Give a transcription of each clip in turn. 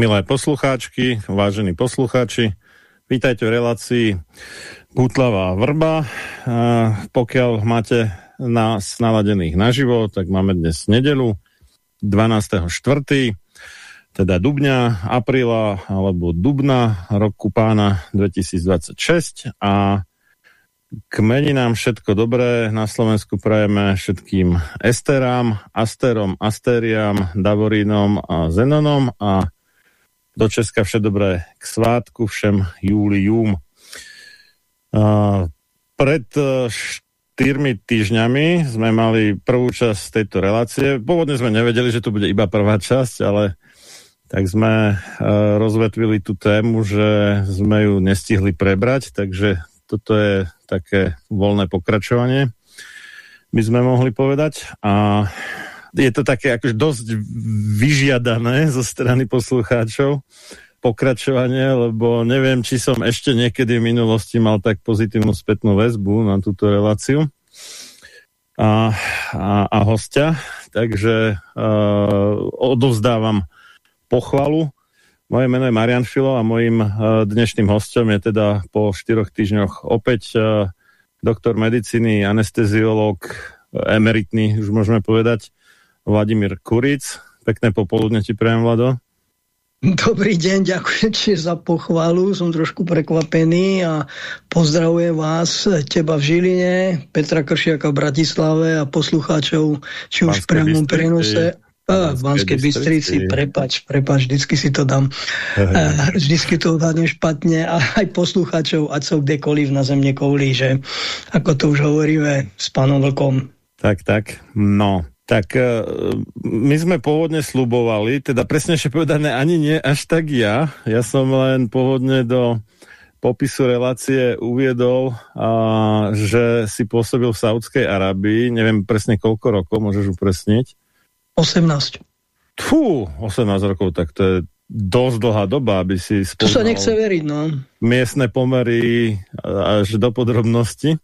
Milé poslucháčky, vážení poslucháči, vítajte v relácii Pútlavá vrba. Pokiaľ máte nás naladených naživo, tak máme dnes nedelu 12.4., teda dubňa, apríla alebo dubna roku pána 2026 a k meninám všetko dobré. Na Slovensku prajeme všetkým Esterám, Asterom, Asteriam, Davorínom a Zenonom a do Česka vše dobré k svátku všem júlium. Pred uh, štyrmi týždňami sme mali prvú časť tejto relácie. Pôvodne sme nevedeli, že to bude iba prvá časť, ale tak sme uh, rozvetvili tú tému, že sme ju nestihli prebrať, takže toto je také voľné pokračovanie, by sme mohli povedať. A je to také akože dosť vyžiadané zo strany poslucháčov pokračovanie, lebo neviem, či som ešte niekedy v minulosti mal tak pozitívnu spätnú väzbu na túto reláciu a, a, a hostia, takže uh, odovzdávam pochvalu. Moje meno je Marian Filo a mojim uh, dnešným hostom je teda po štyroch týždňoch opäť uh, doktor medicíny, anesteziolog, emeritný, už môžeme povedať, Vladimír Kuric. Pekné popoludne ti prajem, Vlado. Dobrý deň, ďakujem ti za pochvalu, som trošku prekvapený a pozdravujem vás, teba v Žiline, Petra Kršiaka v Bratislave a poslucháčov, či už v priamom prenose. V Banskej Bystrici, prepač, prepač, vždycky si to dám, vždycky to odhadnem špatne. A aj poslucháčov, ať sú kdekoliv na zemne kouli, že? Ako to už hovoríme s pánom Vlkom. Tak, tak, no, tak e, my sme pôvodne slubovali, teda presnejšie povedané ani nie až tak ja. Ja som len pôvodne do popisu relácie uviedol, a, že si pôsobil v Saudskej Arabii. Neviem presne koľko rokov, môžeš upresniť? 18. Fú, 18 rokov, tak to je dosť dlhá doba, aby si spoznal... To sa nechce veriť, no. Miestne pomery až do podrobnosti.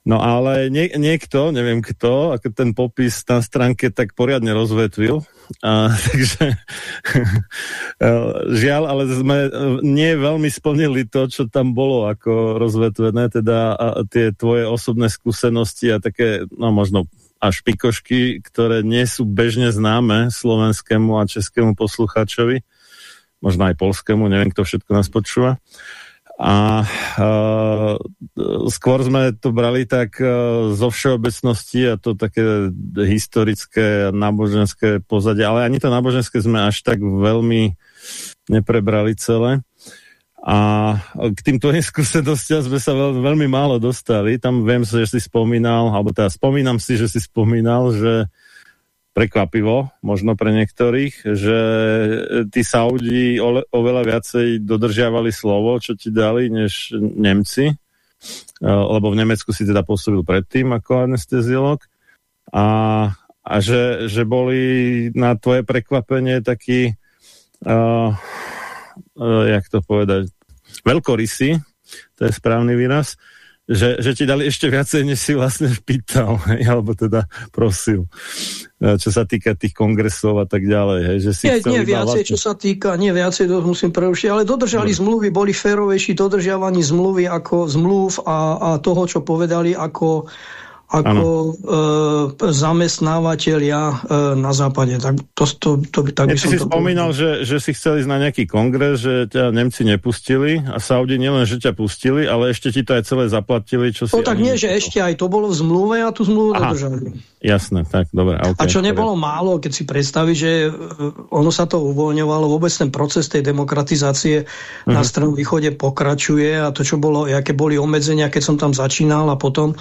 No ale nie, niekto, neviem kto, ako ten popis na stránke tak poriadne rozvetvil. A, takže žiaľ, ale sme nie veľmi splnili to, čo tam bolo ako rozvetvené, teda a, tie tvoje osobné skúsenosti a také, no možno až pikošky, ktoré nie sú bežne známe slovenskému a českému posluchačovi, možno aj polskému, neviem, kto všetko nás počúva. A uh, skôr sme to brali tak uh, zo všeobecnosti a to také historické náboženské pozadie, ale ani to náboženské sme až tak veľmi neprebrali celé. A k tým tvojim skúsenostiam sme sa veľ, veľmi málo dostali. Tam viem, že si spomínal, alebo teda spomínam si, že si spomínal, že prekvapivo, možno pre niektorých, že tí Saudi oveľa viacej dodržiavali slovo, čo ti dali, než Nemci, lebo v Nemecku si teda pôsobil predtým ako anesteziolog. A, a že, že boli na tvoje prekvapenie taký uh, uh, jak to povedať, veľkorysy, to je správny výraz, že, že ti dali ešte viacej, než si vlastne pýtal, alebo teda prosil, e, čo sa týka tých kongresov a tak ďalej. Hej, že si nie, nie viacej, vlastne... čo sa týka, nie viacej, to musím prerušiť, ale dodržali Dobre. zmluvy, boli férovejší dodržiavaní zmluvy ako zmluv a, a toho, čo povedali ako ako e, zamestnávateľia e, na západe. Tak to, to, to, tak by som si to spomínal, že, že si chcel ísť na nejaký kongres, že ťa Nemci nepustili a Saudi nielen, že ťa pustili, ale ešte ti to aj celé zaplatili. Čo si no tak nie, že ešte aj to bolo v zmluve a tú zmluvu Aha, dodržali. Jasné, tak, dobre. Okay, a čo nebolo dobre. málo, keď si predstavíš, že e, ono sa to uvoľňovalo, vôbec ten proces tej demokratizácie uh -huh. na mhm. stranu východe pokračuje a to, čo bolo, aké boli obmedzenia, keď som tam začínal a potom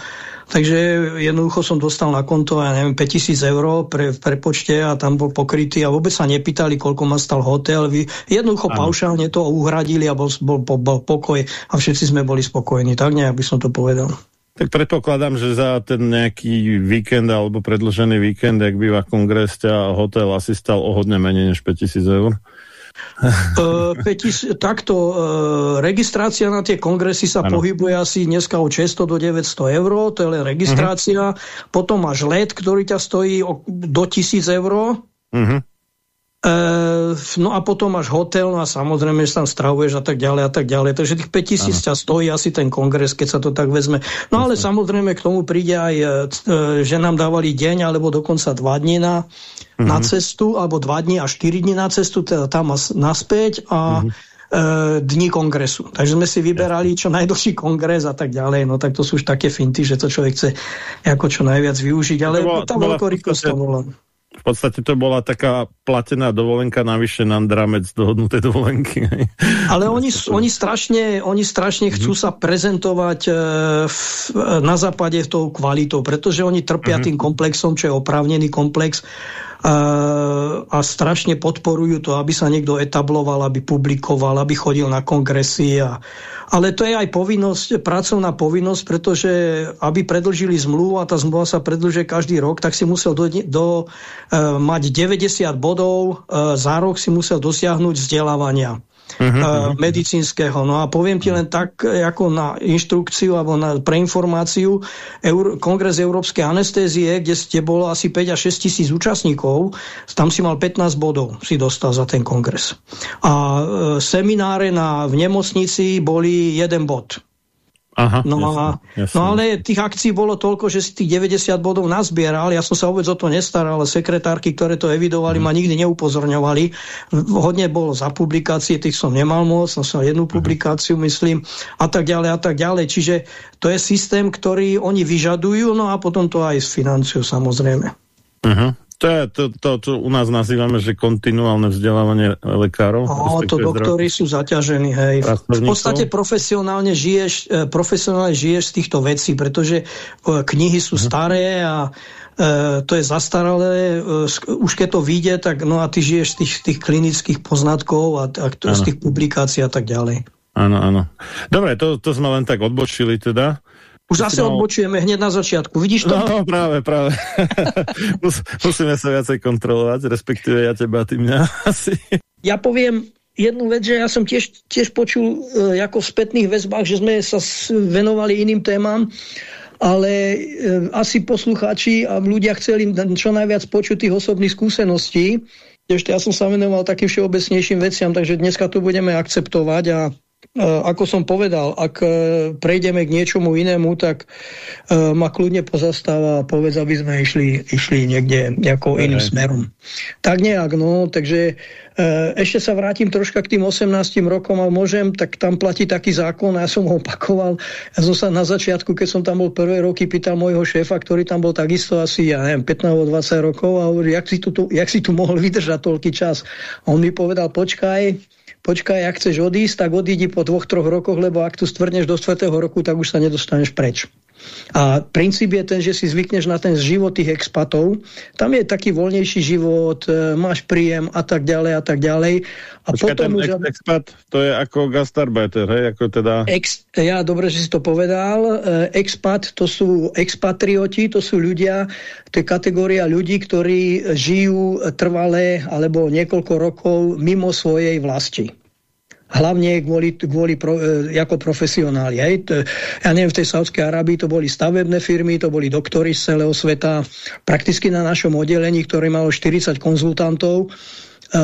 Takže jednoducho som dostal na konto, ja neviem, 5000 eur pre, v prepočte a tam bol pokrytý a vôbec sa nepýtali, koľko ma stal hotel. Jednoducho ano. paušálne to uhradili a bol, bol, bol, bol pokoj a všetci sme boli spokojní. Tak nejak by som to povedal. Tak predpokladám, že za ten nejaký víkend alebo predložený víkend, ak býva kongres, ťa hotel asi stal o hodne menej než 5000 eur. Petis, takto, uh, registrácia na tie kongresy sa ano. pohybuje asi dneska od 600 do 900 eur, to je len registrácia. Uh mhm. -huh. Potom máš let, ktorý ťa stojí do 1000 eur. Uh mhm. -huh. E, no a potom máš hotel, no a samozrejme, že tam stravuješ a tak ďalej a tak ďalej. Takže tých 5000 ťa stojí asi ten kongres, keď sa to tak vezme. No ale samozrejme k tomu príde aj, e, že nám dávali deň alebo dokonca dva dní na, -hmm. na cestu, alebo dva dní a štyri dní na cestu, teda tam naspäť a -hmm dní kongresu. Takže sme si vyberali čo najdlhší kongres a tak ďalej. No tak to sú už také finty, že to človek chce ako čo najviac využiť. Ale to bola, tá veľkorýchlosť to bola v podstate to bola taká platená dovolenka navyše na dramec dohodnuté dovolenky. Ale oni, oni, strašne, oni strašne chcú mm. sa prezentovať e, v, na západe tou kvalitou, pretože oni trpia mm. tým komplexom, čo je oprávnený komplex a strašne podporujú to, aby sa niekto etabloval, aby publikoval, aby chodil na kongresy. A, ale to je aj povinnosť, pracovná povinnosť, pretože aby predlžili zmluvu a tá zmluva sa predlžuje každý rok, tak si musel do, do, uh, mať 90 bodov, uh, za rok si musel dosiahnuť vzdelávania uh -huh, uh, medicínskeho. No a poviem ti len tak, ako na inštrukciu alebo na, pre informáciu, Eur, Kongres Európskej anestézie, kde ste bolo asi 5 až 6 tisíc účastníkov, tam si mal 15 bodov, si dostal za ten kongres. A uh, semináre na, v nemocnici boli jeden bod. Aha, no, jasne, jasne. no ale tých akcií bolo toľko, že si tých 90 bodov nazbieral. Ja som sa vôbec o to nestaral, ale sekretárky, ktoré to evidovali, mm. ma nikdy neupozorňovali. Hodne bolo za publikácie, tých som nemal moc, som sa jednu mm. publikáciu, myslím, a tak ďalej, a tak ďalej. Čiže to je systém, ktorý oni vyžadujú, no a potom to aj sfinancujú samozrejme. Uh mhm. To je to, to, čo u nás nazývame, že kontinuálne vzdelávanie lekárov. No, to doktory sú zaťažení, hej. V podstate profesionálne žiješ, e, profesionálne žiješ z týchto vecí, pretože e, knihy sú mhm. staré a e, to je zastaralé, už keď to vyjde, tak no a ty žiješ z tých, tých klinických poznatkov a, a z tých publikácií a tak ďalej. Áno, áno. Dobre, to, to sme len tak odbočili teda. Už zase odbočujeme hneď na začiatku. Vidíš to? No, práve, práve. Mus, musíme sa viacej kontrolovať, respektíve ja teba, ty mňa asi. Ja poviem jednu vec, že ja som tiež, tiež počul e, ako v spätných väzbách, že sme sa venovali iným témam, ale e, asi poslucháči a ľudia chceli čo najviac počuť tých osobných skúseností. Ešte ja som sa venoval takým všeobecnejším veciam, takže dneska to budeme akceptovať a ako som povedal, ak e, prejdeme k niečomu inému, tak e, ma kľudne pozastáva a povedz, aby sme išli, išli niekde nejakou iným smerom. Tak nejak, no, takže ešte sa vrátim troška k tým 18 rokom a môžem, tak tam platí taký zákon a ja som ho opakoval. Ja som sa na začiatku, keď som tam bol prvé roky, pýtal môjho šéfa, ktorý tam bol takisto asi, ja neviem, 15 alebo 20 rokov a hovorí, jak si tu, jak si tu mohol vydržať toľký čas. A on mi povedal, počkaj, počkaj, ak chceš odísť, tak odídi po dvoch, troch rokoch, lebo ak tu stvrdneš do 4. roku, tak už sa nedostaneš preč. A princíp je ten, že si zvykneš na ten život tých expatov. Tam je taký voľnejší život, e, máš príjem a tak ďalej a tak ďalej. A Počkaj, potom ten už... expat, to je ako gastarbeiter, hej? Ako teda... Ex, ja, dobre, že si to povedal. E, expat, to sú expatrioti, to sú ľudia, to je kategória ľudí, ktorí žijú trvalé alebo niekoľko rokov mimo svojej vlasti hlavne kvôli, kvôli pro, e, ako profesionáli. Hej. Ja neviem, v tej Saudskej Arabii to boli stavebné firmy, to boli doktory z celého sveta. Prakticky na našom oddelení, ktoré malo 40 konzultantov, e,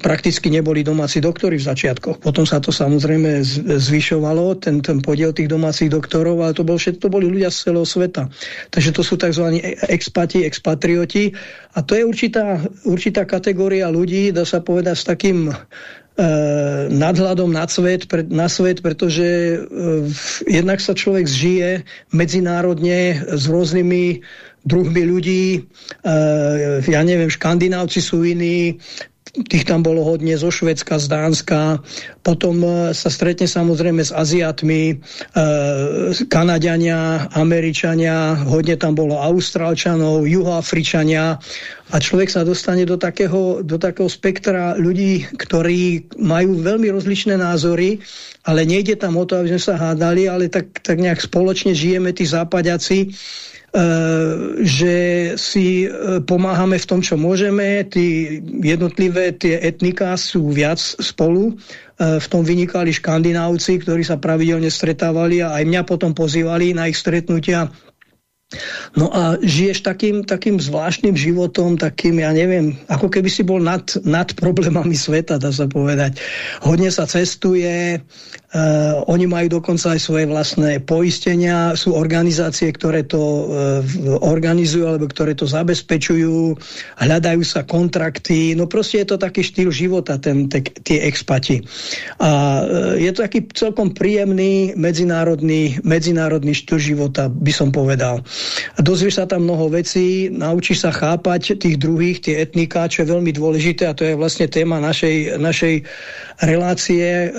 prakticky neboli domáci doktory v začiatkoch. Potom sa to samozrejme zvyšovalo, ten, ten podiel tých domácich doktorov, ale to, bol všetko, to boli ľudia z celého sveta. Takže to sú tzv. expati, expatrioti a to je určitá, určitá kategória ľudí, dá sa povedať, s takým nadhľadom na svet, na svet pretože uh, jednak sa človek zžije medzinárodne s rôznymi druhmi ľudí. Uh, ja neviem, škandinávci sú iní, tých tam bolo hodne zo Švedska, z Dánska, potom sa stretne samozrejme s Aziatmi, Kanadiania, Američania, hodne tam bolo Austrálčanov, Juhoafričania. A človek sa dostane do takého, do takého spektra ľudí, ktorí majú veľmi rozličné názory, ale nejde tam o to, aby sme sa hádali, ale tak, tak nejak spoločne žijeme tí západiaci, e, že si e, pomáhame v tom, čo môžeme. Tí jednotlivé tie etniká sú viac spolu. E, v tom vynikali škandinávci, ktorí sa pravidelne stretávali a aj mňa potom pozývali na ich stretnutia No a žiješ takým, takým zvláštnym životom, takým, ja neviem, ako keby si bol nad, nad problémami sveta, dá sa povedať. Hodne sa cestuje, Uh, oni majú dokonca aj svoje vlastné poistenia, sú organizácie, ktoré to uh, organizujú alebo ktoré to zabezpečujú, hľadajú sa kontrakty, no proste je to taký štýl života, ten, te, tie expati. A uh, je to taký celkom príjemný medzinárodný, medzinárodný štýl života, by som povedal. Dozvieš sa tam mnoho vecí, naučíš sa chápať tých druhých, tie etniká, čo je veľmi dôležité a to je vlastne téma našej, našej relácie.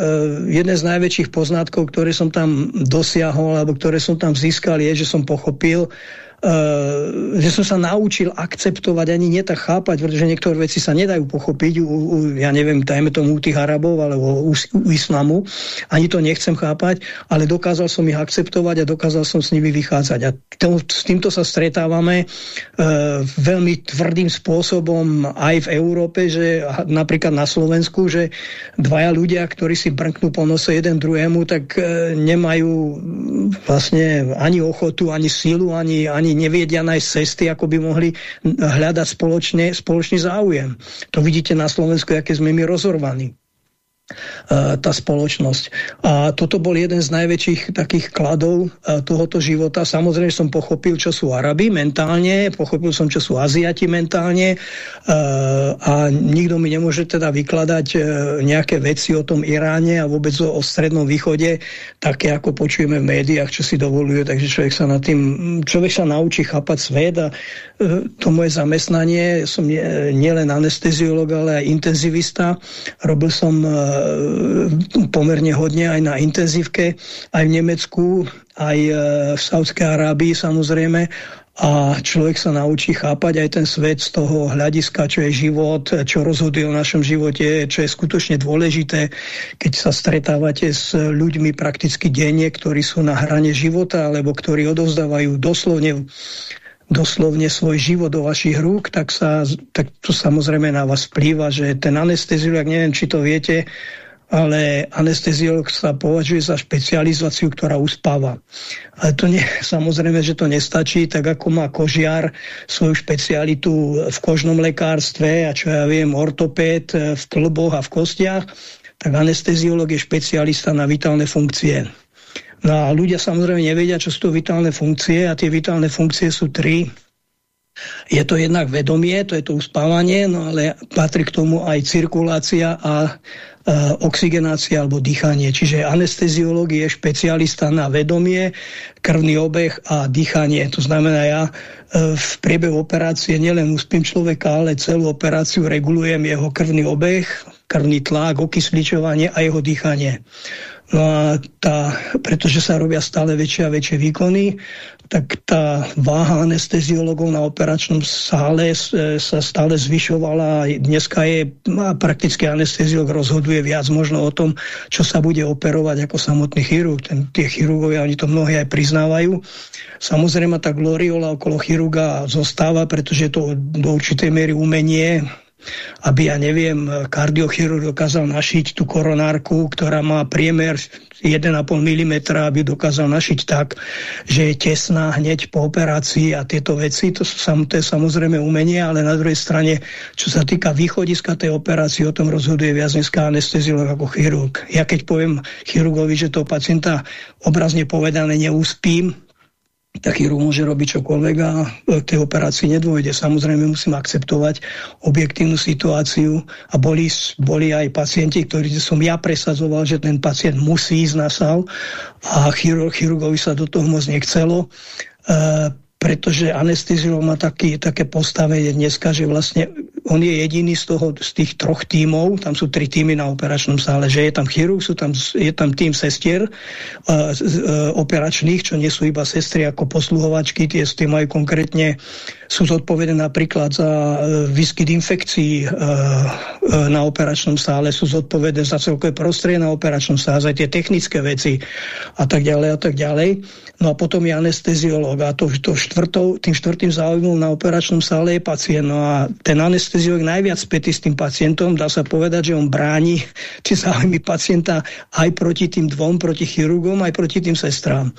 Jedné z najväčších najväčších poznatkov, ktoré som tam dosiahol alebo ktoré som tam získal je, že som pochopil, že som sa naučil akceptovať, ani nie tak chápať, pretože niektoré veci sa nedajú pochopiť, u, u, ja neviem, dajme tomu u tých Arabov alebo u, u islamu, ani to nechcem chápať, ale dokázal som ich akceptovať a dokázal som s nimi vychádzať. A tomu, s týmto sa stretávame uh, veľmi tvrdým spôsobom aj v Európe, že napríklad na Slovensku, že dvaja ľudia, ktorí si brnknú po nose jeden druhému, tak uh, nemajú vlastne ani ochotu, ani sílu, ani, ani ani nevedia nájsť cesty, ako by mohli hľadať spoločne, spoločný záujem. To vidíte na Slovensku, aké sme my rozorvaní. E, tá spoločnosť. A toto bol jeden z najväčších takých kladov e, tohoto života. Samozrejme som pochopil, čo sú Arabi mentálne, pochopil som, čo sú Aziati mentálne e, a nikto mi nemôže teda vykladať nejaké veci o tom Iráne a vôbec o, Strednom východe, také ako počujeme v médiách, čo si dovolujú, takže človek sa na tým, človek sa naučí chápať svet a to moje zamestnanie, som nielen anesteziolog, ale aj intenzivista. Robil som pomerne hodne aj na intenzívke, aj v Nemecku, aj e, v Saudskej Arábii samozrejme. A človek sa naučí chápať aj ten svet z toho hľadiska, čo je život, čo rozhoduje o našom živote, čo je skutočne dôležité, keď sa stretávate s ľuďmi prakticky denne, ktorí sú na hrane života, alebo ktorí odovzdávajú doslovne doslovne svoj život do vašich rúk, tak, sa, tak to samozrejme na vás vplýva, že ten anesteziolog, neviem, či to viete, ale anesteziolog sa považuje za špecializáciu, ktorá uspáva. Ale to nie, samozrejme, že to nestačí, tak ako má kožiar svoju špecialitu v kožnom lekárstve a čo ja viem, ortopéd v klboch a v kostiach, tak anesteziolog je špecialista na vitálne funkcie. No a ľudia samozrejme nevedia, čo sú to vitálne funkcie a tie vitálne funkcie sú tri. Je to jednak vedomie, to je to uspávanie, no ale patrí k tomu aj cirkulácia a e, oxigenácia alebo dýchanie. Čiže anesteziológ je špecialista na vedomie, krvný obeh a dýchanie. To znamená, ja e, v priebehu operácie nielen uspím človeka, ale celú operáciu regulujem jeho krvný obeh, krvný tlak, okysličovanie a jeho dýchanie. No a tá, pretože sa robia stále väčšie a väčšie výkony, tak tá váha anesteziologov na operačnom sále sa stále zvyšovala. Dneska je prakticky anesteziolog rozhoduje viac možno o tom, čo sa bude operovať ako samotný chirurg. Ten, tie chirurgovia, oni to mnohí aj priznávajú. Samozrejme tá gloriola okolo chirurga zostáva, pretože to do určitej miery umenie aby, ja neviem, kardiochirurg dokázal našiť tú koronárku, ktorá má priemer 1,5 mm, aby dokázal našiť tak, že je tesná hneď po operácii a tieto veci, to, sú, to je samozrejme umenie, ale na druhej strane, čo sa týka východiska tej operácie, o tom rozhoduje viac dneska anesteziolog ako chirurg. Ja keď poviem chirurgovi, že toho pacienta obrazne povedané neúspím, tak chirurg môže robiť čokoľvek a k tej operácii nedôjde. Samozrejme musím akceptovať objektívnu situáciu a boli, boli aj pacienti, ktorí som ja presadzoval, že ten pacient musí ísť na sal a chirurg, chirurgovi sa do toho moc nechcelo. E, pretože anesteziolog má taký, také postavenie dneska, že vlastne on je jediný z, toho, z tých troch tímov, tam sú tri týmy na operačnom sále, že je tam chirurg, sú tam, je tam tým sestier uh, uh, operačných, čo nie sú iba sestry ako posluhovačky, tie, tie majú konkrétne, sú zodpovedné napríklad za uh, výskyt infekcií uh, uh, na operačnom sále, sú zodpovedné za celkové prostredie na operačnom sále, tie technické veci a tak ďalej a tak ďalej. No a potom je anesteziolog a to, to štvrtou, tým štvrtým záujmom na operačnom sále je pacient. No a ten anesteziolog najviac spätý s tým pacientom, dá sa povedať, že on bráni tie záujmy pacienta aj proti tým dvom, proti chirurgom, aj proti tým sestrám.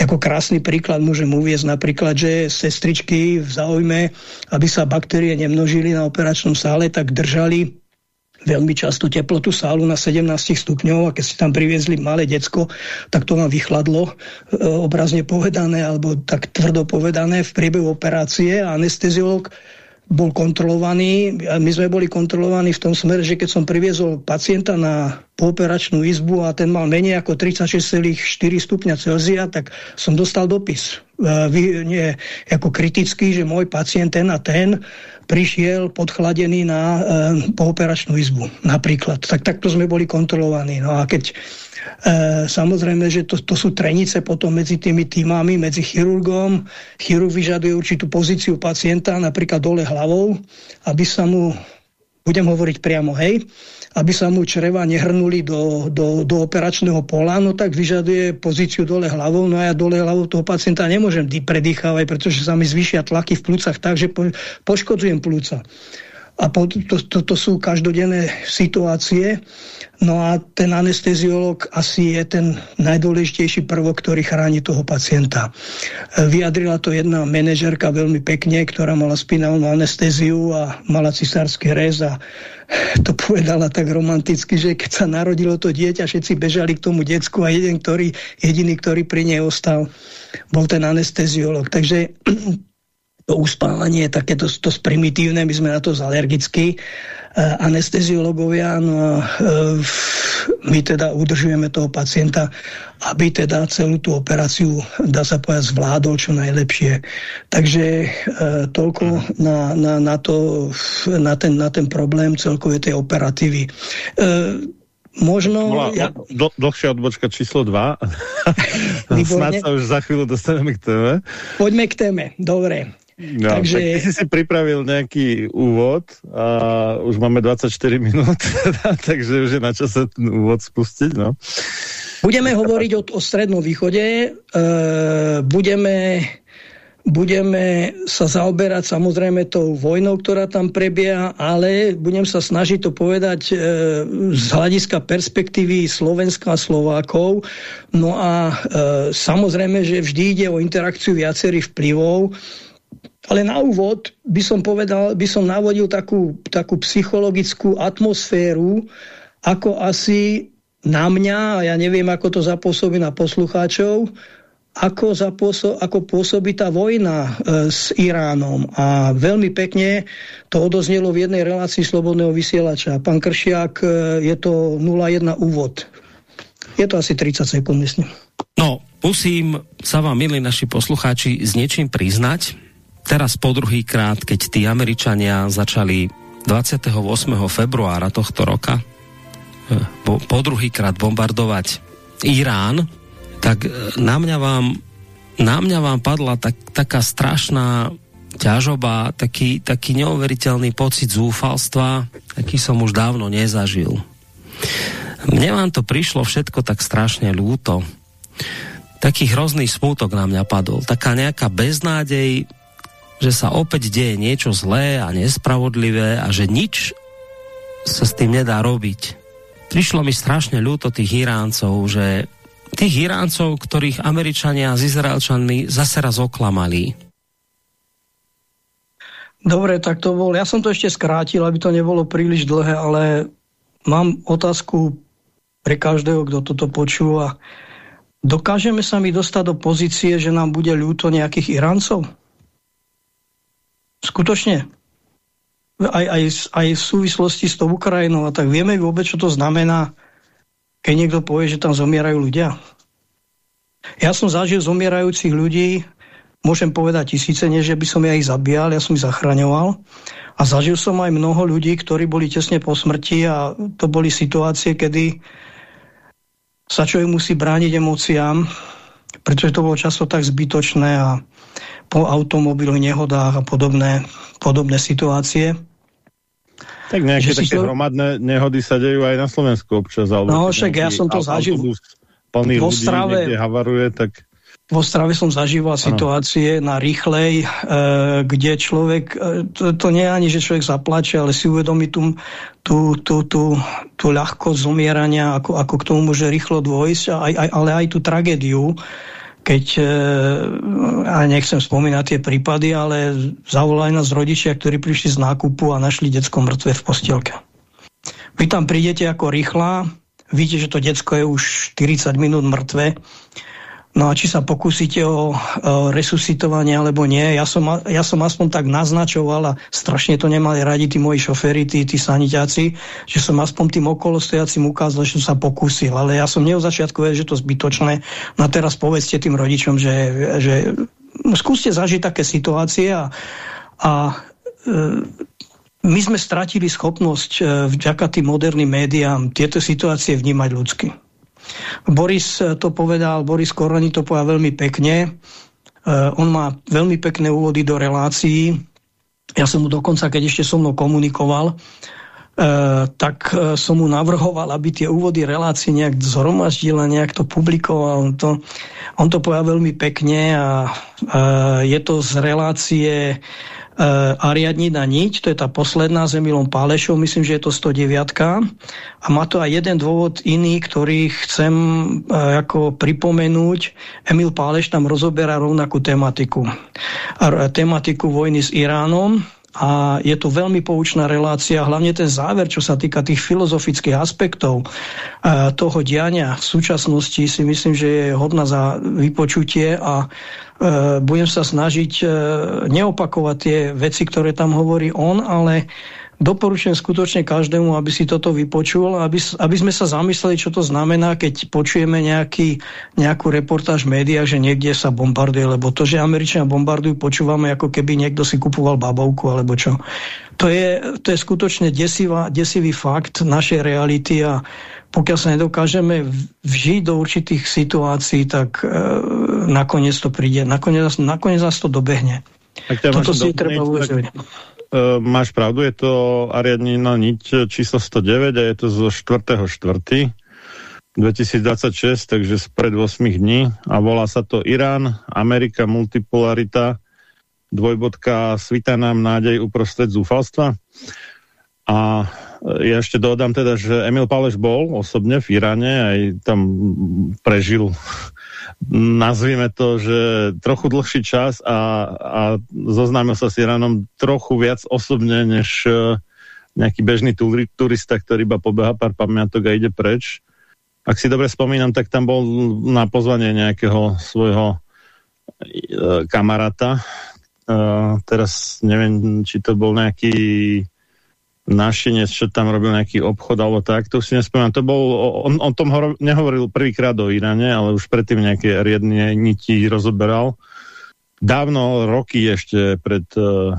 Jako krásny príklad môžem uviezť napríklad, že sestričky v záujme, aby sa baktérie nemnožili na operačnom sále, tak držali veľmi často teplotu sálu na 17 stupňov a keď ste tam priviezli malé decko, tak to vám vychladlo, e, obrazne povedané, alebo tak tvrdo povedané v priebehu operácie. A anesteziolog bol kontrolovaný. My sme boli kontrolovaní v tom smere, že keď som priviezol pacienta na pooperačnú izbu a ten mal menej ako 36,4 stupňa Celzia, tak som dostal dopis. E, nie, ako kritický, že môj pacient ten a ten prišiel podchladený na e, pooperačnú izbu napríklad. Tak takto sme boli kontrolovaní. No a keď E, samozrejme, že to, to sú trenice potom medzi tými týmami, medzi chirurgom. Chirurg vyžaduje určitú pozíciu pacienta, napríklad dole hlavou, aby sa mu, budem hovoriť priamo, hej, aby sa mu čreva nehrnuli do, do, do operačného pola, no tak vyžaduje pozíciu dole hlavou, no a ja dole hlavou toho pacienta nemôžem predýchávať, pretože sa mi zvyšia tlaky v plúcach tak, že po, poškodzujem plúca. A to, to, to sú každodenné situácie. No a ten anesteziolog asi je ten najdôležitejší prvok, ktorý chráni toho pacienta. Vyjadrila to jedna manažerka veľmi pekne, ktorá mala spinálnu anestéziu a mala cisársky rez a to povedala tak romanticky, že keď sa narodilo to dieťa, všetci bežali k tomu decku a jeden, ktorý, jediný, ktorý pri nej ostal, bol ten anesteziolog. Takže to uspávanie je také dosť, dosť primitívne, my sme na to zalergickí, uh, anesteziologovia, no uh, my teda udržujeme toho pacienta, aby teda celú tú operáciu, dá sa povedať, zvládol čo najlepšie. Takže uh, toľko na, na, na, to, na, ten, na ten problém celkovej tej operatívy. Uh, Možno... Bola ja... do, dlhšia odbočka číslo 2. Snad sa už za chvíľu dostaneme k téme. Poďme k téme, dobre. No, Takže... Tak si si pripravil nejaký úvod a už máme 24 minút, takže už je na čase ten úvod spustiť. No. Budeme hovoriť o, o Strednom východe, e, budeme, budeme sa zaoberať samozrejme tou vojnou, ktorá tam prebieha, ale budem sa snažiť to povedať e, z hľadiska perspektívy Slovenska a Slovákov. No a e, samozrejme, že vždy ide o interakciu viacerých vplyvov, ale na úvod by som povedal, by som navodil takú, takú psychologickú atmosféru, ako asi na mňa, a ja neviem, ako to zapôsobí na poslucháčov, ako, zapôso, ako pôsobí tá vojna e, s Iránom. A veľmi pekne to odoznelo v jednej relácii Slobodného vysielača. Pán Kršiak, e, je to 01 úvod. Je to asi 30 sekúnd, myslím. No, musím sa vám, milí naši poslucháči, s niečím priznať teraz po druhý krát, keď tí Američania začali 28. februára tohto roka eh, po, po druhý krát bombardovať Irán, tak eh, na mňa vám, na mňa vám padla tak, taká strašná ťažoba, taký, taký neuveriteľný pocit zúfalstva, aký som už dávno nezažil. Mne vám to prišlo všetko tak strašne ľúto. Taký hrozný smútok na mňa padol. Taká nejaká beznádej, že sa opäť deje niečo zlé a nespravodlivé a že nič sa s tým nedá robiť. Prišlo mi strašne ľúto tých Iráncov, že tých Iráncov, ktorých Američania s Izraelčanmi zase raz oklamali. Dobre, tak to bol. Ja som to ešte skrátil, aby to nebolo príliš dlhé, ale mám otázku pre každého, kto toto počúva. Dokážeme sa mi dostať do pozície, že nám bude ľúto nejakých Iráncov? Skutočne. Aj, aj, aj v súvislosti s tou Ukrajinou. A tak vieme vôbec, čo to znamená, keď niekto povie, že tam zomierajú ľudia. Ja som zažil zomierajúcich ľudí, môžem povedať tisíce, nie že by som ja ich zabíjal, ja som ich zachraňoval. A zažil som aj mnoho ľudí, ktorí boli tesne po smrti a to boli situácie, kedy sa človek musí brániť emóciám, pretože to bolo často tak zbytočné a po automobilových nehodách a podobné, podobné situácie. Tak nejaké také to... hromadné nehody sa dejú aj na Slovensku občas. Alebo no však ja som to zažil plný vo ľudí Strave, havaruje, tak... v Ostrave som zažíval ano. situácie na rýchlej, e, kde človek, e, to, to nie je ani, že človek zaplače, ale si uvedomí tú, tú, tú, tú, tú ľahkosť zomierania, ako, ako k tomu môže rýchlo dôjsť, aj, aj, ale aj tú tragédiu, keď, e, a nechcem spomínať tie prípady, ale zavolali nás rodičia, ktorí prišli z nákupu a našli decko mŕtve v postielke. Vy tam prídete ako rýchla, vidíte, že to decko je už 40 minút mŕtve, No a či sa pokúsite o, o resuscitovanie alebo nie, ja som, ja som aspoň tak naznačoval a strašne to nemali radi tí moji šoféry, tí, tí saniťáci, že som aspoň tým okolostojacím ukázal, že som sa pokúsil. Ale ja som od začiatku vedel, že to zbytočné. No a teraz povedzte tým rodičom, že, že skúste zažiť také situácie a, a e, my sme stratili schopnosť e, vďaka tým moderným médiám tieto situácie vnímať ľudsky. Boris to povedal, Boris Koroni to povedal veľmi pekne. Uh, on má veľmi pekné úvody do relácií. Ja som mu dokonca, keď ešte so mnou komunikoval, Uh, tak som mu navrhoval, aby tie úvody relácie nejak zhromaždil a nejak to publikoval. On to, on to povedal veľmi pekne a je to z relácie Ariadnina niť, to je tá posledná s Emilom Pálešom, myslím, že je to 109. A má to aj jeden dôvod iný, ktorý chcem e, ako pripomenúť. Emil Páleš tam rozoberá rovnakú tematiku. Tematiku vojny s Iránom, a je to veľmi poučná relácia, hlavne ten záver, čo sa týka tých filozofických aspektov uh, toho diania v súčasnosti si myslím, že je hodná za vypočutie a E, budem sa snažiť e, neopakovať tie veci, ktoré tam hovorí on, ale doporučujem skutočne každému, aby si toto vypočul, aby, aby sme sa zamysleli, čo to znamená, keď počujeme nejaký, nejakú reportáž v médiách, že niekde sa bombarduje, lebo to, že Američania bombardujú, počúvame, ako keby niekto si kupoval babovku, alebo čo. To je, to je skutočne desivá, desivý fakt našej reality a pokiaľ sa nedokážeme vžiť do určitých situácií, tak e, nakoniec to príde, nakoniec, nakoniec nás to dobehne. Toto si treba uvedomiť. Uh, máš pravdu, je to Ariadnina niť číslo 109 a je to zo 4.4. 2026, takže spred 8 dní a volá sa to Irán, Amerika, multipolarita, dvojbodka, svita nám nádej uprostred zúfalstva. A ja ešte dodám teda, že Emil Páleš bol osobne v Iráne, aj tam prežil nazvime to, že trochu dlhší čas a, a zoznámil sa s Iránom trochu viac osobne, než e, nejaký bežný turista, ktorý iba pobeha pár pamiatok a ide preč. Ak si dobre spomínam, tak tam bol na pozvanie nejakého svojho e, kamaráta. E, teraz neviem, či to bol nejaký našinec, čo tam robil nejaký obchod alebo tak, to si nespomínam. To bol, on, on tom ho, nehovoril prvýkrát o Iráne, ale už predtým nejaké riedne niti rozoberal. Dávno, roky ešte pred uh,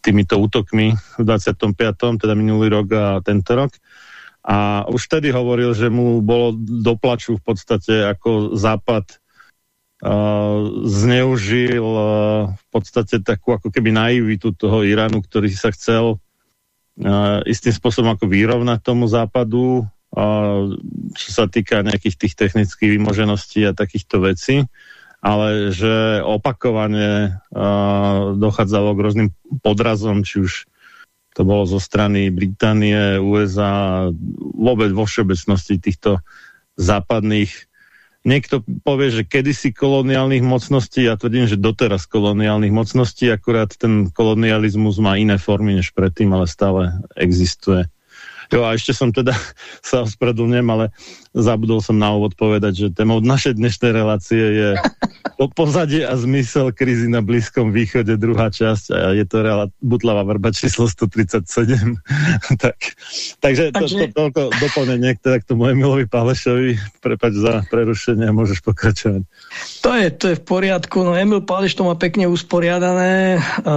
týmito útokmi v 25. teda minulý rok a tento rok. A už vtedy hovoril, že mu bolo doplaču v podstate ako západ uh, zneužil uh, v podstate takú ako keby naivitu toho Iránu, ktorý sa chcel istým spôsobom ako vyrovnať tomu západu, čo sa týka nejakých tých technických vymožeností a takýchto vecí, ale že opakovane dochádzalo k rôznym podrazom, či už to bolo zo strany Británie, USA, vôbec vo všeobecnosti týchto západných Niekto povie, že kedysi koloniálnych mocností, ja tvrdím, že doteraz koloniálnych mocností, akurát ten kolonializmus má iné formy než predtým, ale stále existuje. Jo, a ešte som teda sa ospravedlňujem, ale zabudol som na úvod povedať, že témou našej dnešnej relácie je po pozadie a zmysel krízy na Blízkom východe, druhá časť a je to Butlava vrba číslo 137. tak, takže, takže... To, to, toľko doplnenie teda k tomu Emilovi Pálešovi. Prepač za prerušenie môžeš pokračovať. To je, to je v poriadku. No Emil Páleš to má pekne usporiadané. E,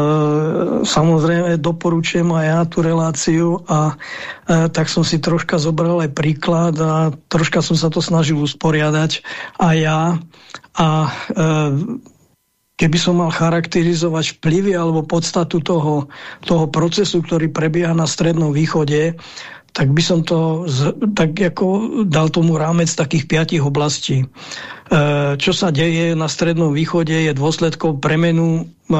samozrejme doporučujem aj ja tú reláciu a e, tak som si troška zobral aj príklad a troška som sa to snažil usporiadať aj ja. A e, keby som mal charakterizovať vplyvy alebo podstatu toho, toho procesu, ktorý prebieha na Strednom východe, tak by som to z, tak ako dal tomu rámec takých piatich oblastí. E, čo sa deje na Strednom východe je dôsledkom premenu e,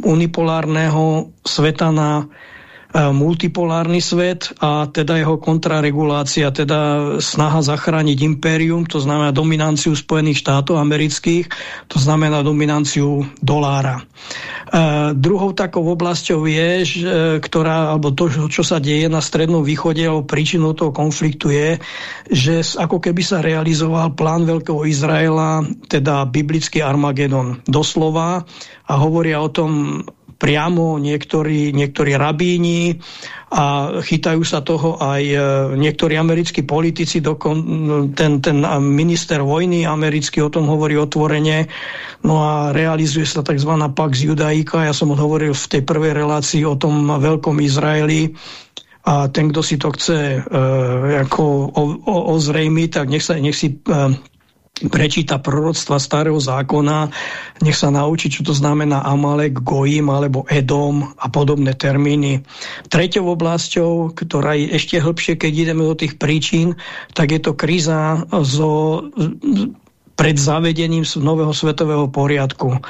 unipolárneho sveta na multipolárny svet a teda jeho kontraregulácia, teda snaha zachrániť impérium, to znamená dominanciu Spojených štátov amerických, to znamená dominanciu dolára. E, druhou takou oblasťou je, že, ktorá, alebo to, čo sa deje na Strednom východe, alebo príčinou toho konfliktu je, že ako keby sa realizoval plán Veľkého Izraela, teda biblický Armagedon. Doslova a hovoria o tom priamo niektorí, niektorí rabíni a chytajú sa toho aj e, niektorí americkí politici, dokon, ten, ten minister vojny americký o tom hovorí otvorene, no a realizuje sa tzv. Pax Judaika, ja som hovoril v tej prvej relácii o tom veľkom Izraeli, a ten, kto si to chce e, ako o, o, ozrejmiť, tak nech, sa, nech si e, prečíta proroctva starého zákona, nech sa naučí, čo to znamená Amalek, Gojim alebo Edom a podobné termíny. Treťou oblasťou, ktorá je ešte hĺbšie, keď ideme do tých príčin, tak je to kríza zo, pred zavedením nového svetového poriadku. E,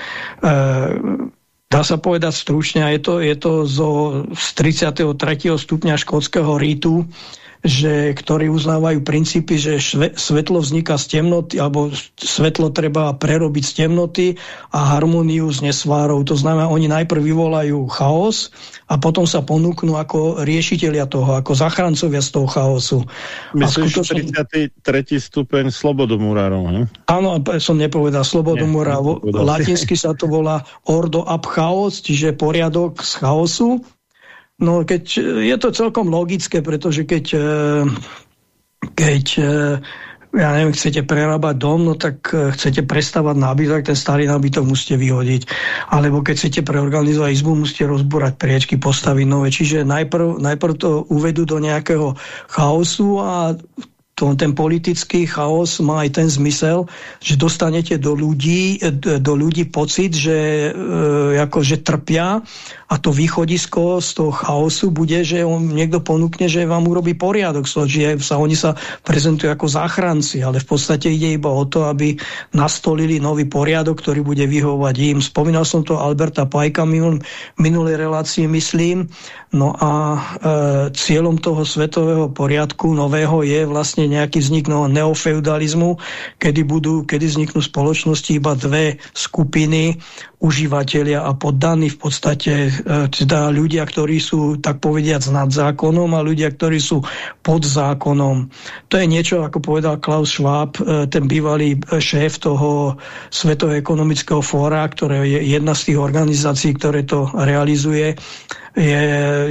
dá sa povedať stručne, je to, je to zo, z 33. stupňa škótskeho rítu, že, ktorí uznávajú princípy, že šve, svetlo vzniká z temnoty, alebo svetlo treba prerobiť z temnoty a harmóniu z nesvárov. To znamená, oni najprv vyvolajú chaos a potom sa ponúknú ako riešiteľia toho, ako zachrancovia z toho chaosu. Myslíš skutočne... 33. stupeň Slobodomurárov, ne? Áno, som nepovedal Slobodomurárov. Latinsky sa to volá Ordo ab chaos, čiže poriadok z chaosu. No keď, je to celkom logické, pretože keď, e, keď e, ja neviem, chcete prerábať dom, no tak e, chcete prestávať nábytok, ten starý nábytok musíte vyhodiť. Alebo keď chcete preorganizovať izbu, musíte rozbúrať priečky, postaviť nové. Čiže najprv, najprv to uvedú do nejakého chaosu a to, ten politický chaos má aj ten zmysel, že dostanete do ľudí, do ľudí pocit, že, e, ako, že trpia a to východisko z toho chaosu bude, že on niekto ponúkne, že vám urobí poriadok, že sa, oni sa prezentujú ako záchranci, ale v podstate ide iba o to, aby nastolili nový poriadok, ktorý bude vyhovovať im. Spomínal som to Alberta Pajka minul, minulej relácii, myslím, no a e, cieľom toho svetového poriadku nového je vlastne nejaký vznik neofeudalizmu, kedy, budú, kedy vzniknú spoločnosti iba dve skupiny užívateľia a poddaní v podstate e, teda ľudia, ktorí sú tak povediac nad zákonom a ľudia, ktorí sú pod zákonom. To je niečo, ako povedal Klaus Schwab, e, ten bývalý šéf toho Svetového ekonomického fóra, ktoré je jedna z tých organizácií, ktoré to realizuje, je,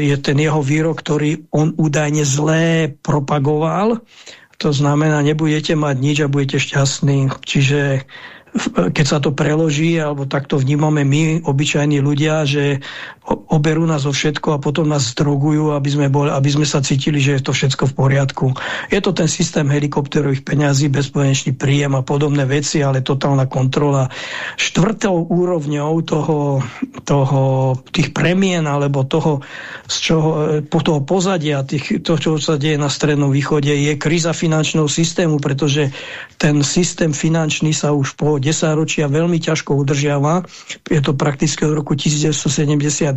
je ten jeho výrok, ktorý on údajne zlé propagoval to znamená, nebudete mať nič a budete šťastní. Čiže keď sa to preloží, alebo takto vnímame my, obyčajní ľudia, že oberú nás o všetko a potom nás zdrogujú, aby sme, boli, aby sme sa cítili, že je to všetko v poriadku. Je to ten systém helikopterových peňazí, bezponečný príjem a podobné veci, ale totálna kontrola. Štvrtou úrovňou toho, toho, tých premien alebo toho, z čoho, po toho pozadia, tých, to, čo sa deje na Strednom východe, je kríza finančného systému, pretože ten systém finančný sa už po 10 ročia veľmi ťažko udržiava. Je to prakticky od roku 1970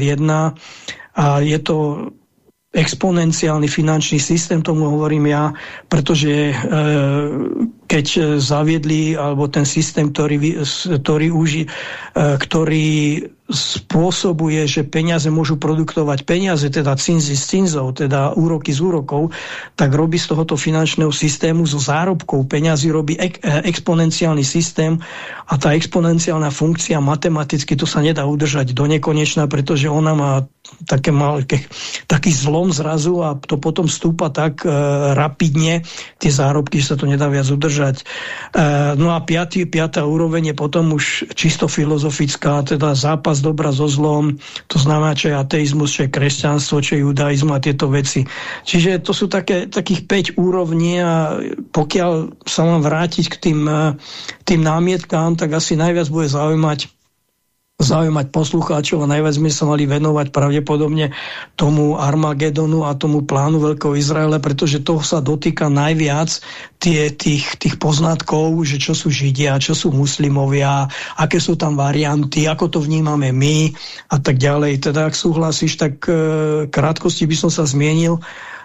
a je to exponenciálny finančný systém, tomu hovorím ja, pretože e, keď zaviedli, alebo ten systém, ktorý, ktorý, uži, e, ktorý spôsobuje, že peniaze môžu produktovať peniaze, teda cinzy z cinzov, teda úroky z úrokov, tak robí z tohoto finančného systému zo zárobkov peňazí robí ek, e, exponenciálny systém a tá exponenciálna funkcia matematicky to sa nedá udržať do nekonečna, pretože ona má také malé, taký zlom zrazu a to potom stúpa tak e, rapidne, tie zárobky, že sa to nedá viac udržať. E, no a piatý, piatá úroveň je potom už čisto filozofická, teda zápas dobra so zlom, to znamená, čo je ateizmus, čo je kresťanstvo, čo je judaizmus a tieto veci. Čiže to sú také, takých 5 úrovní a pokiaľ sa mám vrátiť k tým, e, tým námietkám, tak asi najviac bude zaujímať zaujímať poslucháčov a najviac sme sa mali venovať pravdepodobne tomu Armagedonu a tomu plánu Veľkého Izraela, pretože toho sa dotýka najviac tie, tých, tých poznatkov, že čo sú Židia, čo sú muslimovia, aké sú tam varianty, ako to vnímame my a tak ďalej. Teda ak súhlasíš, tak e, krátkosti by som sa zmienil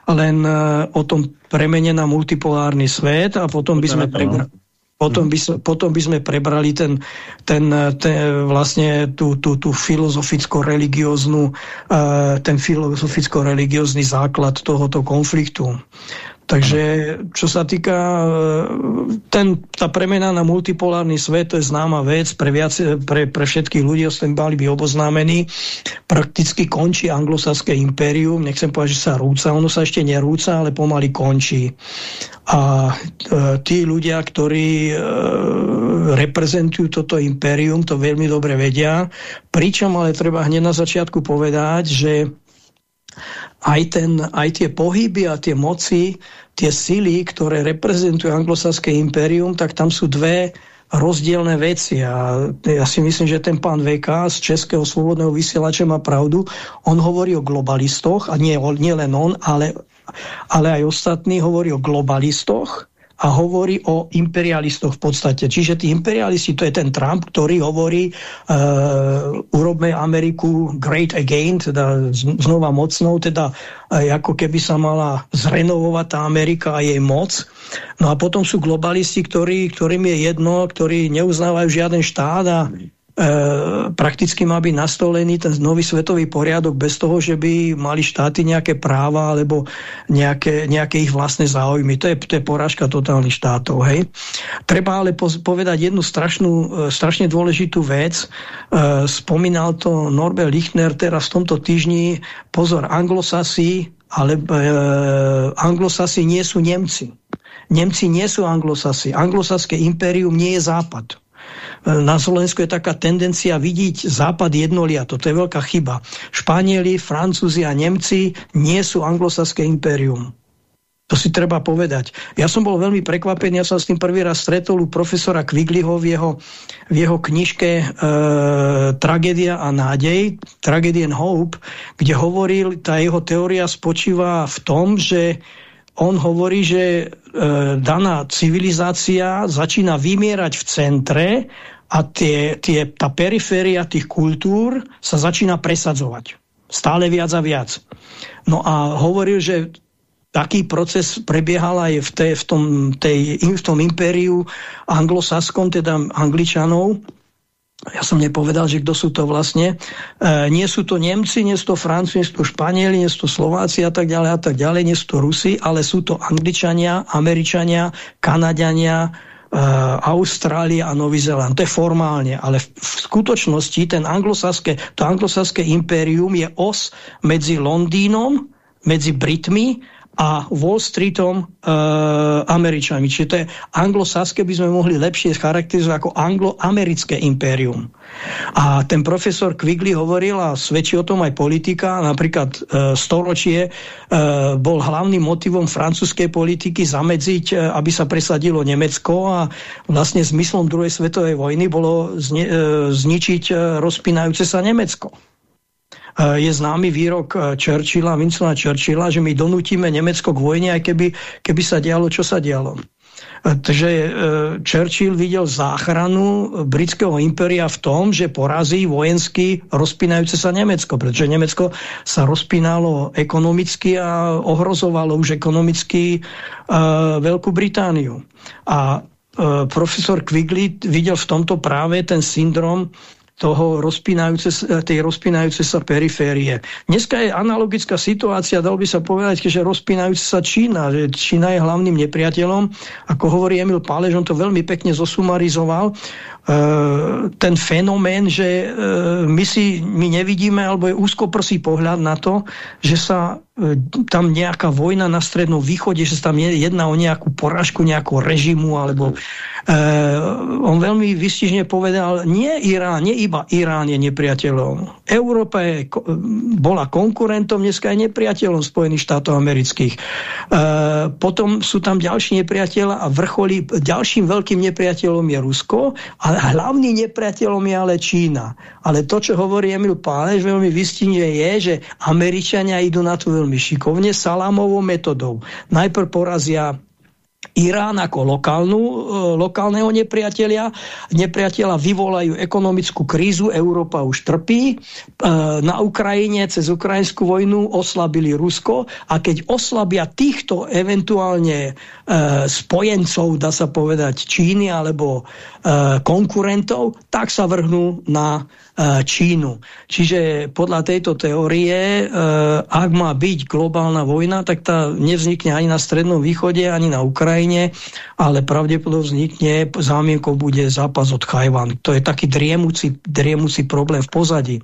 len e, o tom premene na multipolárny svet a potom by sme prebrali potom by, potom by sme prebrali ten, ten, ten vlastne tú, tú, tú filozoficko-religióznu, uh, ten filozoficko-religiózny základ tohoto konfliktu. Takže čo sa týka, e, ten, tá premena na multipolárny svet, to je známa vec pre, viac, pre, pre všetkých ľudí, s tým mali by oboznámení. Prakticky končí anglosaské impérium, nechcem povedať, že sa rúca, ono sa ešte nerúca, ale pomaly končí. A e, tí ľudia, ktorí e, reprezentujú toto impérium, to veľmi dobre vedia, pričom ale treba hneď na začiatku povedať, že aj, ten, aj tie pohyby a tie moci, tie sily, ktoré reprezentujú anglosaské impérium, tak tam sú dve rozdielne veci a ja si myslím, že ten pán VK z Českého slobodného vysielača má pravdu. On hovorí o globalistoch a nie, nie len on, ale, ale aj ostatní hovorí o globalistoch a hovorí o imperialistoch v podstate. Čiže tí imperialisti, to je ten Trump, ktorý hovorí uh, urobme Ameriku great again, teda znova mocnou, teda uh, ako keby sa mala zrenovovať tá Amerika a jej moc. No a potom sú globalisti, ktorí, ktorým je jedno, ktorí neuznávajú žiaden štát a prakticky má byť nastolený ten nový svetový poriadok bez toho, že by mali štáty nejaké práva alebo nejaké, nejaké ich vlastné záujmy. To je, to je porážka totálnych štátov. Hej. Treba ale povedať jednu strašnú, e, strašne dôležitú vec. E, spomínal to Norbert Lichner teraz v tomto týždni. Pozor, anglosasi, ale e, anglosasi nie sú Nemci. Nemci nie sú anglosasi. Anglosaské impérium nie je západ na Slovensku je taká tendencia vidieť západ jednoliato. To je veľká chyba. Španieli, Francúzi a Nemci nie sú anglosaské impérium. To si treba povedať. Ja som bol veľmi prekvapený, ja som s tým prvý raz stretol u profesora Kvigliho v jeho, v jeho knižke e, Tragédia a nádej, Tragedy and Hope, kde hovoril, tá jeho teória spočíva v tom, že on hovorí, že e, daná civilizácia začína vymierať v centre a tie, tie, tá periféria tých kultúr sa začína presadzovať. Stále viac a viac. No a hovoril, že taký proces prebiehal aj v, tej, v, tom, tej, v tom impériu anglosaskom, teda angličanov. Ja som nepovedal, že kto sú to vlastne. E, nie sú to Nemci, nie sú to Francúzi, nie sú to Španieli, nie sú to Slováci a tak ďalej a tak ďalej, nie sú to Rusi, ale sú to Angličania, Američania, Kanadiania, Austrália a Nový Zeland. To je formálne, ale v, v skutočnosti ten anglosaské, to anglosaské impérium je os medzi Londýnom, medzi Britmi a Wall Streetom e, Američanmi. Čiže to je anglosaské by sme mohli lepšie charakterizovať ako anglo-americké impérium. A ten profesor Quigley hovoril a svedčí o tom aj politika, napríklad e, storočie e, bol hlavným motivom francúzskej politiky zamedziť, e, aby sa presadilo Nemecko a vlastne zmyslom druhej svetovej vojny bolo zni e, zničiť e, rozpínajúce sa Nemecko je známy výrok e, Churchilla, Winsona Churchilla, že my donútime Nemecko k vojne, aj keby, keby sa dialo, čo sa dialo. E, takže Churchill videl záchranu britského impéria v tom, že porazí vojensky rozpínajúce sa Nemecko, pretože Nemecko sa rozpínalo ekonomicky a ohrozovalo už ekonomicky Veľkú Britániu. A profesor Quigley videl v tomto práve ten syndrom toho rozpínajúce, tej rozpínajúce sa periférie. Dneska je analogická situácia, dal by sa povedať, že rozpínajúce sa Čína, že Čína je hlavným nepriateľom. Ako hovorí Emil Pálež, on to veľmi pekne zosumarizoval. E, ten fenomén, že e, my si my nevidíme, alebo je úzkoprsý pohľad na to, že sa e, tam nejaká vojna na Strednom východe, že sa tam jedná o nejakú poražku nejakého režimu, alebo on veľmi vystižne povedal, nie Irán, nie iba Irán je nepriateľom. Európa je, bola konkurentom, dneska je nepriateľom Spojených štátov amerických. E, potom sú tam ďalší nepriateľa a vrcholí, ďalším veľkým nepriateľom je Rusko, ale hlavný nepriateľom je ale Čína. Ale to, čo hovorí Emil Páleš, veľmi vystihne je, že Američania idú na to veľmi šikovne, salámovou metodou. Najprv porazia Irán ako lokálnu, e, lokálneho nepriateľa. Nepriateľa vyvolajú ekonomickú krízu, Európa už trpí. E, na Ukrajine cez ukrajinskú vojnu oslabili Rusko a keď oslabia týchto eventuálne e, spojencov, dá sa povedať Číny alebo konkurentov, tak sa vrhnú na Čínu. Čiže podľa tejto teórie, e, ak má byť globálna vojna, tak tá nevznikne ani na Strednom východe, ani na Ukrajine, ale pravdepodobne vznikne, zámienkou bude zápas od Chajvan. To je taký driemuci, driemuci problém v pozadí. E,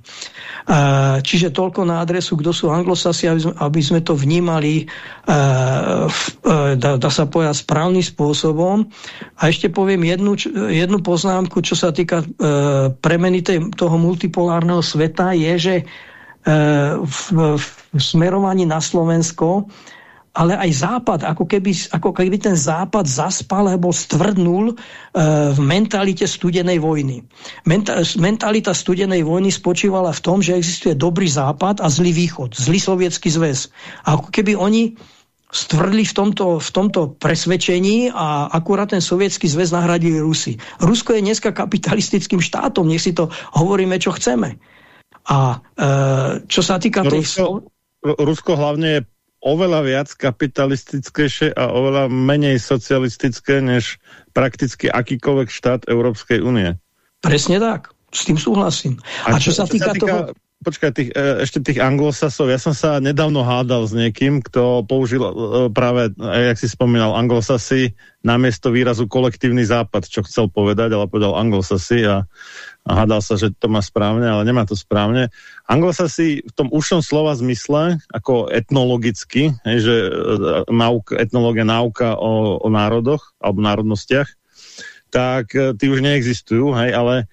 čiže toľko na adresu, kto sú anglosasi, aby sme, to vnímali, dá, sa povedať, správnym spôsobom. A ešte poviem jednu, jednu poznámku, čo sa týka premeny toho multipolárneho sveta je, že e, v, v smerovaní na Slovensko ale aj Západ, ako keby, ako keby ten Západ zaspal alebo stvrdnul e, v mentalite studenej vojny. Menta, mentalita studenej vojny spočívala v tom, že existuje dobrý Západ a zlý východ, zlý sovietský zväz. Ako keby oni stvrdli v tomto, v tomto presvedčení a akurát ten sovietský zväz nahradili Rusy. Rusko je dneska kapitalistickým štátom, nech si to hovoríme, čo chceme. A e, čo sa týka Rusko, tej... Rusko hlavne je oveľa viac kapitalistickejšie a oveľa menej socialistické, než prakticky akýkoľvek štát Európskej únie. Presne tak. S tým súhlasím. A, a čo, čo sa týka, sa týka toho počkaj, tých, e, ešte tých anglosasov, ja som sa nedávno hádal s niekým, kto použil e, práve, jak si spomínal, anglosasy namiesto výrazu kolektívny západ, čo chcel povedať, ale povedal anglosasy a, a hádal sa, že to má správne, ale nemá to správne. Anglosasy v tom užšom slova zmysle, ako etnologicky, že e, nauk, etnológia, náuka o, o národoch alebo národnostiach, tak tí už neexistujú, hej, ale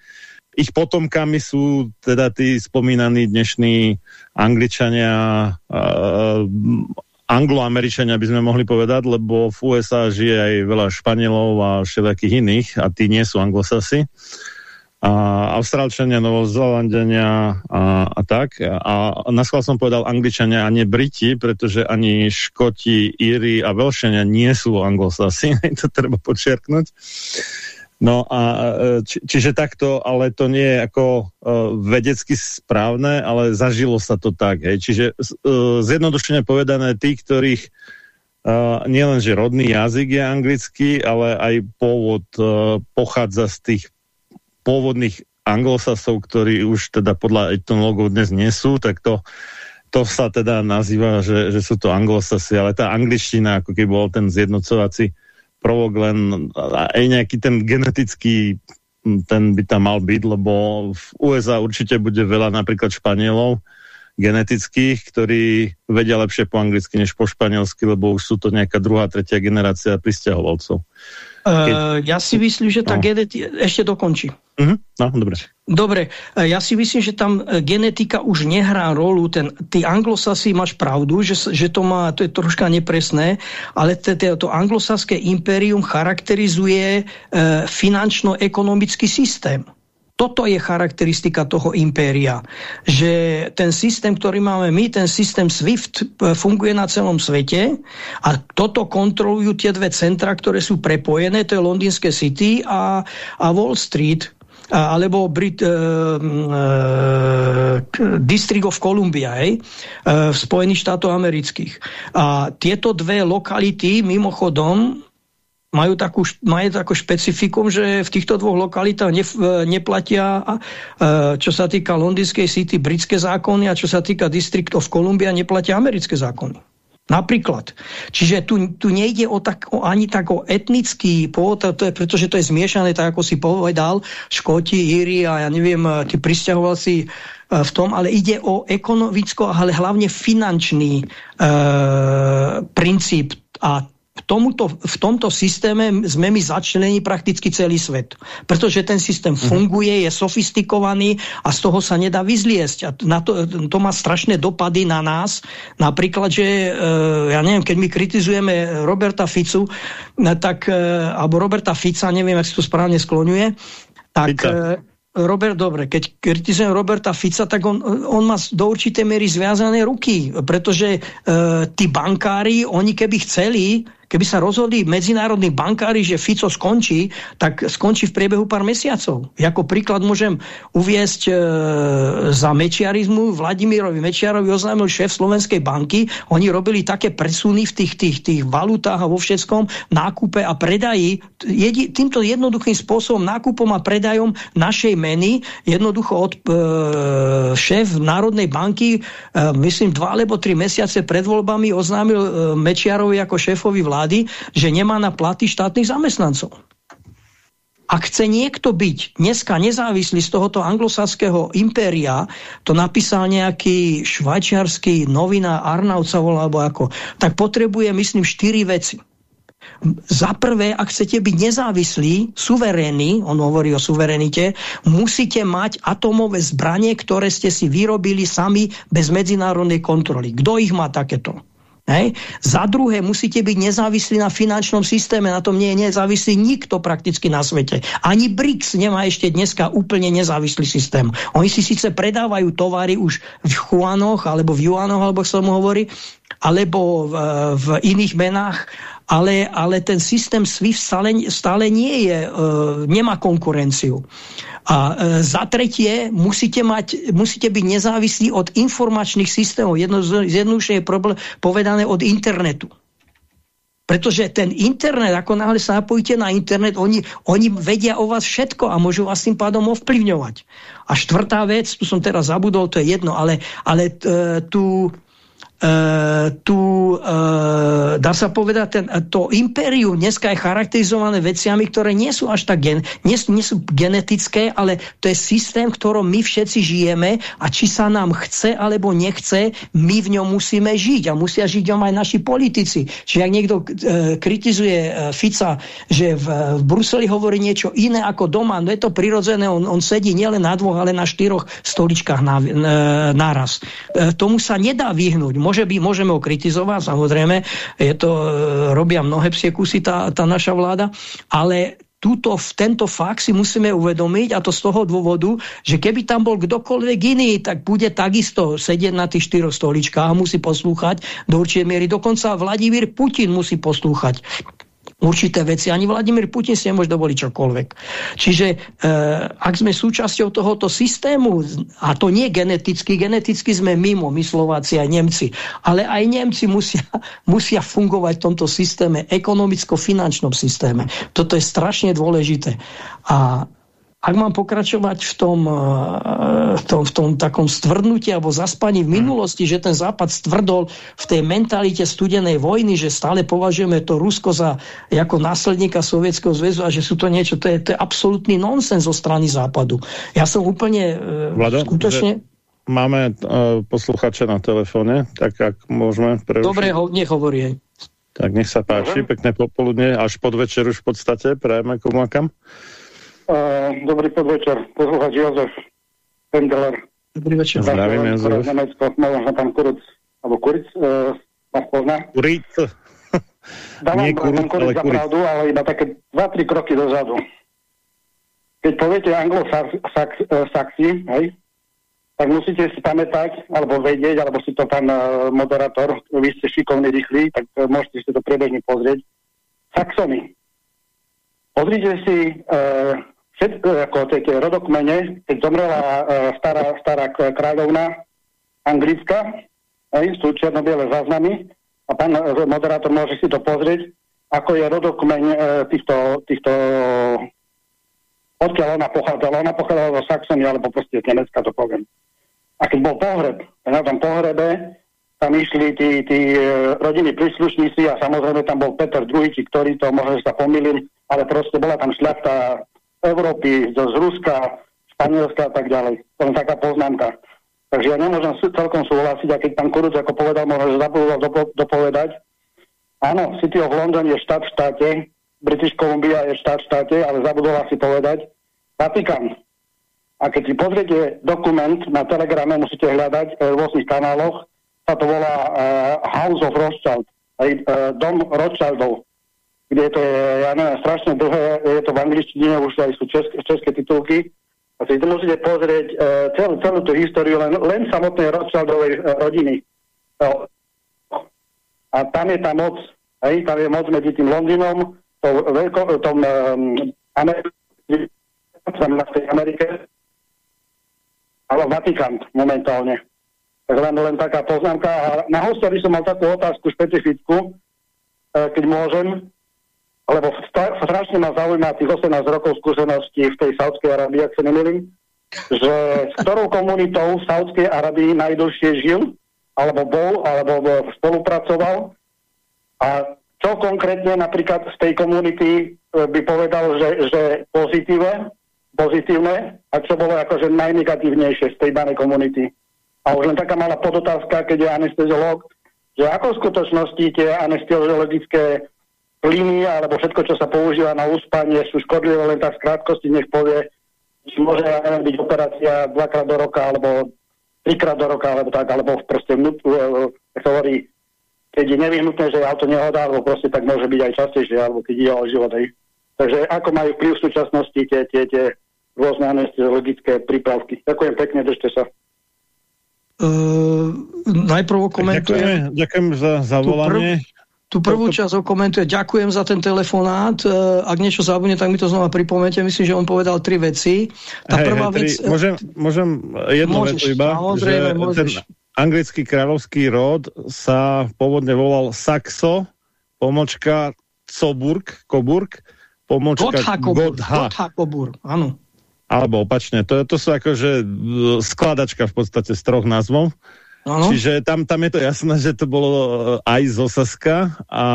ich potomkami sú teda tí spomínaní dnešní Angličania, uh, Angloameričania by sme mohli povedať, lebo v USA žije aj veľa Španielov a všelijakých iných a tí nie sú anglosasi. A Austrálčania, Novozelandania a, a tak. A na schvál som povedal Angličania a nie Briti, pretože ani Škoti, Íri a Velšania nie sú anglosasi. to treba počerknúť. No a e, či, čiže takto, ale to nie je ako uh, vedecky správne, ale zažilo sa to tak. Hej. Čiže uh, zjednodušene povedané, tí, ktorých uh, nielenže rodný jazyk je anglický, ale aj pôvod uh, pochádza z tých pôvodných anglosasov, ktorí už teda podľa etnologov dnes nie sú, tak to, to sa teda nazýva, že, že sú to anglosasy, ale tá angličtina, ako keby bol ten zjednocovací prvok, len aj nejaký ten genetický ten by tam mal byť, lebo v USA určite bude veľa napríklad Španielov genetických, ktorí vedia lepšie po anglicky než po španielsky, lebo už sú to nejaká druhá, tretia generácia pristahovalcov. Keď... Uh, ja si myslím, že tá no. genetika... Ešte dokončí. Uh -huh. No, dobre. Dobre, e, ja si myslím, že tam e, genetika už nehrá rolu. Ten, ty anglosasy máš pravdu, že, že to má, to je troška nepresné, ale to anglosaské impérium charakterizuje uh, finančno-ekonomický systém. Toto je charakteristika toho impéria, že ten systém, ktorý máme my, ten systém SWIFT e, funguje na celom svete a toto kontrolujú tie dve centra, ktoré sú prepojené, to je Londýnske City a, a Wall Street, alebo Brit, uh, uh, District of Columbia hej, uh, v Spojených štátoch amerických. A tieto dve lokality mimochodom majú takú, majú takú špecifikum, že v týchto dvoch lokalitách ne, neplatia, čo sa týka Londýnskej City, britské zákony a čo sa týka District of Columbia, neplatia americké zákony. Napríklad. Čiže tu, tu nejde o tak, o, ani tak o etnický pôvod, to je, pretože to je zmiešané, tak ako si povedal, Škoti, Íri a ja neviem, tí pristahovalci v tom, ale ide o ekonomicko, ale hlavne finančný e, princíp a v, tomuto, v tomto systéme sme my začlení prakticky celý svet. Pretože ten systém mhm. funguje, je sofistikovaný a z toho sa nedá vyzliesť. A na to, to má strašné dopady na nás. Napríklad, že e, ja neviem, keď my kritizujeme Roberta Ficu, tak, e, alebo Roberta Fica, neviem, ak si to správne skloňuje, tak... Fica. E, Robert, dobre, keď kritizujem Roberta Fica, tak on, on má do určitej miery zviazané ruky, pretože e, tí bankári, oni keby chceli, Keby sa rozhodli medzinárodní bankári, že Fico skončí, tak skončí v priebehu pár mesiacov. Jako príklad môžem uviesť e, za mečiarizmu Vladimirovi Mečiarovi oznámil šéf Slovenskej banky. Oni robili také presuny v tých, tých, tých valutách a vo všetkom nákupe a predaji. Jedi, týmto jednoduchým spôsobom nákupom a predajom našej meny jednoducho od e, šéf Národnej banky, e, myslím dva alebo tri mesiace pred voľbami oznámil e, Mečiarovi ako šéfovi vlády vlády, že nemá na platy štátnych zamestnancov. Ak chce niekto byť dneska nezávislý z tohoto anglosaského impéria, to napísal nejaký švajčiarsky novina Arnaud volá, alebo ako, tak potrebuje, myslím, štyri veci. Za prvé, ak chcete byť nezávislí, suverénni, on hovorí o suverenite, musíte mať atomové zbranie, ktoré ste si vyrobili sami bez medzinárodnej kontroly. Kto ich má takéto? Hej. Za druhé, musíte byť nezávislí na finančnom systéme, na tom nie je nezávislý nikto prakticky na svete. Ani BRICS nemá ešte dneska úplne nezávislý systém. Oni si síce predávajú tovary už v Juanoch, alebo v Juanoch, alebo sa mu hovorí, alebo v, v iných menách, ale, ale ten systém SWIFT stále, stále nie je, e, nemá konkurenciu. A e, za tretie, musíte, mať, musíte byť nezávislí od informačných systémov, jedno, jednoduchšie je povedané od internetu. Pretože ten internet, ako náhle sa napojíte na internet, oni, oni vedia o vás všetko a môžu vás tým pádom ovplyvňovať. A štvrtá vec, tu som teraz zabudol, to je jedno, ale, ale e, Uh, tu, uh, dá sa povedať, ten, to impérium dneska je charakterizované veciami, ktoré nie sú až tak gen, nie, nie sú genetické, ale to je systém, v ktorom my všetci žijeme a či sa nám chce alebo nechce, my v ňom musíme žiť a musia žiť ňom aj naši politici. Čiže ak niekto uh, kritizuje Fica, že v, v Bruseli hovorí niečo iné ako doma, no je to prirodzené, on, on sedí nielen na dvoch, ale na štyroch stoličkách na, naraz. Tomu sa nedá vyhnúť Môže by, môžeme ho kritizovať, samozrejme, je to, e, robia mnohé psie kusy tá, tá naša vláda, ale túto, tento fakt si musíme uvedomiť a to z toho dôvodu, že keby tam bol kdokoľvek iný, tak bude takisto sedieť na tých štyroch stoličkách a musí poslúchať do určitej miery. Dokonca Vladimír Putin musí poslúchať určité veci. Ani Vladimír Putin si nemôže dovoliť čokoľvek. Čiže e, ak sme súčasťou tohoto systému, a to nie geneticky, geneticky sme mimo, my Slováci a Nemci, ale aj Nemci musia, musia fungovať v tomto systéme, ekonomicko-finančnom systéme. Toto je strašne dôležité. A ak mám pokračovať v tom, eh, v tom, v tom takom stvrdnutí alebo zaspaní v mhm. minulosti, že ten Západ stvrdol v tej mentalite studenej vojny, že stále považujeme to Rusko za ako následníka Sovietskeho zväzu a že sú to niečo, to je, to je absolútny nonsens zo strany Západu. Ja som úplne eh, Vlado, skutočne... Máme uh, posluchače na telefóne, tak ak môžeme prerušiť. Dobre, ho, nech hovorí. Tak nech sa páči, pekné popoludne, až podvečer už v podstate, prajeme komakam. Dobrý podvečer, poslúchač Jozef Pendeler. Dobrý večer. Zdravím, Jozef. Nemecko, možno tam Kuric, alebo Kuric, uh, vás pozná? Kuric. Dávam Nie Kuric, ale Kuric. pravdu, ale iba také 2-3 kroky dozadu. Keď poviete anglo-saxi, hej, tak musíte si pamätať, alebo vedieť, alebo si to pán uh, moderátor, vy ste šikovní, rýchli, tak uh, môžete si to prebežne pozrieť. Saxony. Pozrite si uh, ako tie, tie rodokmene, keď zomrela uh, stará, stará kráľovna anglická, aj, sú černo-biele záznamy a pán moderátor môže si to pozrieť, ako je rodokmeň uh, týchto, týchto odkiaľ ona pochádzala. Ona pochádzala zo Saxony, alebo proste z Nemecka, to poviem. A keď bol pohreb, na tom pohrebe tam išli tí, tí rodiny príslušníci a samozrejme tam bol Peter II, ktorý to možno sa pomýlim, ale proste bola tam šľachta Európy, z, Ruska, Španielska a tak ďalej. To je taká poznámka. Takže ja nemôžem celkom súhlasiť, a keď pán Kuruc, ako povedal, možno, že zabudol dopo, dopovedať, Áno, City of London je štát v štáte, British Columbia je štát v štáte, ale zabudol si povedať Vatikán. A keď si pozriete dokument na Telegrame, musíte hľadať v rôznych kanáloch, sa to volá uh, House of Rothschild, aj, uh, Dom Rothschildov, kde to je, ja neviem, strašne dlhé, je to v angličtine, už aj sú české, české titulky. A si to musíte pozrieť uh, celú, celú tú históriu len, len samotnej Rothschildovej uh, rodiny. Uh, a tam je tá moc, hej, tam je moc medzi tým Londýnom, tou veľkou, tom um, Amerike, Amerike, ale Vatikant momentálne. Tak len, len taká poznámka. A na hosta by som mal takú otázku špecifickú, e, keď môžem, lebo strašne ma zaujíma tých 18 rokov skúseností v tej Saudskej Arabii, ak sa nemýlim, že s ktorou komunitou v Saudskej Arabii najdlhšie žil, alebo bol, alebo spolupracoval a čo konkrétne napríklad z tej komunity e, by povedal, že, že pozitíve, pozitívne a čo bolo akože najnegatívnejšie z tej danej komunity. A už len taká malá podotázka, keď je anesteziolog, že ako v skutočnosti tie anesteziologické plyny alebo všetko, čo sa používa na uspanie, sú škodlivé len tak z krátkosti, nech povie, či môže ja neviem, byť operácia dvakrát do roka alebo trikrát do roka, alebo tak, alebo proste vnút, uh, hovorí, keď je nevyhnutné, že auto nehodá, alebo proste tak môže byť aj častejšie, alebo keď ide o život. Aj. Takže ako majú vplyv v súčasnosti tie, tie, tie rôzne anesteziologické prípravky. Ďakujem pekne, držte sa. Uh, najprv komentujem... Ďakujem, ďakujem za zavolanie. Tu prvú časť okomentuje. Ďakujem za ten telefonát. E, ak niečo zabudne, tak mi to znova pripomente. Myslím, že on povedal tri veci. Tá hej, prvá hej, vec... Tri, môžem, môžem jednu môžeš, vec iba? Že môžeš. ten anglický kráľovský rod sa pôvodne volal Saxo, pomočka Coburg, Coburg, pomočka Godha. Godha Coburg, áno. Alebo opačne. To, to sú akože e, skladačka v podstate z troch názvov. Ano. Čiže tam, tam je to jasné, že to bolo eh, aj z Osaska a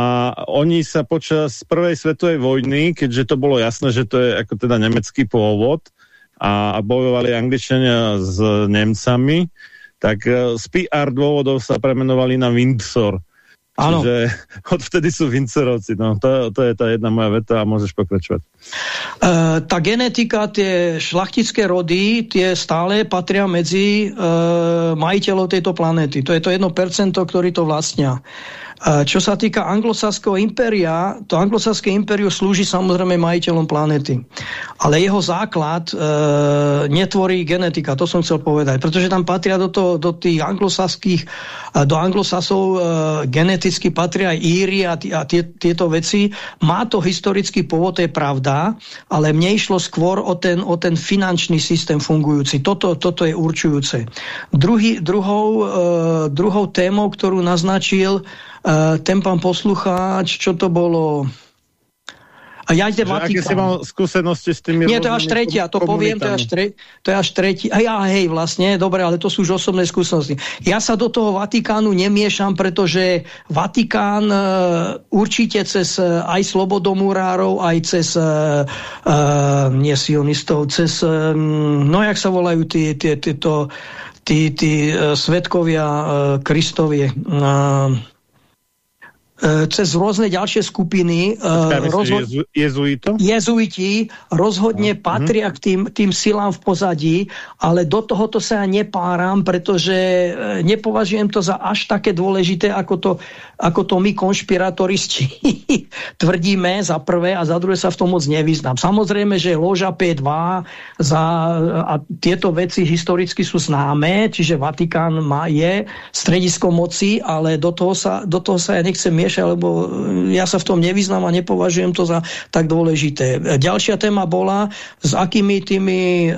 oni sa počas prvej svetovej vojny, keďže to bolo jasné, že to je ako teda nemecký pôvod a, a bojovali Angličania s Nemcami, tak eh, z PR dôvodov sa premenovali na Windsor. Áno. Čiže odvtedy sú Vincerovci. No, to, to je tá jedna moja veta a môžeš pokračovať. Uh, tá genetika, tie šlachtické rody, tie stále patria medzi uh, majiteľov tejto planéty. To je to 1%, ktorý to vlastnia. Čo sa týka anglosaského impéria, to anglosaské impériu slúži samozrejme majiteľom planéty. Ale jeho základ e, netvorí genetika, to som chcel povedať, pretože tam patria do, to, do tých anglosaských, e, do anglosasov e, geneticky patria aj Íry a, a tie, tieto veci. Má to historický pôvod, je pravda, ale mne išlo skôr o ten, o ten finančný systém fungujúci. Toto, toto je určujúce. Druhý, druhou, e, druhou témou, ktorú naznačil ten pán poslucháč, čo to bolo... A ja ide Aké si mal skúsenosti s tými Nie, to je až tretia, to poviem, to je až, tre, to je až tretí. A ja, hej, vlastne, dobre, ale to sú už osobné skúsenosti. Ja sa do toho Vatikánu nemiešam, pretože Vatikán uh, určite cez uh, aj slobodomurárov, aj cez uh, nie sionistov, cez, uh, no jak sa volajú tie, tie, tieto tí, tí uh, svetkovia uh, Kristovie, E, cez rôzne ďalšie skupiny Počkaj, rozhod... jezu, jezuiti rozhodne no. patria k tým, tým silám v pozadí, ale do tohoto sa ja nepáram, pretože e, nepovažujem to za až také dôležité, ako to, ako to my konšpiratoristi tvrdíme za prvé a za druhé sa v tom moc nevyznám. Samozrejme, že loža P2 za, a tieto veci historicky sú známe, čiže Vatikán má, je stredisko moci, ale do toho sa, do toho sa ja nechcem miešať riešia, lebo e, ja sa v tom nevyznám a nepovažujem to za tak dôležité. Ďalšia téma bola, s akými tými e,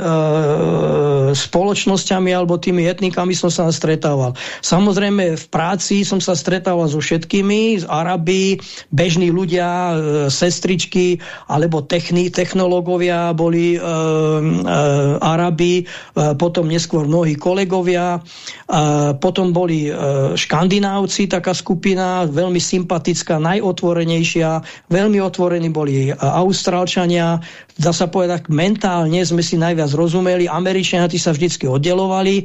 spoločnosťami alebo tými etnikami som sa stretával. Samozrejme v práci som sa stretával so všetkými, z Araby, bežní ľudia, e, sestričky alebo techni, technológovia boli e, e, Araby, e, potom neskôr mnohí kolegovia, e, potom boli e, škandinávci, taká skupina, veľmi sympatická sympatická, najotvorenejšia, veľmi otvorení boli Austrálčania, dá sa povedať, mentálne sme si najviac rozumeli, Američania tí sa vždycky oddelovali,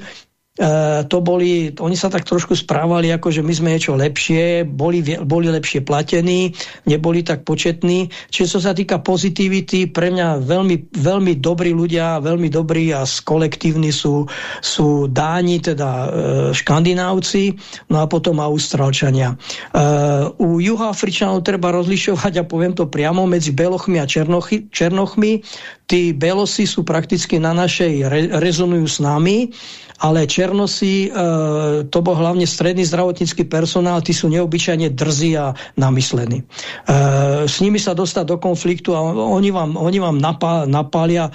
to boli, oni sa tak trošku správali, ako že my sme niečo lepšie, boli, boli lepšie platení, neboli tak početní. Čiže čo sa týka pozitivity, pre mňa veľmi, veľmi dobrí ľudia, veľmi dobrí a kolektívni sú, sú Dáni, teda e, Škandinávci, no a potom Austrálčania. E, u Juhoafričanov treba rozlišovať, a poviem to priamo, medzi Belochmi a Černochy, Černochmi. Tí Belosi sú prakticky na našej, re, rezonujú s nami, ale Černosi, e, to bol hlavne stredný zdravotnícky personál, tí sú neobyčajne drzí a namyslení. E, s nimi sa dostať do konfliktu a oni vám, oni vám napá, napália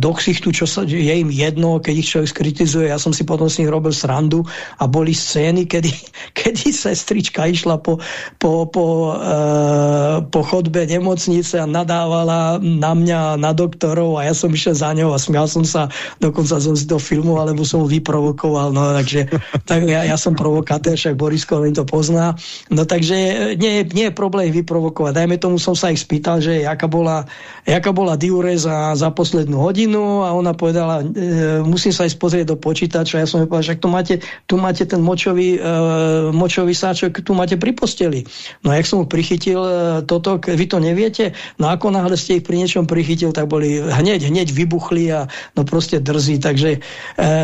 do ksichtu, čo sa, je im jedno, keď ich človek skritizuje. Ja som si potom s nich robil srandu a boli scény, kedy, kedy sestrička išla po, po, po, e, po chodbe nemocnice a nadávala na mňa, na doktorov a ja som išiel za ňou a smial som sa, dokonca som si to filmu, alebo som ho vyprovokoval, no takže tak ja, ja som provokatér, však Borisko len to pozná. No takže nie, nie je problém vyprovokovať. Dajme tomu, som sa ich spýtal, že jaká bola, jaká bola diureza za poslednú hodinu a ona povedala, e, musím sa ísť pozrieť do počítača. Ja som povedal, že tu máte, tu máte ten močový, e, močový sáčok, tu máte pri posteli. No a jak som mu prichytil e, toto, vy to neviete? No ako náhle ste ich pri niečom prichytil, tak boli hneď, hneď vybuchli a no proste drzí. Takže e,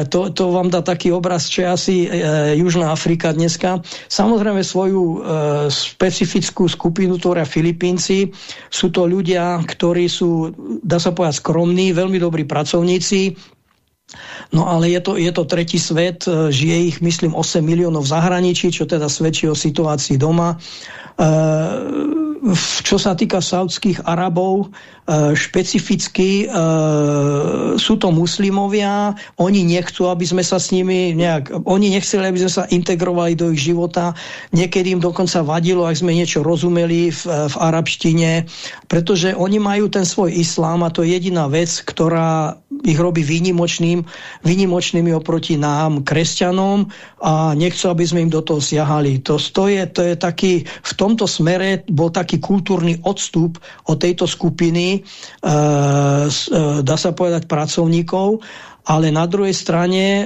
to, to vám dá taký obraz, čo je asi e, Južná Afrika dneska. Samozrejme svoju e, specifickú skupinu tvoria Filipínci. Sú to ľudia, ktorí sú, dá sa povedať, skromní, schopní, veľmi dobrí pracovníci, No ale je to, je to tretí svet, e, žije ich myslím 8 miliónov v zahraničí, čo teda svedčí o situácii doma. E, čo sa týka saudských Arabov, e, špecificky sú to muslimovia, oni nechcú, aby sme sa s nimi nejak, oni nechceli, aby sme sa integrovali do ich života, niekedy im dokonca vadilo, ak sme niečo rozumeli v, v arabštine, pretože oni majú ten svoj islám a to je jediná vec, ktorá ich robí výnimočným, výnimočnými oproti nám, kresťanom a nechcú, aby sme im do toho siahali. To, to, je, to je taký, v tomto smere bol taký kultúrny odstup od tejto skupiny, e, e, dá sa povedať, pracovníkov ale na druhej strane, e,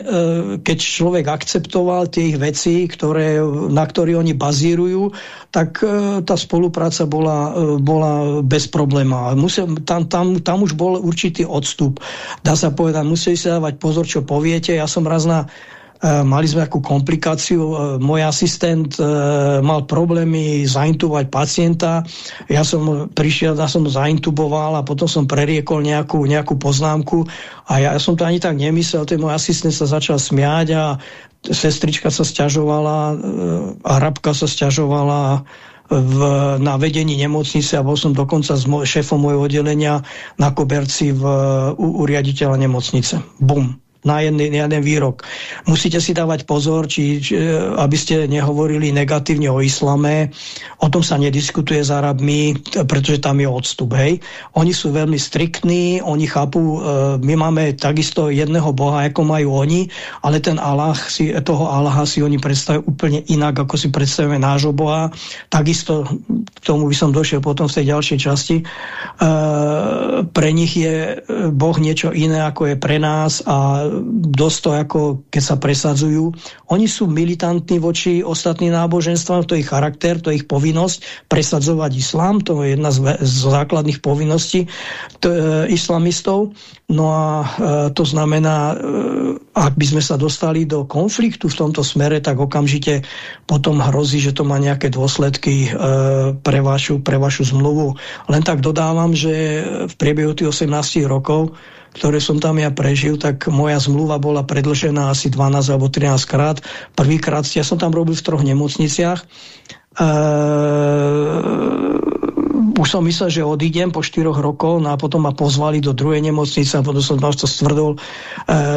keď človek akceptoval tie ich veci, ktoré, na ktoré oni bazírujú, tak e, tá spolupráca bola, e, bola bez probléma. Tam, tam, tam už bol určitý odstup. Dá sa povedať, museli sa dávať pozor, čo poviete. Ja som raz na mali sme akú komplikáciu. E, môj asistent e, mal problémy zaintubovať pacienta. Ja som prišiel, ja som zaintuboval a potom som preriekol nejakú, nejakú poznámku a ja, ja som to ani tak nemyslel. Ten môj asistent sa začal smiať a sestrička sa stiažovala, arabka sa stiažovala v, na vedení nemocnice a bol som dokonca s šéfom môjho oddelenia na koberci v, u, u riaditeľa nemocnice. Bum na jeden, jeden výrok. Musíte si dávať pozor, či, či, aby ste nehovorili negatívne o islame. O tom sa nediskutuje s Arabmi, pretože tam je odstup. Hej. Oni sú veľmi striktní, oni chápu, e, my máme takisto jedného Boha, ako majú oni, ale ten Allah si, toho Allaha si oni predstavujú úplne inak, ako si predstavujeme nášho Boha. Takisto k tomu by som došiel potom v tej ďalšej časti. E, pre nich je Boh niečo iné, ako je pre nás a dosť to ako keď sa presadzujú. Oni sú militantní voči ostatným náboženstvám, to je ich charakter, to je ich povinnosť presadzovať islám, to je jedna z, z základných povinností to, e, islamistov. No a e, to znamená, e, ak by sme sa dostali do konfliktu v tomto smere, tak okamžite potom hrozí, že to má nejaké dôsledky e, pre, vašu, pre vašu zmluvu. Len tak dodávam, že v priebehu tých 18 rokov ktoré som tam ja prežil, tak moja zmluva bola predlžená asi 12 alebo 13 krát. Prvýkrát, ja som tam robil v troch nemocniciach. Eee už som myslel, že odídem po 4 rokov no a potom ma pozvali do druhej nemocnice a potom som tam to stvrdol e,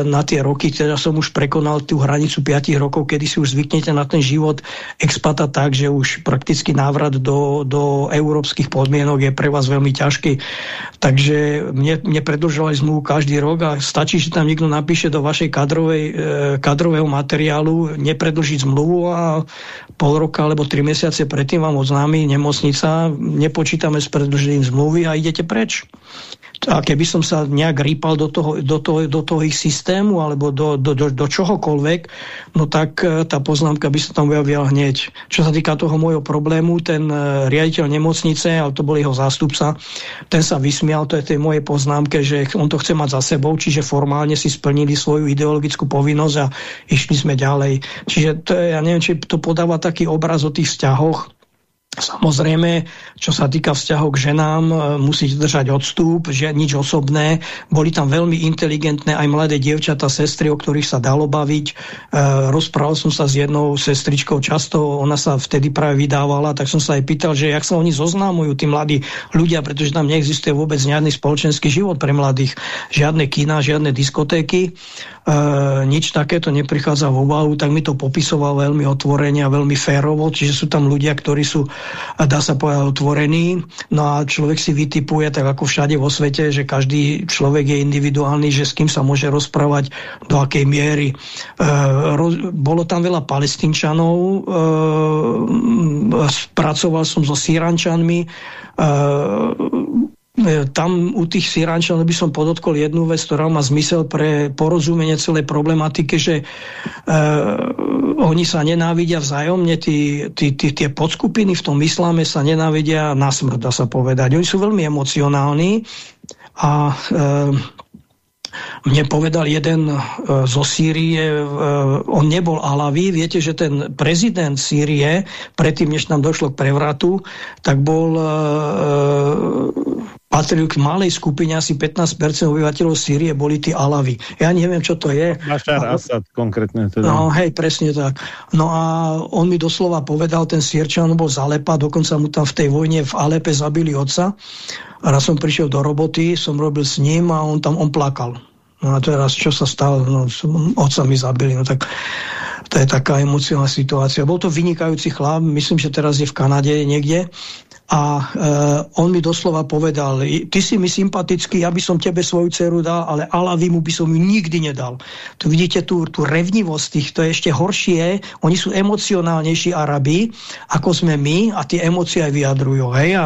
na tie roky, teda som už prekonal tú hranicu 5 rokov, kedy si už zvyknete na ten život expata tak, že už prakticky návrat do, do európskych podmienok je pre vás veľmi ťažký. Takže mne, mne predlžovali zmluvu každý rok a stačí, že tam niekto napíše do vašej kadrovej, e, kadrového materiálu nepredlžiť zmluvu a pol roka alebo tri mesiace predtým vám oznámi nemocnica, nepočíta počítame s predlžením zmluvy a idete preč. A keby som sa nejak rýpal do toho, do toho, do toho ich systému alebo do, do, do, do čohokoľvek, no tak e, tá poznámka by sa tam objavila hneď. Čo sa týka toho môjho problému, ten e, riaditeľ nemocnice, ale to bol jeho zástupca, ten sa vysmial, to je tej mojej poznámke, že on to chce mať za sebou, čiže formálne si splnili svoju ideologickú povinnosť a išli sme ďalej. Čiže to je, ja neviem, či to podáva taký obraz o tých vzťahoch, Samozrejme, čo sa týka vzťahov k ženám, e, musíte držať odstup, že nič osobné. Boli tam veľmi inteligentné aj mladé dievčata, sestry, o ktorých sa dalo baviť. E, rozprával som sa s jednou sestričkou často, ona sa vtedy práve vydávala, tak som sa aj pýtal, že jak sa oni zoznámujú, tí mladí ľudia, pretože tam neexistuje vôbec žiadny spoločenský život pre mladých. Žiadne kina, žiadne diskotéky. E, nič takéto neprichádza vo úvahu, tak mi to popisoval veľmi otvorene a veľmi férovo, čiže sú tam ľudia, ktorí sú, dá sa povedať, otvorení. No a človek si vytipuje, tak ako všade vo svete, že každý človek je individuálny, že s kým sa môže rozprávať, do akej miery. E, roz, bolo tam veľa palestínčanov, e, pracoval som so sírančanmi, e, E, tam u tých Syrančanov by som podotkol jednu vec, ktorá má zmysel pre porozumenie celej problematike, že e, oni sa nenávidia vzájomne, tí, tí, tí, tie podskupiny v tom islame sa nenávidia na smrť, dá sa povedať. Oni sú veľmi emocionálni a e, mne povedal jeden e, zo Sýrie, e, on nebol Alaví, viete, že ten prezident Sýrie, predtým, než nám došlo k prevratu, tak bol e, patril k malej skupine, asi 15% obyvateľov Sýrie boli tí Alavy. Ja neviem, čo to je. Mašar Asad konkrétne. Teda. No hej, presne tak. No a on mi doslova povedal, ten Sýrčan bol z Alepa, dokonca mu tam v tej vojne v Alepe zabili otca. A raz som prišiel do roboty, som robil s ním a on tam on plakal. No a teraz, čo sa stalo? No, otca mi zabili. No tak to je taká emocionálna situácia. Bol to vynikajúci chlap, myslím, že teraz je v Kanade niekde a e, on mi doslova povedal, ty si mi sympatický, ja by som tebe svoju dceru dal, ale Alavimu by som ju nikdy nedal. Tu vidíte tú, tú revnivosť tých, to je ešte horšie, oni sú emocionálnejší Arabi, ako sme my a tie emócie aj vyjadrujú. Hej? A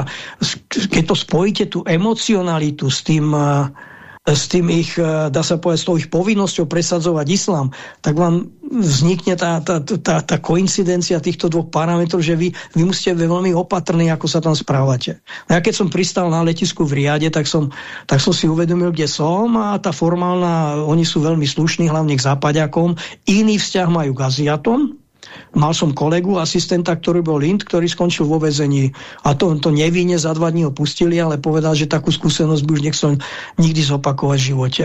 keď to spojíte, tú emocionalitu s tým... E, s tým ich, e, dá sa povedať, s tou ich povinnosťou presadzovať islám, tak vám vznikne tá, tá, tá, tá koincidencia týchto dvoch parametrov, že vy, vy musíte veľmi opatrní, ako sa tam správate. No ja keď som pristal na letisku v Riade, tak som, tak som si uvedomil, kde som a tá formálna, oni sú veľmi slušní, hlavne k západiakom. Iný vzťah majú k Aziatom, Mal som kolegu, asistenta, ktorý bol Lind, ktorý skončil vo vezení. A to, to nevinne za dva dní ho pustili, ale povedal, že takú skúsenosť by už nechcel nikdy zopakovať v živote.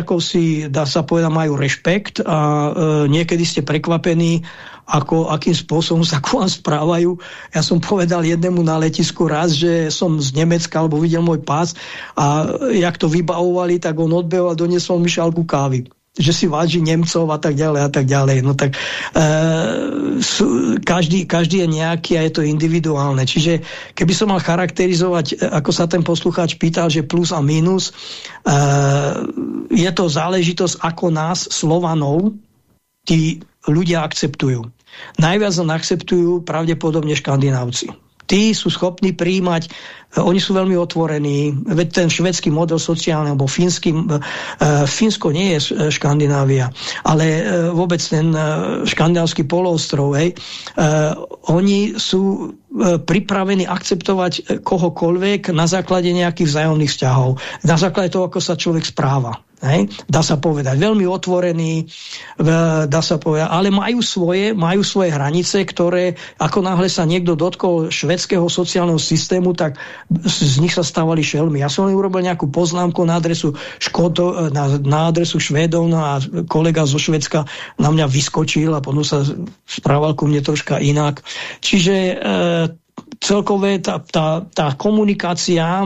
ako si, dá sa povedať, majú rešpekt a e, niekedy ste prekvapení, ako, akým spôsobom sa k vám správajú. Ja som povedal jednému na letisku raz, že som z Nemecka, alebo videl môj pás a jak to vybavovali, tak on odbehol a doniesol mi šálku kávy že si váži Nemcov a tak ďalej a tak ďalej. No tak e, sú, každý, každý je nejaký a je to individuálne. Čiže keby som mal charakterizovať, e, ako sa ten poslucháč pýtal, že plus a minus, e, je to záležitosť, ako nás, Slovanov, tí ľudia akceptujú. Najviac akceptujú pravdepodobne škandinávci tí sú schopní príjmať, e, oni sú veľmi otvorení, veď ten švedský model sociálny, alebo fínsky, uh, Fínsko nie je Škandinávia, ale vôbec ten škandinávsky poloostrov, hej, oni sú pripravení akceptovať kohokoľvek na základe nejakých vzájomných vzťahov, na základe toho, ako sa človek správa. Hej? Dá sa povedať, veľmi otvorený, dá sa povedať, ale majú svoje, majú svoje hranice, ktoré ako náhle sa niekto dotkol švedského sociálneho systému, tak z nich sa stávali šelmy. Ja som urobil nejakú poznámku na adresu, Škoto, na, na adresu Švédov no a kolega zo Švedska na mňa vyskočil a potom sa správal ku mne troška inak. Čiže e, celkové tá, tá, tá komunikácia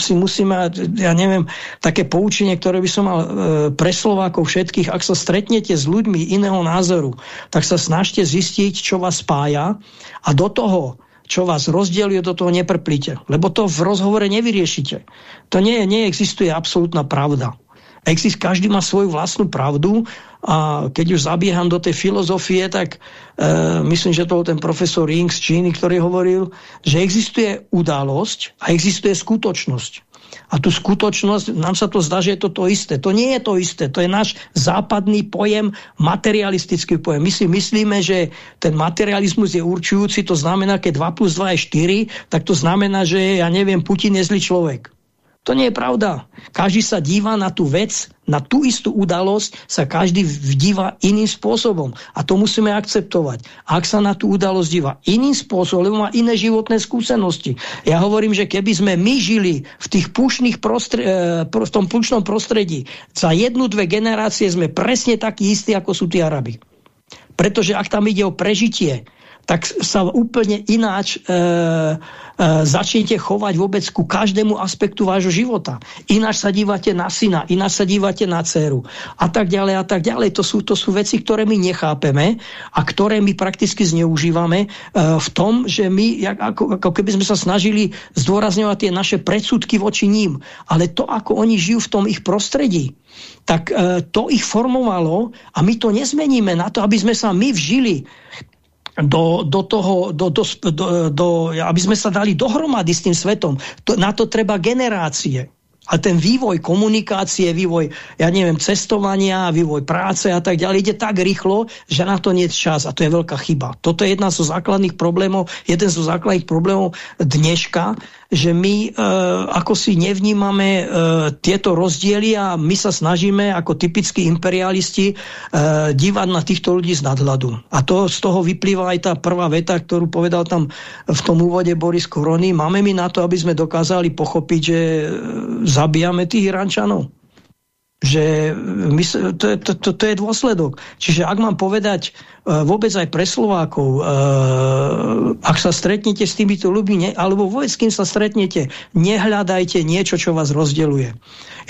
si musíme, ja neviem, také poučenie, ktoré by som mal e, pre Slovákov všetkých, ak sa stretnete s ľuďmi iného názoru, tak sa snažte zistiť, čo vás spája a do toho čo vás rozdieluje, do toho neprplíte. Lebo to v rozhovore nevyriešite. To nie, neexistuje absolútna pravda. Exist, každý má svoju vlastnú pravdu a keď už zabieham do tej filozofie, tak e, myslím, že to ten profesor Rings z Číny, ktorý hovoril, že existuje udalosť a existuje skutočnosť. A tu skutočnosť, nám sa to zdá, že je to to isté. To nie je to isté. To je náš západný pojem, materialistický pojem. My si myslíme, že ten materializmus je určujúci, to znamená, keď 2 plus 2 je 4, tak to znamená, že ja neviem, Putin je zlý človek. To nie je pravda. Každý sa díva na tú vec, na tú istú udalosť sa každý díva iným spôsobom. A to musíme akceptovať. Ak sa na tú udalosť díva iným spôsobom, lebo má iné životné skúsenosti. Ja hovorím, že keby sme my žili v, tých pušných e, v tom pušnom prostredí, za jednu, dve generácie sme presne takí istí, ako sú tí Arabi. Pretože ak tam ide o prežitie, tak sa úplne ináč e, e, začnete chovať vôbec ku každému aspektu vášho života. Ináč sa dívate na syna, ináč sa dívate na dceru a tak ďalej a tak ďalej. To sú, to sú veci, ktoré my nechápeme a ktoré my prakticky zneužívame e, v tom, že my, jak, ako, ako keby sme sa snažili zdôrazňovať tie naše predsudky voči ním. Ale to, ako oni žijú v tom ich prostredí, tak e, to ich formovalo a my to nezmeníme na to, aby sme sa my vžili do, do toho, do, do, do, do, aby sme sa dali dohromady s tým svetom. To, na to treba generácie. A ten vývoj komunikácie, vývoj, ja neviem, cestovania, vývoj práce a tak ďalej ide tak rýchlo, že na to nie je čas a to je veľká chyba. Toto je jedna zo základných problémov, jeden zo základných problémov dneška, že my e, ako si nevnímame e, tieto rozdiely a my sa snažíme ako typickí imperialisti e, dívať na týchto ľudí z nadhľadu. A to z toho vyplýva aj tá prvá veta, ktorú povedal tam v tom úvode Boris Korony. Máme my na to, aby sme dokázali pochopiť, že e, zabijame tých Irančanov že my, to, je, to, to, to je dôsledok. Čiže ak mám povedať uh, vôbec aj pre Slovákov, uh, ak sa stretnete s týmito ľuďmi, alebo vôbec s kým sa stretnete, nehľadajte niečo, čo vás rozdeluje.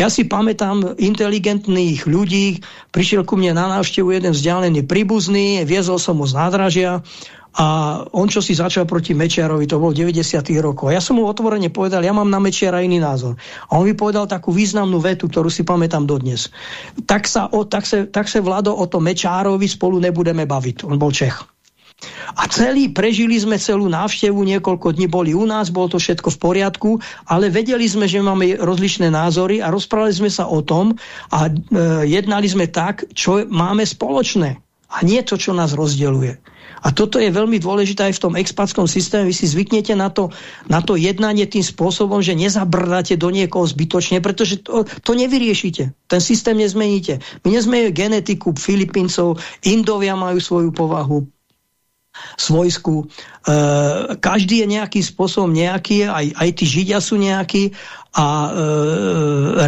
Ja si pamätám inteligentných ľudí, prišiel ku mne na návštevu jeden vzdialený príbuzný, viezol som ho z nádražia a on čo si začal proti Mečiarovi, to bol 90. rokov. A ja som mu otvorene povedal, ja mám na Mečiara iný názor. A on mi povedal takú významnú vetu, ktorú si pamätám dodnes. Tak sa, o, tak sa, tak sa Vlado o to Mečárovi spolu nebudeme baviť. On bol Čech. A celý, prežili sme celú návštevu, niekoľko dní boli u nás, bolo to všetko v poriadku, ale vedeli sme, že máme rozličné názory a rozprávali sme sa o tom a e, jednali sme tak, čo máme spoločné a nie to, čo nás rozdeluje. A toto je veľmi dôležité aj v tom expatskom systéme. Vy si zvyknete na to, na to jednanie tým spôsobom, že nezabrdáte do niekoho zbytočne, pretože to, to nevyriešite. Ten systém nezmeníte. My nezmeníme genetiku Filipíncov, Indovia majú svoju povahu, svojsku. E, každý je nejakým spôsobom nejaký, aj, aj tí Židia sú nejakí a e,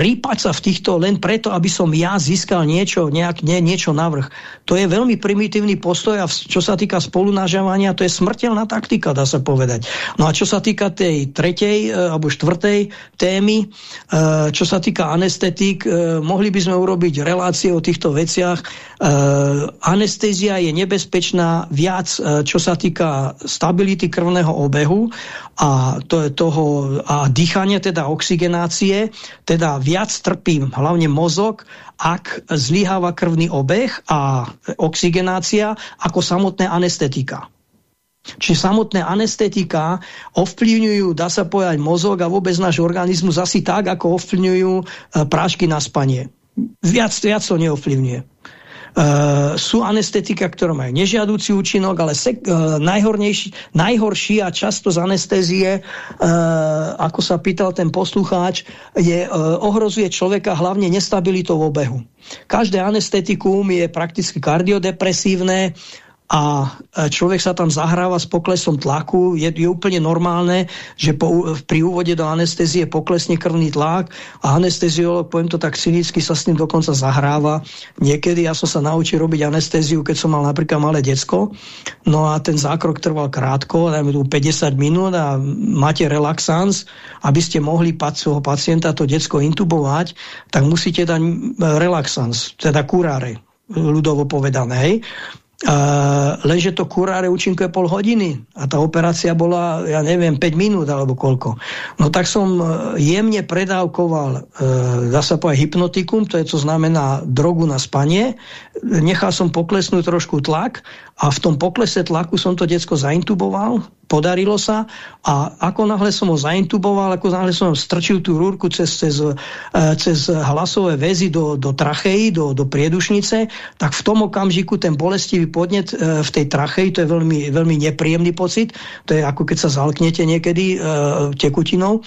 rýpať sa v týchto len preto, aby som ja získal niečo, nejak, nie, niečo navrh. To je veľmi primitívny postoj a čo sa týka spolunažávania, to je smrteľná taktika, dá sa povedať. No a čo sa týka tej tretej e, alebo štvrtej témy, e, čo sa týka anestetík, e, mohli by sme urobiť relácie o týchto veciach. E, anestézia je nebezpečná viac, e, čo sa týka stability krvného obehu a, to je toho, a dýchania, teda oxigenácie, teda viac trpím, hlavne mozog, ak zlyháva krvný obeh a oxigenácia ako samotné anestetika. Čiže samotné anestetika ovplyvňujú, dá sa povedať, mozog a vôbec náš organizmus asi tak, ako ovplyvňujú e, prášky na spanie. Viac, viac to neovplyvňuje. Uh, sú anestetika, ktoré majú nežiadúci účinok, ale sek, uh, najhorší a často z anestézie, uh, ako sa pýtal ten poslucháč, je, ohrozuje človeka hlavne nestabilitou obehu. Každé anestetikum je prakticky kardiodepresívne, a človek sa tam zahráva s poklesom tlaku. Je, je úplne normálne, že po, pri úvode do anestézie poklesne krvný tlak a anesteziolog, poviem to tak cynicky, sa s ním dokonca zahráva. Niekedy ja som sa naučil robiť anestéziu, keď som mal napríklad malé decko. No a ten zákrok trval krátko, dajme tu 50 minút a máte relaxans, aby ste mohli svojho pacienta to decko intubovať, tak musíte dať relaxans, teda kuráre ľudovo povedané. Hej? Uh, lenže to kuráre účinkuje pol hodiny a tá operácia bola, ja neviem, 5 minút alebo koľko. No tak som e, jemne predávkoval, uh, dá sa povedať, hypnotikum, to je, co znamená drogu na spanie. Nechal som poklesnúť trošku tlak a v tom poklese tlaku som to decko zaintuboval, podarilo sa a ako náhle som ho zaintuboval, ako náhle som strčil tú rúrku cez, cez, e, cez hlasové väzy do, do trachei, do, do priedušnice, tak v tom okamžiku ten bolestivý podnet e, v tej trachei, to je veľmi, veľmi nepríjemný pocit, to je ako keď sa zalknete niekedy e, tekutinou,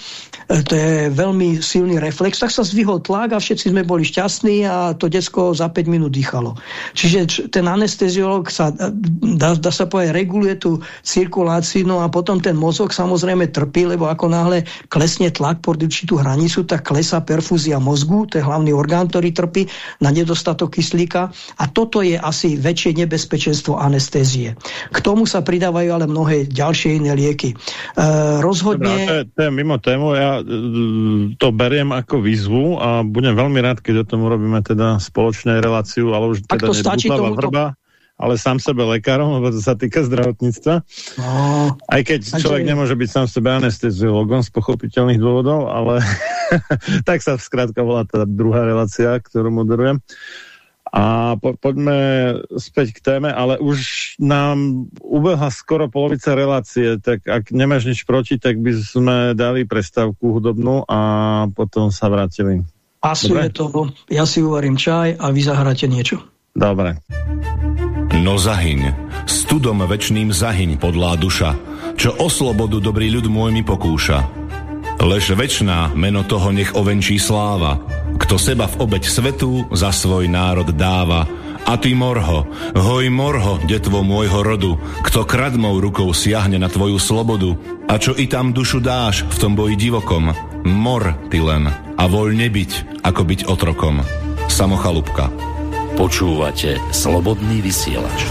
to je veľmi silný reflex, tak sa zvihol tlak a všetci sme boli šťastní a to decko za 5 minút dýchalo. Čiže ten anesteziolog sa, dá, dá sa povedať, reguluje tú cirkuláciu No a potom ten mozog samozrejme trpí, lebo ako náhle klesne tlak pod určitú hranicu, tak klesá perfúzia mozgu, to je hlavný orgán, ktorý trpí na nedostatok kyslíka. A toto je asi väčšie nebezpečenstvo anestézie. K tomu sa pridávajú ale mnohé ďalšie iné lieky. E, rozhodne... Dobre, to, je, to je mimo tému, ja e, to beriem ako výzvu a budem veľmi rád, keď o tom urobíme teda spoločné reláciu, ale už teda stačí tomuto... vrba ale sám sebe lekárom, lebo to sa týka zdravotníctva. No, Aj keď človek nemôže byť sám sebe anesteziologom z pochopiteľných dôvodov, ale tak sa skrátka volá tá druhá relácia, ktorú moderujem. A po, poďme späť k téme, ale už nám ubehla skoro polovica relácie, tak ak nemáš nič proti, tak by sme dali prestávku hudobnú a potom sa vrátili. Pasuje to, ja si uvarím čaj a vy zahráte niečo. Dobre. No zahyň, studom večným zahyň podlá duša, čo o slobodu dobrý ľud môj mi pokúša. Lež večná meno toho nech ovenčí sláva, kto seba v obeď svetu za svoj národ dáva. A ty morho, hoj morho, detvo môjho rodu, kto kradmou rukou siahne na tvoju slobodu, a čo i tam dušu dáš v tom boji divokom, mor ty len a voľne byť, ako byť otrokom. Samochalúbka. Počúvate Slobodný vysielač.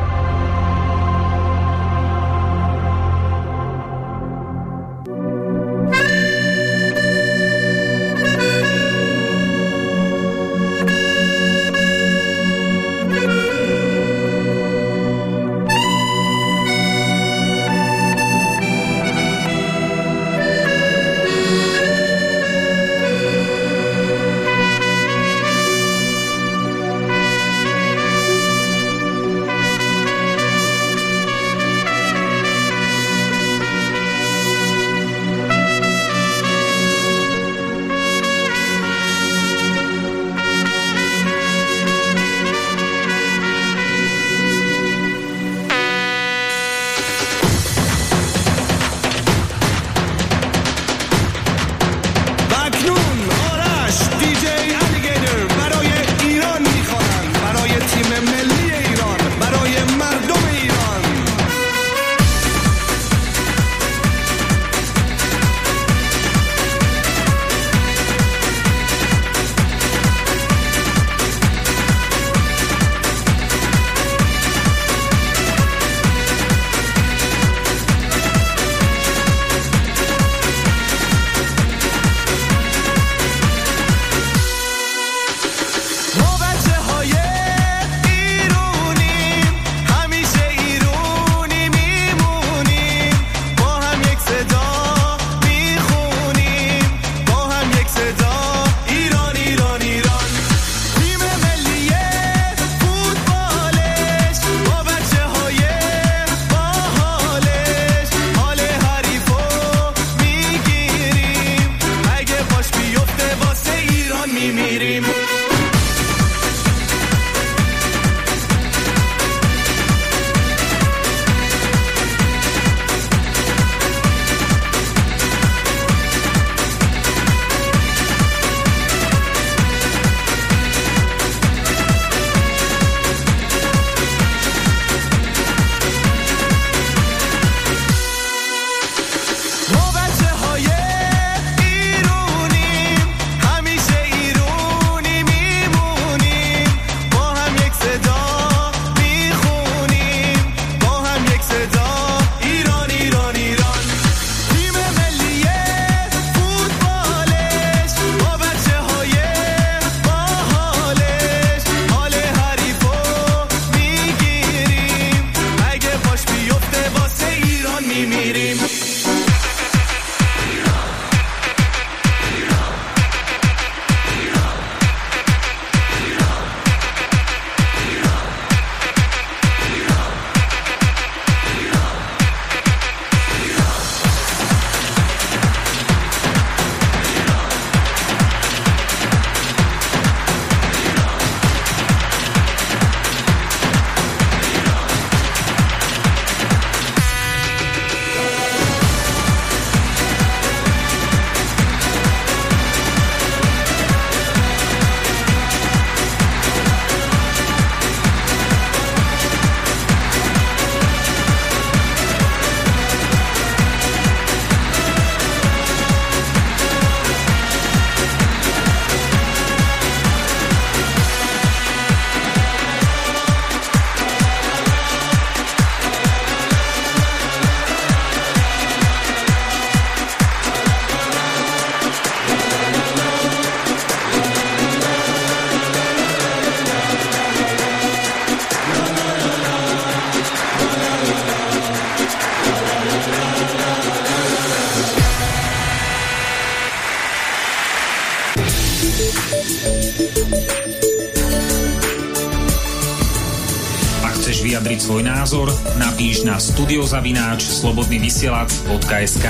Chceš vyjadriť svoj názor, napíš na studiozavináč slobodnyvysielac.sk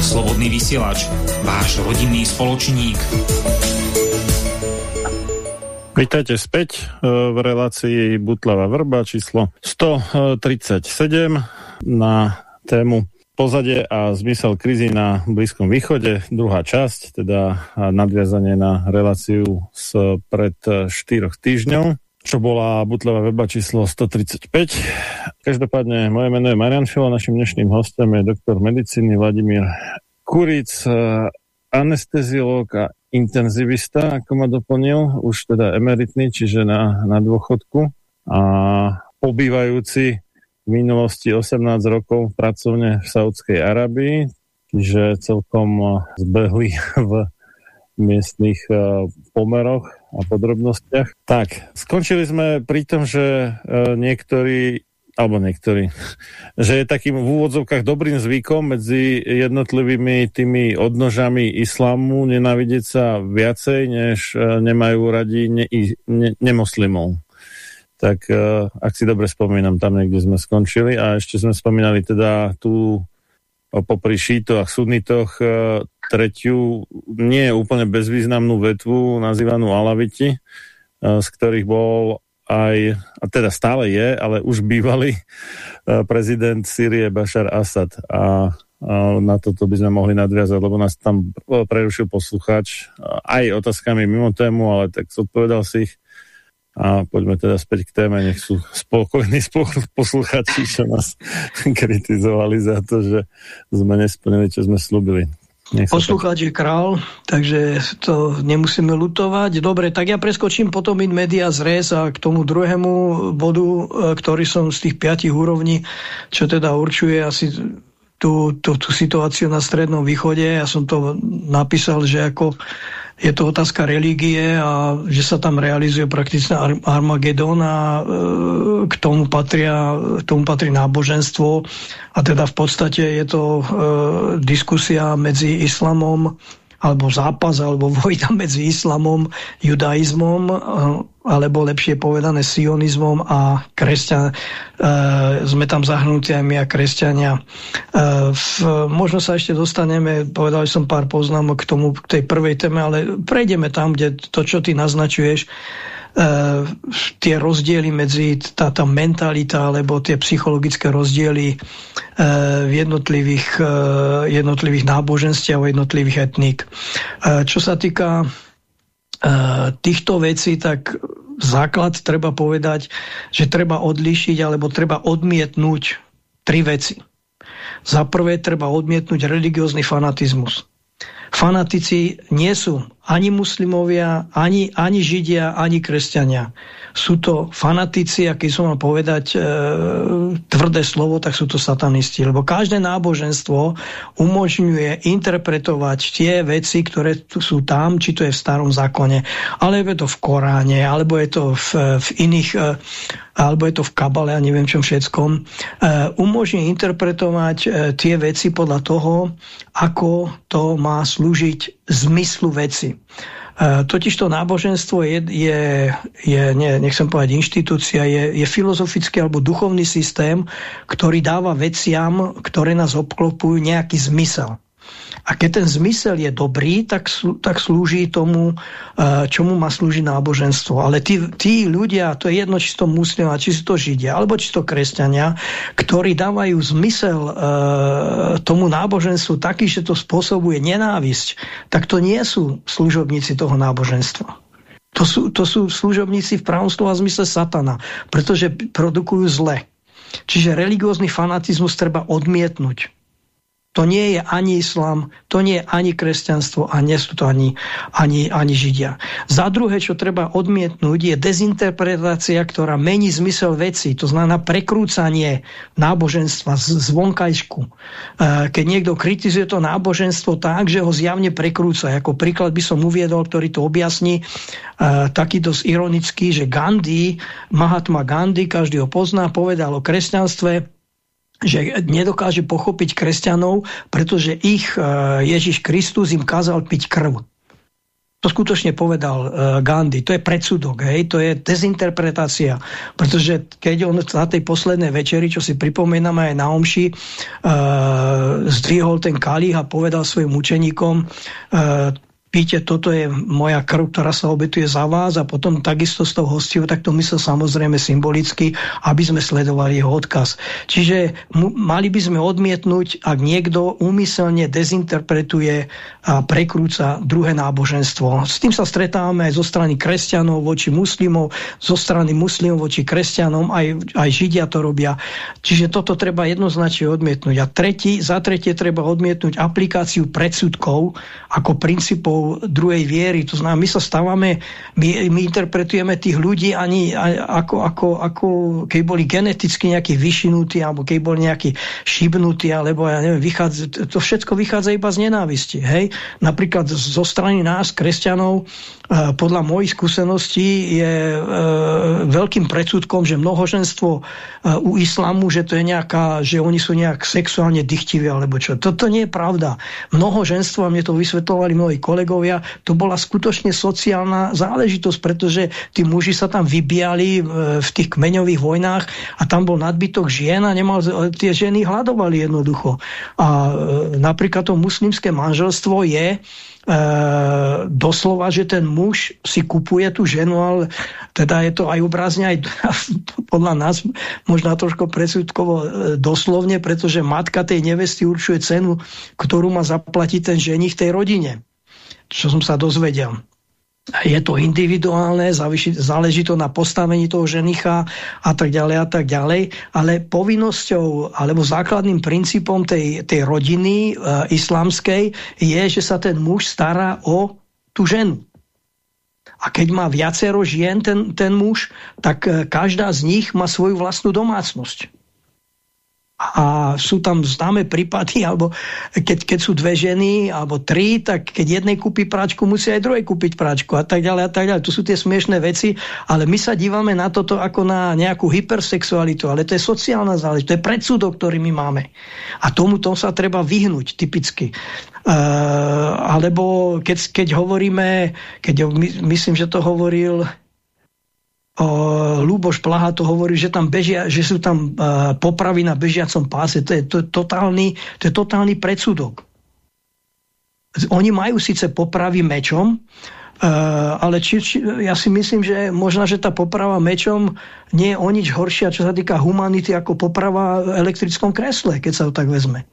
Slobodný vysielač, váš rodinný spoločník. Vítajte späť e, v relácii Butlava Vrba číslo 137 na tému pozadie a zmysel krízy na Blízkom východe, druhá časť, teda nadviazanie na reláciu z pred 4 týždňov čo bola Butleva weba číslo 135. Každopádne, moje meno je Marian Filo, našim dnešným hostem je doktor medicíny Vladimír Kuric, eh, anesteziolog a intenzivista, ako ma doplnil, už teda emeritný, čiže na, na dôchodku a pobývajúci v minulosti 18 rokov pracovne v Saudskej Arabii, čiže celkom zbehli v miestnych uh, pomeroch a podrobnostiach. Tak, skončili sme pri tom, že uh, niektorí alebo niektorí, že je takým v úvodzovkách dobrým zvykom medzi jednotlivými tými odnožami islamu nenávidieť sa viacej, než uh, nemajú radi ne, ne, nemoslimov. Tak uh, ak si dobre spomínam, tam niekde sme skončili a ešte sme spomínali teda tú popri šítoch a sunnitoch tretiu nie úplne bezvýznamnú vetvu nazývanú Alaviti, eh, z ktorých bol aj, a teda stále je, ale už bývalý eh, prezident Sýrie Bashar Assad. A, na toto by sme mohli nadviazať, lebo nás tam prerušil poslucháč aj otázkami mimo tému, ale tak zodpovedal si ich. A poďme teda späť k téme, nech sú spokojní poslucháči, čo nás kritizovali za to, že sme nesplnili, čo sme slúbili. Poslucháč je král, takže to nemusíme lutovať. Dobre, tak ja preskočím potom in media z res a k tomu druhému bodu, e, ktorý som z tých piatich úrovní, čo teda určuje asi tú, tú, tú situáciu na Strednom východe. Ja som to napísal, že ako je to otázka religie a že sa tam realizuje prakticky Armagedon a e, k tomu, patria, k tomu patrí náboženstvo a teda v podstate je to e, diskusia medzi islamom alebo zápas, alebo vojna medzi islamom, judaizmom, eh, alebo lepšie povedané sionizmom a kresťan, e, sme tam zahrnutí aj my a kresťania. E, v, možno sa ešte dostaneme, povedal som pár poznámok k tomu, k tej prvej téme, ale prejdeme tam, kde to, čo ty naznačuješ, tie rozdiely medzi tá, tá mentalita alebo tie psychologické rozdiely uh, v jednotlivých, uh, jednotlivých náboženstiev a jednotlivých etník. Čo sa týka týchto vecí, tak základ treba povedať, že treba odlišiť alebo treba odmietnúť tri veci. Za prvé treba odmietnúť religiózny fanatizmus fanatici nie sú ani muslimovia, ani, ani židia, ani kresťania. Sú to fanatici, a keď som mal povedať e, tvrdé slovo, tak sú to satanisti. Lebo každé náboženstvo umožňuje interpretovať tie veci, ktoré tu sú tam, či to je v starom zákone, alebo je to v Koráne, alebo je to v, v iných e, alebo je to v kabale a neviem čom všetkom, e, umožní interpretovať e, tie veci podľa toho, ako to má slúžiť zmyslu veci. E, totiž to náboženstvo je, je, je nie, nechcem povedať inštitúcia, je, je filozofický alebo duchovný systém, ktorý dáva veciam, ktoré nás obklopujú, nejaký zmysel. A keď ten zmysel je dobrý, tak, tak slúži tomu, uh, čomu má slúžiť náboženstvo. Ale tí, tí ľudia, to je jedno, či to muslima, či to židia, alebo či to kresťania, ktorí dávajú zmysel uh, tomu náboženstvu taký, že to spôsobuje nenávisť, tak to nie sú služobníci toho náboženstva. To sú, to sú služobníci v pravom slova zmysle satana, pretože produkujú zle. Čiže religiózny fanatizmus treba odmietnúť. To nie je ani islám, to nie je ani kresťanstvo a nie sú to ani, ani, ani židia. Za druhé, čo treba odmietnúť, je dezinterpretácia, ktorá mení zmysel veci. To znamená prekrúcanie náboženstva z, z vonkajšku. E, keď niekto kritizuje to náboženstvo tak, že ho zjavne prekrúca. Ako príklad by som uviedol, ktorý to objasní, e, taký dosť ironický, že Gandhi, Mahatma Gandhi, každý ho pozná, povedal o kresťanstve, že nedokáže pochopiť kresťanov, pretože ich e, Ježiš Kristus im kázal piť krv. To skutočne povedal uh, Gandhi. To je predsudok, hej? to je dezinterpretácia. Pretože keď on na tej poslednej večeri, čo si pripomíname aj na Omši, uh, zdvihol ten kalich a povedal svojim učeníkom, píte, toto je moja krv, ktorá sa obetuje za vás a potom takisto s tou hostiu, tak to myslel samozrejme symbolicky, aby sme sledovali jeho odkaz. Čiže mali by sme odmietnúť, ak niekto úmyselne dezinterpretuje a prekrúca druhé náboženstvo. S tým sa stretávame aj zo strany kresťanov voči muslimov, zo strany muslimov voči kresťanom, aj, aj židia to robia. Čiže toto treba jednoznačne odmietnúť. A tretí, za tretie treba odmietnúť aplikáciu predsudkov ako princípov druhej viery. To znamená, my sa stávame, my, my interpretujeme tých ľudí ani ako, ako, ako keď boli geneticky nejakí vyšinutí, alebo keď boli nejakí šibnutí, alebo ja neviem, vychádza, to všetko vychádza iba z nenávisti. Hej? Napríklad zo strany nás, kresťanov, e, podľa mojich skúseností je e, veľkým predsudkom, že mnohoženstvo e, u islamu, že to je nejaká, že oni sú nejak sexuálne dychtiví, alebo čo. Toto nie je pravda. Mnohoženstvo, a mne to vysvetlovali moji kolegovia, kolegovia, to bola skutočne sociálna záležitosť, pretože tí muži sa tam vybíjali e, v tých kmeňových vojnách a tam bol nadbytok žien a nemal, tie ženy hľadovali jednoducho. A e, napríklad to muslimské manželstvo je E, doslova, že ten muž si kupuje tú ženu, ale teda je to aj obrazne, aj podľa nás možná trošku presudkovo e, doslovne, pretože matka tej nevesty určuje cenu, ktorú má zaplatiť ten ženich tej rodine čo som sa dozvedel. Je to individuálne, záleží to na postavení toho ženicha a tak ďalej a tak ďalej, ale povinnosťou alebo základným princípom tej, tej rodiny e, islamskej je, že sa ten muž stará o tú ženu. A keď má viacero žien ten, ten muž, tak e, každá z nich má svoju vlastnú domácnosť a sú tam známe prípady, alebo keď, keď sú dve ženy, alebo tri, tak keď jednej kúpi práčku, musí aj druhej kúpiť práčku a tak ďalej a tak ďalej. To sú tie smiešné veci, ale my sa dívame na toto ako na nejakú hypersexualitu, ale to je sociálna záležitosť, to je predsudok, ktorý my máme. A tomu tom sa treba vyhnúť typicky. Uh, alebo keď, keď hovoríme, keď my, myslím, že to hovoril Lúboš Plaha to hovorí, že, tam bežia, že sú tam uh, popravy na bežiacom páse. To je, to, je totálny, to je totálny predsudok. Oni majú síce popravy mečom, Uh, ale či, či, ja si myslím, že možno, že tá poprava mečom nie je o nič horšia, čo sa týka humanity, ako poprava v elektrickom kresle, keď sa to tak vezme.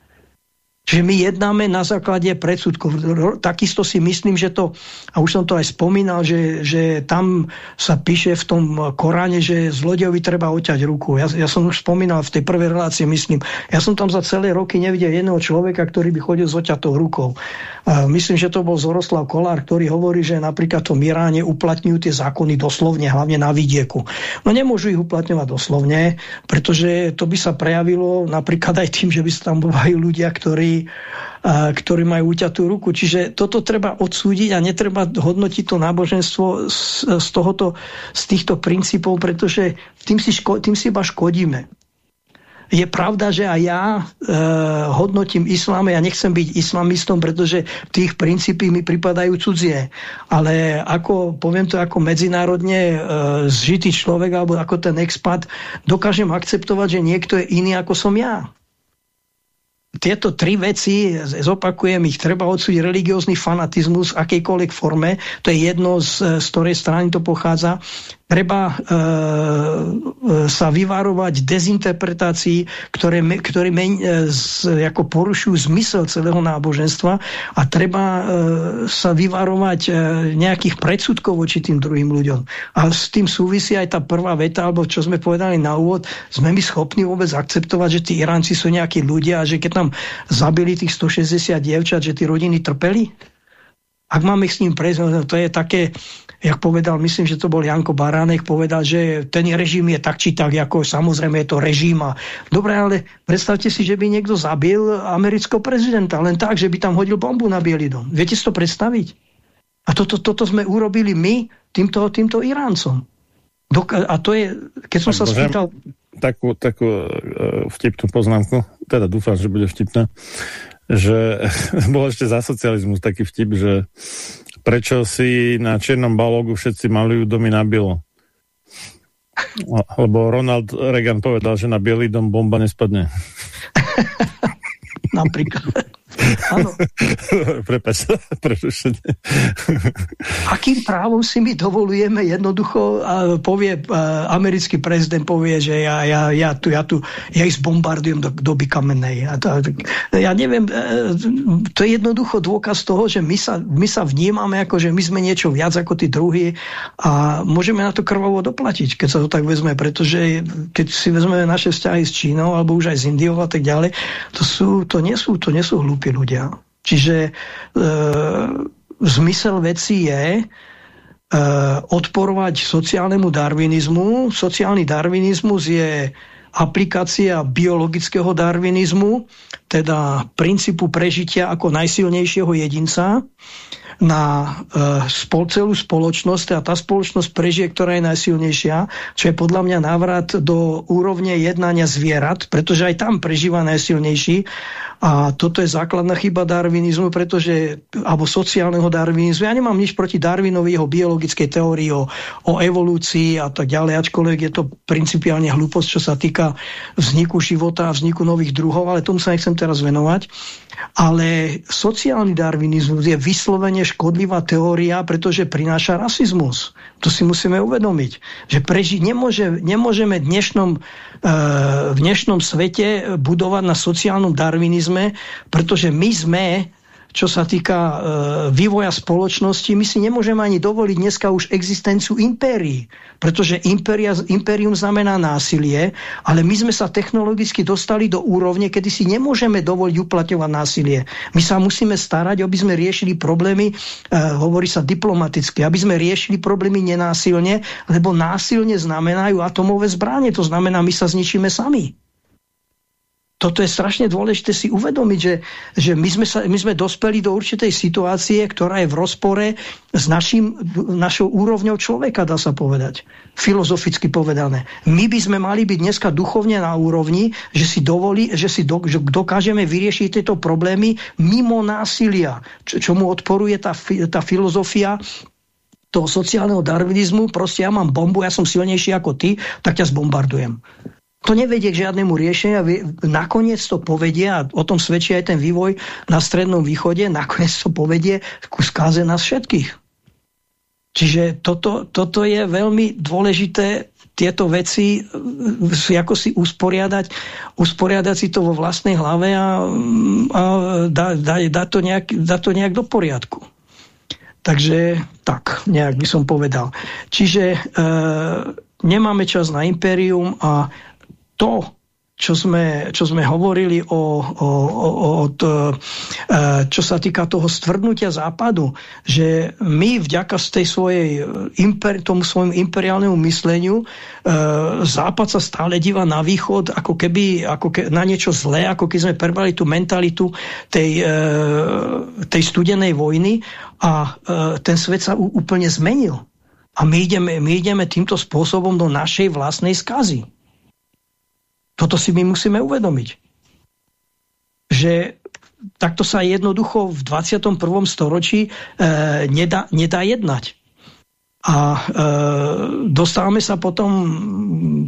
Čiže my jednáme na základe predsudkov. Takisto si myslím, že to, a už som to aj spomínal, že, že tam sa píše v tom Koráne, že zlodejovi treba oťať ruku. Ja, ja som už spomínal v tej prvej relácii, myslím. Ja som tam za celé roky nevidel jedného človeka, ktorý by chodil s oťatou rukou. Myslím, že to bol Zoroslav Kolár, ktorý hovorí, že napríklad v Iráne uplatňujú tie zákony doslovne, hlavne na vidieku. No nemôžu ich uplatňovať doslovne, pretože to by sa prejavilo napríklad aj tým, že by sa tam boli ľudia, ktorí, ktorí majú uťatú ruku. Čiže toto treba odsúdiť a netreba hodnotiť to náboženstvo z, z, tohoto, z týchto princípov, pretože tým si, ško, tým si iba škodíme je pravda, že aj ja e, hodnotím islám, ja nechcem byť islamistom, pretože tých princípy mi pripadajú cudzie. Ale ako, poviem to ako medzinárodne e, zžitý človek, alebo ako ten expat, dokážem akceptovať, že niekto je iný ako som ja tieto tri veci, zopakujem ich, treba odsúdiť religiózny fanatizmus v akejkoľvek forme, to je jedno, z, z ktorej strany to pochádza, treba e, e, sa vyvarovať dezinterpretácií, ktoré, ktoré men, e, z, ako porušujú zmysel celého náboženstva a treba e, sa vyvarovať e, nejakých predsudkov voči tým druhým ľuďom. A s tým súvisí aj tá prvá veta, alebo čo sme povedali na úvod, sme my schopní vôbec akceptovať, že tí Iránci sú nejakí ľudia a že keď tam zabili tých 160 dievčat, že tí rodiny trpeli? Ak máme s ním prejsť, no, to je také, jak povedal, myslím, že to bol Janko Baránek, povedal, že ten režim je tak či tak, ako samozrejme je to režim. A... Dobre, ale predstavte si, že by niekto zabil amerického prezidenta, len tak, že by tam hodil bombu na Bielý dom. Viete si to predstaviť? A toto, toto sme urobili my týmto, týmto Iráncom. Dok a to je, keď som tak sa spýtal... Takú, takú uh, vtipnú poznámku, teda dúfam, že bude vtipná, že bol ešte za socializmus taký vtip, že prečo si na čiernom balógu všetci malujú domy na bielo. Lebo Ronald Reagan povedal, že na bielý dom bomba nespadne. Napríklad. Áno. Prepač, prerušenie. Akým právom si my dovolujeme jednoducho, a povie a, americký prezident povie, že ja, ja, ja tu, ja tu, ja ich zbombardujem do doby kamenej. A to, ja neviem, e, to je jednoducho dôkaz toho, že my sa, my sa vnímame ako, že my sme niečo viac ako tí druhí a môžeme na to krvavo doplatiť, keď sa to tak vezme, pretože keď si vezmeme naše vzťahy s Čínou alebo už aj s Indiou a tak ďalej, to, sú, to, nie, sú, to nie sú hlúpi ľudia. Čiže e, zmysel veci je e, odporovať sociálnemu darwinizmu. Sociálny darwinizmus je aplikácia biologického darwinizmu, teda princípu prežitia ako najsilnejšieho jedinca na e, spol, celú spoločnosť a tá spoločnosť prežije, ktorá je najsilnejšia, čo je podľa mňa návrat do úrovne jednania zvierat, pretože aj tam prežíva najsilnejší a toto je základná chyba darwinizmu, pretože, alebo sociálneho darwinizmu. Ja nemám nič proti Darwinovi, jeho biologickej teórii o, o evolúcii a tak ďalej, ačkoľvek je to principiálne hlúposť, čo sa týka vzniku života a vzniku nových druhov, ale tomu sa nechcem teraz venovať. Ale sociálny darwinizmus je vyslovene škodlivá teória, pretože prináša rasizmus. To si musíme uvedomiť. Že preži nemôže, nemôžeme dnešnom, e, v dnešnom svete budovať na sociálnom darwinizme, pretože my sme čo sa týka e, vývoja spoločnosti, my si nemôžeme ani dovoliť dneska už existenciu impérií, pretože impéria, impérium znamená násilie, ale my sme sa technologicky dostali do úrovne, kedy si nemôžeme dovoliť uplatňovať násilie. My sa musíme starať, aby sme riešili problémy, e, hovorí sa diplomaticky, aby sme riešili problémy nenásilne, lebo násilne znamenajú atomové zbranie, to znamená, my sa zničíme sami toto je strašne dôležité si uvedomiť, že, že my, sme sa, my sme dospeli do určitej situácie, ktorá je v rozpore s našim, našou úrovňou človeka, dá sa povedať. Filozoficky povedané. My by sme mali byť dneska duchovne na úrovni, že si, dovolí, že si do, že dokážeme vyriešiť tieto problémy mimo násilia, čo, čomu odporuje tá, tá filozofia toho sociálneho darwinizmu. Proste ja mám bombu, ja som silnejší ako ty, tak ťa zbombardujem to nevedie k žiadnemu riešeniu. Nakoniec to povedie, a o tom svedčí aj ten vývoj na Strednom východe, nakoniec to povedie ku skáze nás všetkých. Čiže toto, toto je veľmi dôležité tieto veci ako si usporiadať, usporiadať si to vo vlastnej hlave a, a dá, dá, dá, to nejak, to nejak do poriadku. Takže tak, nejak by som povedal. Čiže e, nemáme čas na impérium a to, čo sme, čo sme hovorili o, o, o, o to, e, čo sa týka toho stvrdnutia západu, že my vďaka tej svojej imper, tomu svojmu imperiálnemu mysleniu e, západ sa stále díva na východ ako keby ako ke, na niečo zlé, ako keď sme prebrali tú mentalitu tej, e, tej studenej vojny a ten svet sa úplne zmenil. A my ideme, my ideme týmto spôsobom do našej vlastnej skazy. Toto si my musíme uvedomiť. Že takto sa jednoducho v 21. storočí e, nedá, nedá jednať. A e, dostávame sa potom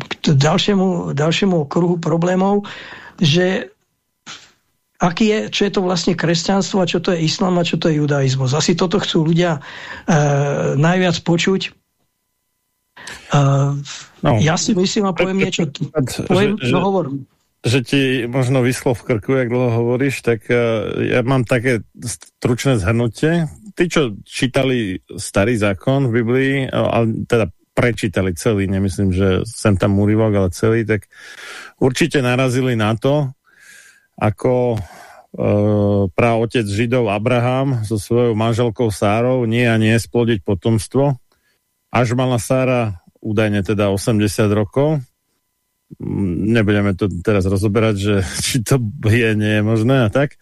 k ďalšiemu, ďalšiemu okruhu problémov, že aký je, čo je to vlastne kresťanstvo a čo to je islám a čo to je judaizmus. Asi toto chcú ľudia e, najviac počuť. E, No. Ja si myslím a poviem niečo. Poviem, že, no hovor. Že ti možno vyschlo v krku, jak dlho hovoríš, tak uh, ja mám také stručné zhrnutie. Tí, čo čítali starý zákon v Biblii, ale teda prečítali celý, nemyslím, že sem tam úryvok, ale celý, tak určite narazili na to, ako e, praotec Židov Abraham so svojou manželkou Sárou nie a nie splodiť potomstvo. Až mala Sára údajne teda 80 rokov. Nebudeme to teraz rozoberať, že či to je, nie je možné a tak.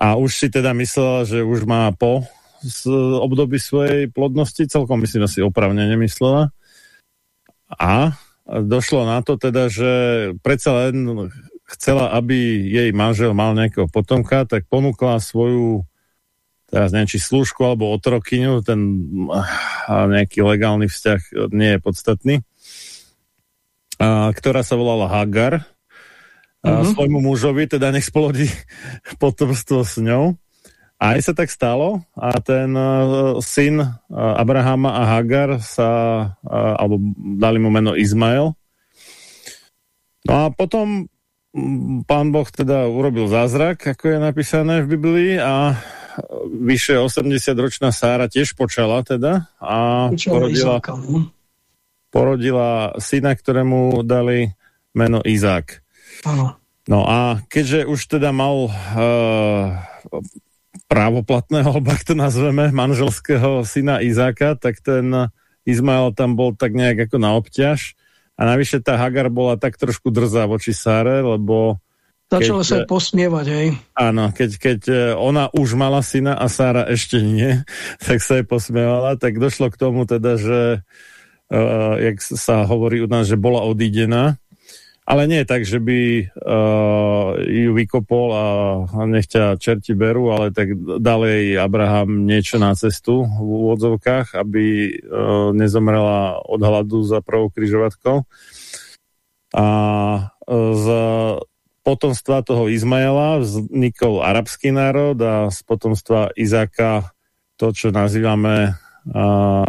A už si teda myslela, že už má po z období svojej plodnosti, celkom myslím asi opravne nemyslela. A došlo na to teda, že predsa len chcela, aby jej manžel mal nejakého potomka, tak ponúkla svoju teraz neviem, či slúžku alebo otrokyňu, ten nejaký legálny vzťah nie je podstatný, a, ktorá sa volala Hagar, a uh-huh. svojmu mužovi, teda nech splodí potomstvo s ňou. A aj sa tak stalo a ten uh, syn uh, Abrahama a Hagar sa, uh, alebo dali mu meno Izmael. No a potom pán Boh teda urobil zázrak, ako je napísané v Biblii a vyše 80-ročná Sára tiež počala teda a porodila, no. porodila syna, ktorému dali meno Izák. Áno. No a keďže už teda mal uh, právoplatného, alebo ak to nazveme, manželského syna Izáka, tak ten Izmael tam bol tak nejak ako na obťaž. A navyše tá Hagar bola tak trošku drzá voči Sáre, lebo... Začala sa posmievať, hej. Áno, keď, keď e, ona už mala syna a Sára ešte nie, tak sa jej posmievala, tak došlo k tomu teda, že uh, jak sa hovorí u nás, že bola odídená ale nie tak, že by uh, ju vykopol a, nech ťa čerti berú, ale tak dal jej Abraham niečo na cestu v úvodzovkách, aby uh, nezomrela od hladu za prvou križovatkou. A z potomstva toho Izmaela vznikol arabský národ a z potomstva Izáka to, čo nazývame uh,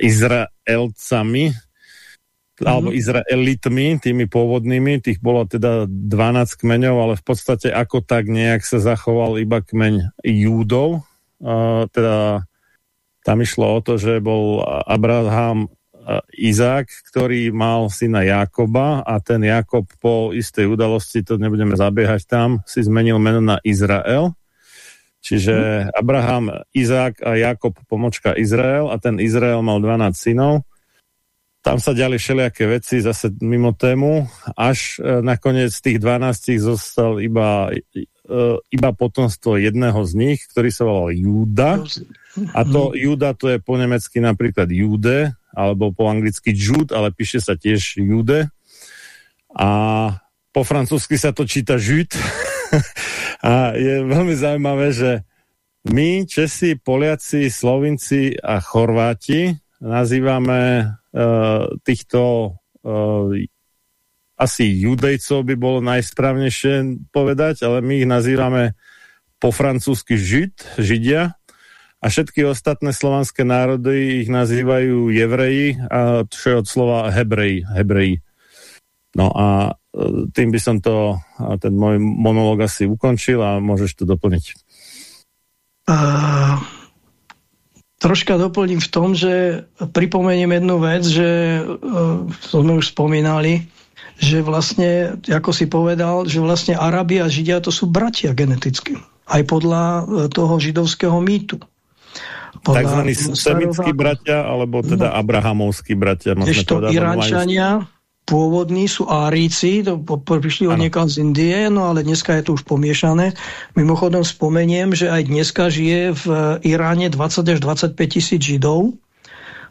Izraelcami, mm-hmm. alebo Izraelitmi, tými pôvodnými, tých bolo teda 12 kmeňov, ale v podstate ako tak nejak sa zachoval iba kmeň Júdov. Uh, teda tam išlo o to, že bol Abraham Izák, ktorý mal syna Jakoba a ten Jakob po istej udalosti, to nebudeme zabiehať tam, si zmenil meno na Izrael. Čiže mhm. Abraham, Izák a Jakob pomočka Izrael a ten Izrael mal 12 synov tam sa ďali všelijaké veci, zase mimo tému, až e, nakoniec tých 12 zostal iba, e, iba potomstvo jedného z nich, ktorý sa volal Júda. A to mhm. Júda to je po nemecky napríklad Jude, alebo po anglicky Jude, ale píše sa tiež Jude. A po francúzsky sa to číta Jude. a je veľmi zaujímavé, že my, Česi, Poliaci, Slovinci a Chorváti nazývame uh, týchto uh, asi judejcov by bolo najsprávnejšie povedať, ale my ich nazývame po francúzsky žid, židia a všetky ostatné slovanské národy ich nazývajú jevreji a čo je od slova hebreji, hebreji. No a e, tým by som to, ten môj monológ asi ukončil a môžeš to doplniť. Uh, troška doplním v tom, že pripomeniem jednu vec, že to sme už spomínali, že vlastne, ako si povedal, že vlastne Arabi a Židia to sú bratia geneticky. Aj podľa e, toho židovského mýtu. Takzvaní semickí bratia, alebo teda no, abrahamovskí bratia. Ešte Iránčania, pôvodní sú Áríci, to prišli od niekam z Indie, no ale dneska je to už pomiešané. Mimochodom spomeniem, že aj dneska žije v Iráne 20 až 25 tisíc Židov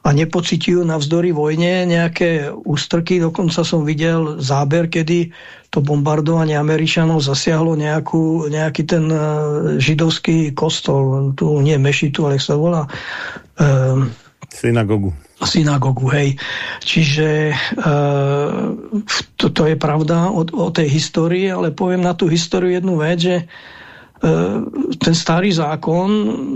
a nepocitujú navzdory vojne nejaké ústrky. Dokonca som videl záber, kedy to bombardovanie Američanov zasiahlo nejakú, nejaký ten uh, židovský kostol, tu nie Mešitu, ale sa volá uh, synagogu synagogu, hej. Čiže e, to, to je pravda o, o tej histórii, ale poviem na tú históriu jednu vec, že E, ten starý zákon,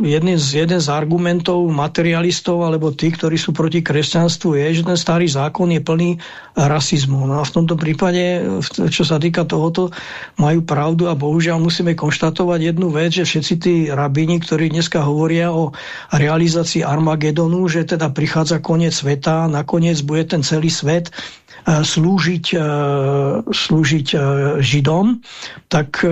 jeden z, jeden z argumentov materialistov alebo tí, ktorí sú proti kresťanstvu, je, že ten starý zákon je plný rasizmu. No a v tomto prípade, čo sa týka tohoto, majú pravdu a bohužiaľ musíme konštatovať jednu vec, že všetci tí rabíni, ktorí dneska hovoria o realizácii Armagedonu, že teda prichádza koniec sveta, nakoniec bude ten celý svet e, slúžiť, e, slúžiť Židom, tak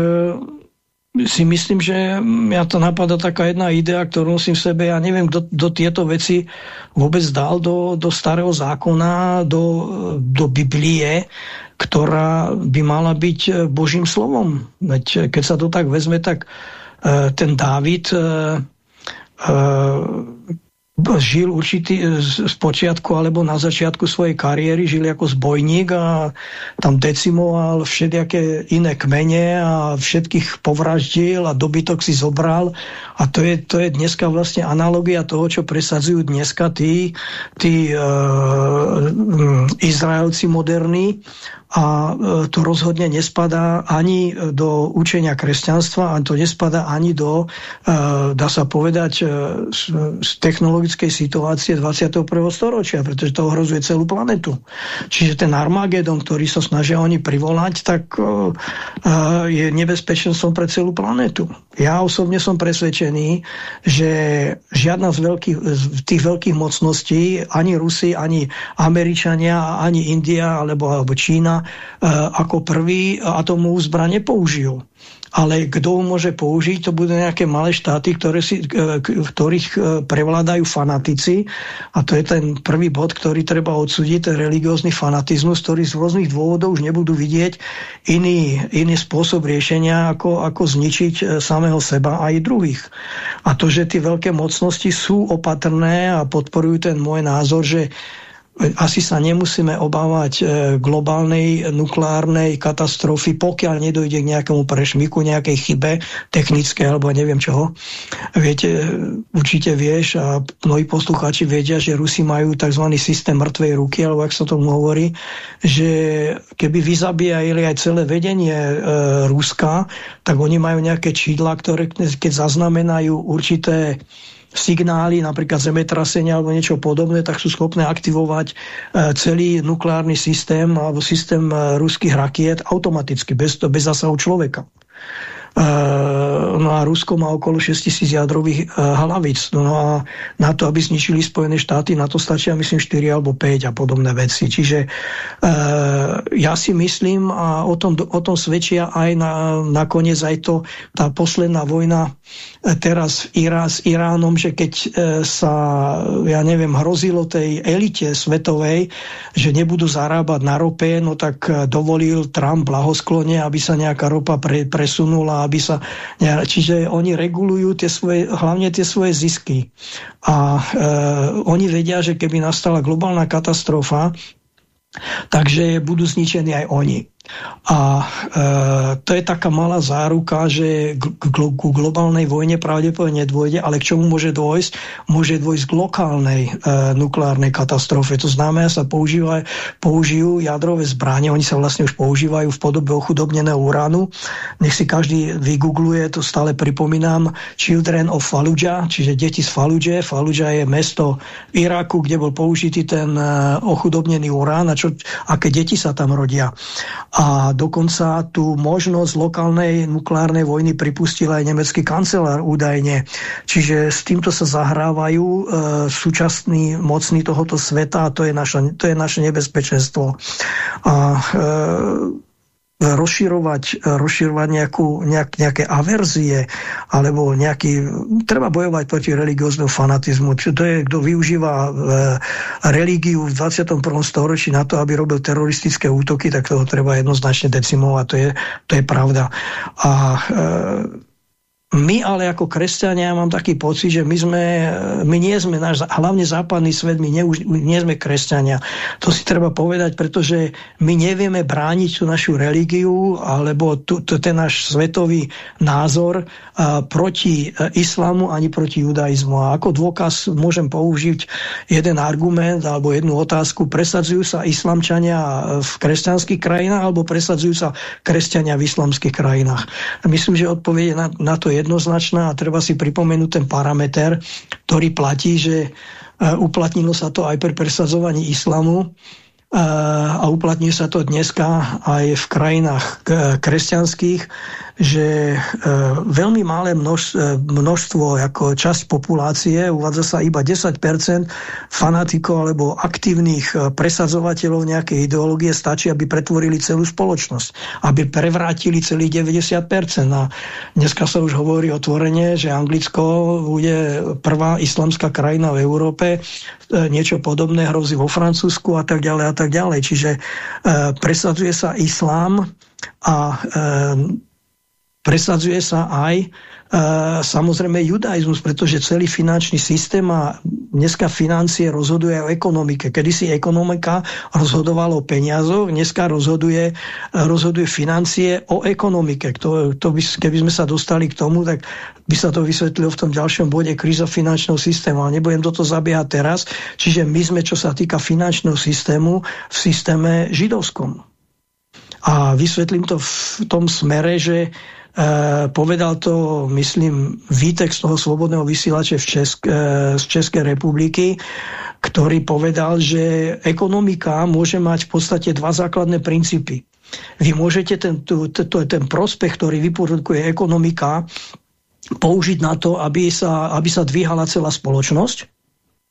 si myslím, že ja to napadá taká jedna idea, ktorú nosím v sebe. Ja neviem, kto do tieto veci vôbec dal do, do starého zákona, do, do Biblie, ktorá by mala byť Božím slovom. Veď keď sa to tak vezme, tak uh, ten Dávid žil určitý z počiatku alebo na začiatku svojej kariéry, žil ako zbojník a tam decimoval všelijaké iné kmene a všetkých povraždil a dobytok si zobral. A to je, to je dneska vlastne analogia toho, čo presadzujú dneska tí, tí e, Izraelci moderní. A e, to rozhodne nespadá ani do učenia kresťanstva a to nespadá ani do, e, dá sa povedať, e, z technologickej situácie 21. storočia, pretože to ohrozuje celú planetu. Čiže ten Armagedon, ktorý sa snažia oni privolať, tak je nebezpečenstvom pre celú planetu. Ja osobne som presvedčený, že žiadna z, veľkých, z tých veľkých mocností, ani Rusi, ani Američania, ani India alebo, alebo Čína E, ako prvý atomovú zbraň nepoužijú. Ale kto ho môže použiť, to budú nejaké malé štáty, ktoré si, e, ktorých e, prevládajú fanatici. A to je ten prvý bod, ktorý treba odsúdiť, ten religiózny fanatizmus, ktorý z rôznych dôvodov už nebudú vidieť iný, iný spôsob riešenia, ako, ako zničiť samého seba aj druhých. A to, že tie veľké mocnosti sú opatrné a podporujú ten môj názor, že asi sa nemusíme obávať e, globálnej nukleárnej katastrofy, pokiaľ nedojde k nejakému prešmiku, nejakej chybe technické alebo neviem čoho. Viete, určite vieš a mnohí poslucháči vedia, že Rusi majú tzv. systém mŕtvej ruky, alebo ak sa tomu hovorí, že keby vyzabíjali aj celé vedenie e, Ruska, tak oni majú nejaké čídla, ktoré keď zaznamenajú určité signály, napríklad zemetrasenia alebo niečo podobné, tak sú schopné aktivovať e, celý nukleárny systém alebo systém e, ruských rakiet automaticky, bez, bez zasahu človeka. Eh, no a Rusko má okolo 6 tisíc jadrových hlavíc. No a na to, aby zničili Spojené štáty, na to stačia myslím 4 alebo 5 a podobné veci. Čiže ja si myslím, a o tom, o tom svedčia aj na, nakoniec aj to, tá posledná vojna teraz s Iránom, že keď sa, ja neviem, hrozilo tej elite svetovej, že nebudú zarábať na rope, no tak dovolil Trump blahosklone, aby sa nejaká ropa pre, presunula aby sa... Čiže oni regulujú tie svoje, hlavne tie svoje zisky. A e, oni vedia, že keby nastala globálna katastrofa, takže budú zničení aj oni. A e, to je taká malá záruka, že k, k globálnej vojne pravdepodobne nedôjde, ale k čomu môže dôjsť? Môže dôjsť k lokálnej e, nukleárnej katastrofe. To znamená, sa používa, použijú jadrové zbranie, oni sa vlastne už používajú v podobe ochudobneného uránu. Nech si každý vygoogluje, to stále pripomínam, Children of Fallujah, čiže deti z Fallujah. Fallujah je mesto v Iraku, kde bol použitý ten e, ochudobnený urán a čo, aké deti sa tam rodia a dokonca tú možnosť lokálnej nukleárnej vojny pripustil aj nemecký kancelár údajne. Čiže s týmto sa zahrávajú e, súčasní mocní tohoto sveta a to je, naša, to je naše nebezpečenstvo. A e, rozširovať, rozširovať nejakú, nejak, nejaké averzie alebo nejaký... Treba bojovať proti religióznu fanatizmu. Čo to je, kto využíva e, religiu v 21. storočí na to, aby robil teroristické útoky, tak toho treba jednoznačne decimovať. To je, to je pravda. A e, my ale ako kresťania mám taký pocit, že my sme, my nie sme náš, hlavne západný svet, my nie, nie sme kresťania. To si treba povedať, pretože my nevieme brániť tú našu religiu alebo tu, tu, ten náš svetový názor a, proti a, islamu ani proti judaizmu. A ako dôkaz môžem použiť jeden argument alebo jednu otázku. Presadzujú sa islamčania v kresťanských krajinách alebo presadzujú sa kresťania v islamských krajinách? Myslím, že odpovede na, na to je jednoznačná a treba si pripomenúť ten parameter, ktorý platí, že e, uplatnilo sa to aj pri presadzovaní islamu e, a uplatňuje sa to dneska aj v krajinách kresťanských, že e, veľmi malé e, množstvo, ako časť populácie, uvádza sa iba 10% fanatikov alebo aktívnych e, presadzovateľov nejakej ideológie stačí, aby pretvorili celú spoločnosť, aby prevrátili celých 90%. A dneska sa už hovorí otvorene, že Anglicko bude prvá islamská krajina v Európe, niečo podobné hrozí vo Francúzsku a tak ďalej a tak ďalej. Čiže presadzuje sa islám a presadzuje sa aj samozrejme judaizmus, pretože celý finančný systém a dneska financie rozhoduje o ekonomike. Kedy si ekonomika rozhodovala o peniazoch, dneska rozhoduje, rozhoduje financie o ekonomike. To, to by, keby sme sa dostali k tomu, tak by sa to vysvetlilo v tom ďalšom bode kríza finančného systému. Ale nebudem toto zabiehať teraz. Čiže my sme, čo sa týka finančného systému, v systéme židovskom. A vysvetlím to v tom smere, že povedal to, myslím, výtek z toho slobodného vysielače v Česk, e, z Českej republiky, ktorý povedal, že ekonomika môže mať v podstate dva základné princípy. Vy môžete ten, to, ten prospech, ktorý vyprodukuje ekonomika, použiť na to, aby sa, aby sa dvíhala celá spoločnosť.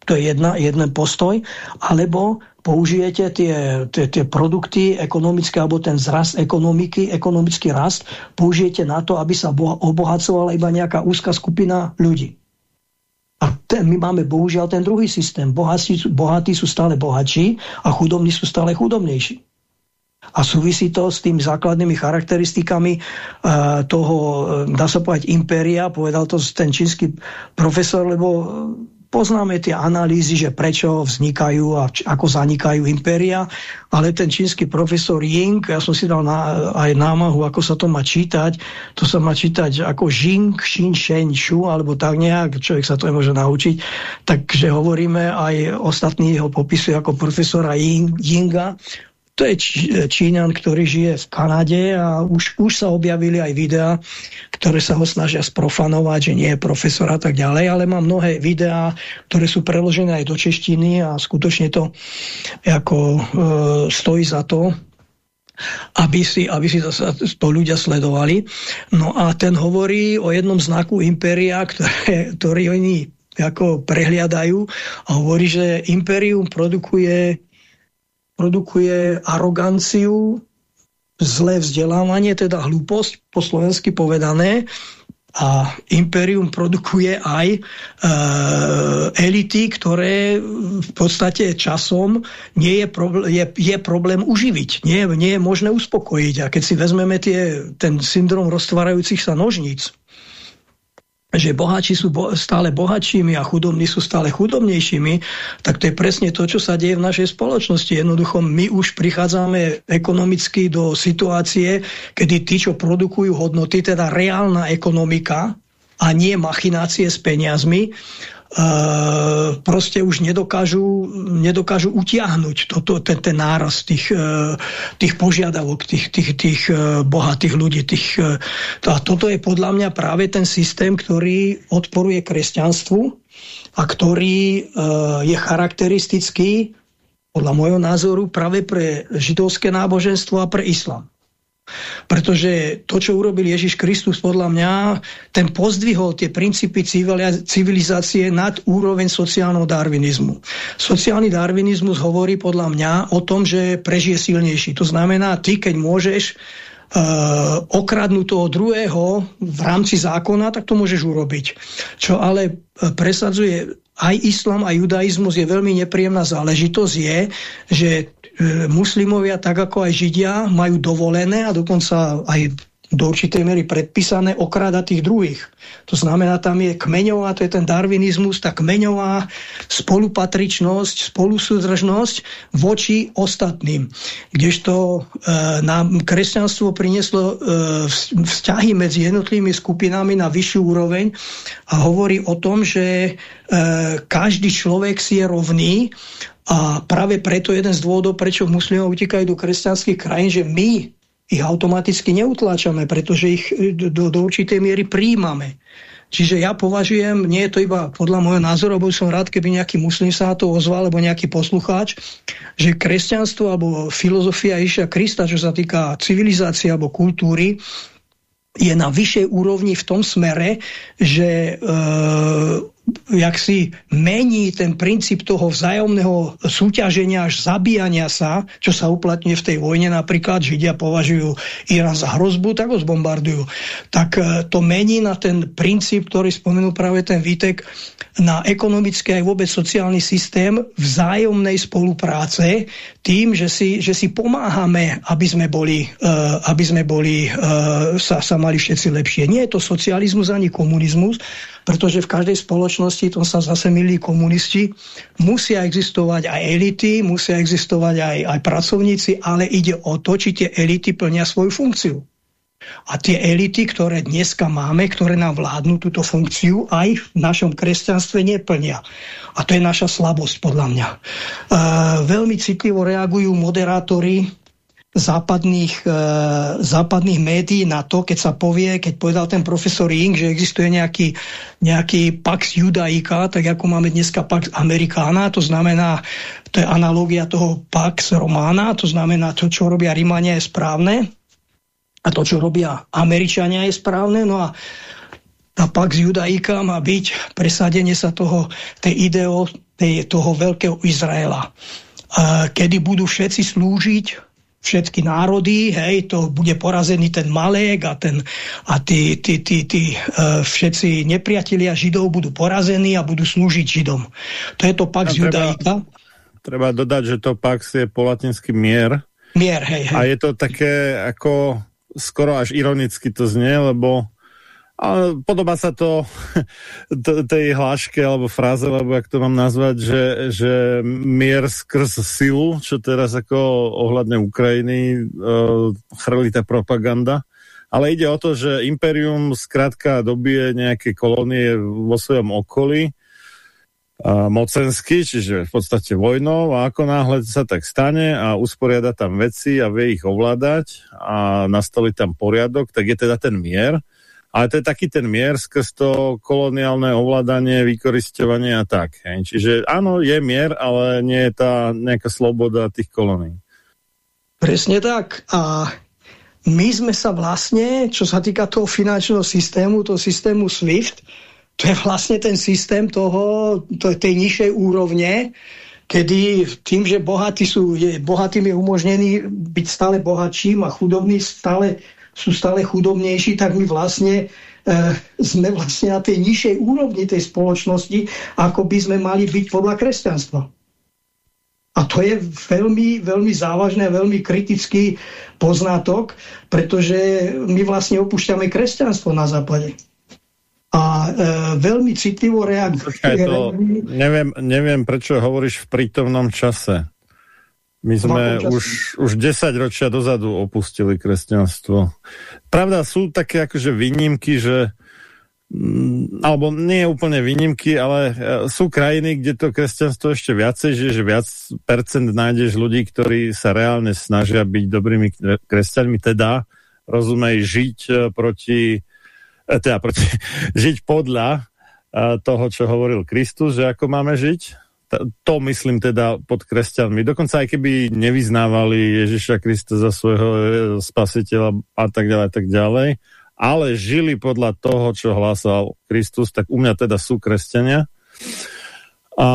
To je jedna, jeden postoj. Alebo použijete tie, tie, tie produkty ekonomické alebo ten zrast ekonomiky, ekonomický rast, použijete na to, aby sa obohacovala iba nejaká úzka skupina ľudí. A ten, my máme bohužiaľ ten druhý systém. Bohatí, bohatí sú stále bohatší a chudobní sú stále chudobnejší. A súvisí to s tými základnými charakteristikami uh, toho, e, dá sa povedať, impéria, povedal to ten čínsky profesor, lebo Poznáme tie analýzy, že prečo vznikajú a ako zanikajú impéria, ale ten čínsky profesor Ying, ja som si dal na, aj námahu, ako sa to má čítať, to sa má čítať ako Jing, Xin, Shen, Shu, alebo tak nejak, človek sa to môže naučiť, takže hovoríme aj ostatní ho popisujú ako profesora Ying, Yinga, to je Číňan, ktorý žije v Kanade a už, už sa objavili aj videá, ktoré sa ho snažia sprofanovať, že nie je profesor a tak ďalej, ale má mnohé videá, ktoré sú preložené aj do češtiny a skutočne to ako, e, stojí za to, aby si, aby si to, to ľudia sledovali. No a ten hovorí o jednom znaku impéria, ktoré, ktorý oni ako prehliadajú a hovorí, že impérium produkuje produkuje aroganciu, zlé vzdelávanie, teda hlúposť, po slovensky povedané, a imperium produkuje aj e, elity, ktoré v podstate časom nie je, problém, je, je problém uživiť, nie, nie je možné uspokojiť. A keď si vezmeme tie, ten syndrom roztvárajúcich sa nožníc, že boháči sú bo stále bohatšími a chudobní sú stále chudobnejšími, tak to je presne to, čo sa deje v našej spoločnosti. Jednoducho my už prichádzame ekonomicky do situácie, kedy tí, čo produkujú hodnoty, teda reálna ekonomika a nie machinácie s peniazmi, Uh, proste už nedokážu, nedokážu utiahnuť toto, ten, ten náraz tých, uh, tých požiadavok, tých, tých, tých uh, bohatých ľudí. Tých, a toto je podľa mňa práve ten systém, ktorý odporuje kresťanstvu a ktorý je charakteristický podľa môjho názoru práve pre židovské náboženstvo a pre islám. Pretože to, čo urobil Ježiš Kristus, podľa mňa, ten pozdvihol tie princípy civilizácie nad úroveň sociálneho darwinizmu. Sociálny darwinizmus hovorí podľa mňa o tom, že prežije silnejší. To znamená, ty keď môžeš uh, okradnúť toho druhého v rámci zákona, tak to môžeš urobiť. Čo ale e, presadzuje aj islam a judaizmus je veľmi nepríjemná záležitosť je, že muslimovia, tak ako aj židia, majú dovolené a dokonca aj do určitej miery predpísané okráda tých druhých. To znamená, tam je kmeňová, to je ten darwinizmus, tá kmeňová spolupatričnosť, spolusúdržnosť voči ostatným. Kdežto e, nám kresťanstvo prinieslo e, vzťahy medzi jednotlivými skupinami na vyššiu úroveň a hovorí o tom, že e, každý človek si je rovný a práve preto jeden z dôvodov, prečo muslimov utekajú do kresťanských krajín, že my ich automaticky neutláčame, pretože ich do, do určitej miery príjmame. Čiže ja považujem, nie je to iba podľa môjho názoru, bol som rád, keby nejaký muslim sa na to ozval, alebo nejaký poslucháč, že kresťanstvo alebo filozofia Iša Krista, čo sa týka civilizácie alebo kultúry, je na vyššej úrovni v tom smere, že e, jak si mení ten princíp toho vzájomného súťaženia až zabíjania sa, čo sa uplatňuje v tej vojne, napríklad Židia považujú Irán za hrozbu, tak ho zbombardujú. Tak e, to mení na ten princíp, ktorý spomenul práve ten Vítek, na ekonomický aj vôbec sociálny systém vzájomnej spolupráce tým, že si, že si pomáhame, aby sme boli, uh, aby sme boli uh, sa, sa mali všetci lepšie. Nie je to socializmus ani komunizmus, pretože v každej spoločnosti, to sa zase milí komunisti, musia existovať aj elity, musia existovať aj, aj pracovníci, ale ide o to, či tie elity plnia svoju funkciu. A tie elity, ktoré dneska máme, ktoré nám vládnu túto funkciu, aj v našom kresťanstve neplnia. A to je naša slabosť, podľa mňa. E, veľmi citlivo reagujú moderátori západných, e, západných médií na to, keď sa povie, keď povedal ten profesor Ing, že existuje nejaký, nejaký Pax Judaika, tak ako máme dneska Pax Americana, to znamená, to je analogia toho Pax Romana, to znamená, to, čo robia Rímania, je správne a to, čo robia Američania, je správne. No a tá Pax Judaika má byť presadenie sa toho, tej ideo, tej, toho veľkého Izraela. A kedy budú všetci slúžiť všetky národy, hej, to bude porazený ten Malek a, ten, a tí, tí, tí, tí uh, všetci nepriatelia Židov budú porazení a budú slúžiť Židom. To je to Pax no, Judaika. Treba dodať, že to Pax je po latinsky mier. Mier, hej, hej. A je to také ako skoro až ironicky to znie, lebo a podobá sa to tej hláške alebo fráze, alebo jak to mám nazvať, že, že mier skrz silu, čo teraz ako ohľadne Ukrajiny uh, chrlí tá propaganda. Ale ide o to, že imperium zkrátka dobije nejaké kolónie vo svojom okolí mocensky, čiže v podstate vojnou a ako náhle sa tak stane a usporiada tam veci a vie ich ovládať a nastaviť tam poriadok, tak je teda ten mier ale to je taký ten mier skrz to koloniálne ovládanie, vykoristovanie a tak. Hej. Čiže áno, je mier, ale nie je tá nejaká sloboda tých kolónií. Presne tak. A my sme sa vlastne, čo sa týka toho finančného systému, toho systému SWIFT, to je vlastne ten systém toho, to, tej nižšej úrovne, kedy tým, že bohatí sú, je, bohatým je umožnený byť stále bohatším a chudobný stále sú stále chudobnejší, tak my vlastne e, sme vlastne na tej nižšej úrovni tej spoločnosti, ako by sme mali byť podľa kresťanstva. A to je veľmi, veľmi závažný a veľmi kritický poznatok, pretože my vlastne opúšťame kresťanstvo na západe. A e, veľmi citlivo reaguje. Neviem, neviem, prečo hovoríš v prítomnom čase. My sme už, už 10 ročia dozadu opustili kresťanstvo. Pravda, sú také akože výnimky, že mm, alebo nie úplne výnimky, ale e, sú krajiny, kde to kresťanstvo ešte viacej, že, že viac percent nájdeš ľudí, ktorí sa reálne snažia byť dobrými kresťanmi, teda rozumej žiť e, proti, e, teda proti, žiť podľa toho, čo hovoril Kristus, že ako máme žiť, to myslím teda pod kresťanmi. Dokonca aj keby nevyznávali Ježiša Krista za svojho e, spasiteľa a tak ďalej, tak ďalej, ale žili podľa toho, čo hlásal Kristus, tak u mňa teda sú kresťania. A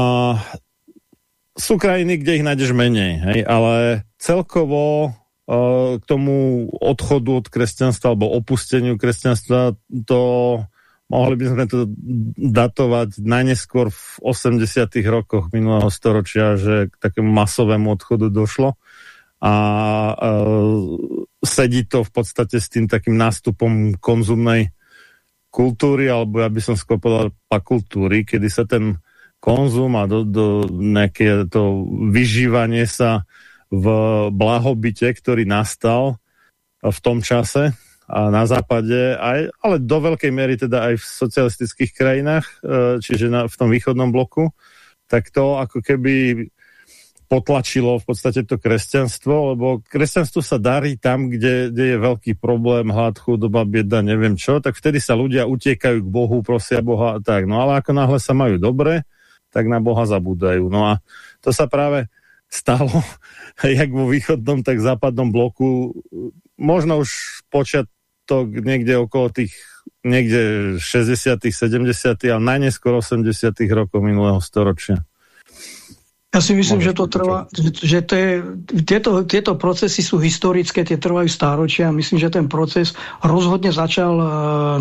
sú krajiny, kde ich nájdeš menej, hej, ale celkovo uh, k tomu odchodu od kresťanstva alebo opusteniu kresťanstva to mohli by sme to datovať najneskôr v 80 rokoch minulého storočia, že k takému masovému odchodu došlo. A e, sedí to v podstate s tým takým nástupom konzumnej kultúry, alebo ja by som skôr povedal pakultúry, kedy sa ten konzum a do, do nejaké to vyžívanie sa v blahobite, ktorý nastal v tom čase, a na západe, aj, ale do veľkej miery teda aj v socialistických krajinách, e, čiže na, v tom východnom bloku, tak to ako keby potlačilo v podstate to kresťanstvo, lebo kresťanstvo sa darí tam, kde, kde je veľký problém, hlad, chudoba, bieda, neviem čo, tak vtedy sa ľudia utiekajú k Bohu, prosia Boha a tak. No ale ako náhle sa majú dobre, tak na Boha zabúdajú. No a to sa práve stalo, jak vo východnom, tak západnom bloku, možno už počiat to niekde okolo tých niekde 60 70 ale najneskôr 80 rokov minulého storočia. Ja si myslím, že to trvá, že to je, tieto, tieto procesy sú historické, tie trvajú stáročia. Myslím, že ten proces rozhodne začal e,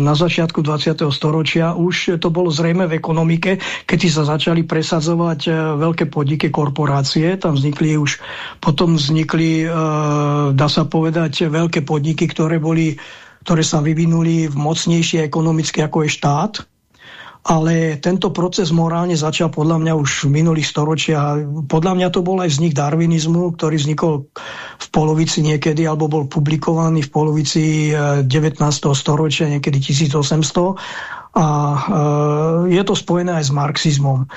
na začiatku 20. storočia. Už to bolo zrejme v ekonomike, keď sa začali presadzovať e, veľké podniky, korporácie. Tam vznikli už, potom vznikli, e, dá sa povedať, veľké podniky, ktoré boli ktoré sa vyvinuli v mocnejšie ekonomicky ako je štát ale tento proces morálne začal podľa mňa už v minulých storočiach. Podľa mňa to bol aj vznik darwinizmu, ktorý vznikol v polovici niekedy, alebo bol publikovaný v polovici 19. Eh, storočia, niekedy 1800 a eh, je to spojené aj s marxizmom.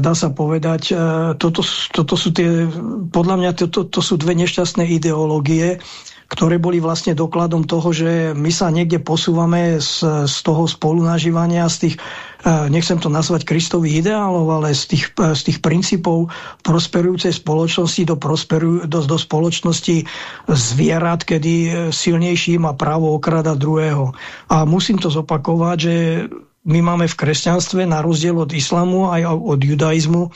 Dá sa povedať, eh, toto, toto sú tie, podľa mňa to, to sú dve nešťastné ideológie, ktoré boli vlastne dokladom toho, že my sa niekde posúvame z, z toho spolunažívania, z tých, e, nechcem to nazvať kristových ideálov, ale z tých, e, z tých princípov prosperujúcej spoločnosti do, prosperuj, do, do spoločnosti zvierat, kedy e, silnejší má právo okradať druhého. A musím to zopakovať, že my máme v kresťanstve, na rozdiel od islamu aj od judaizmu,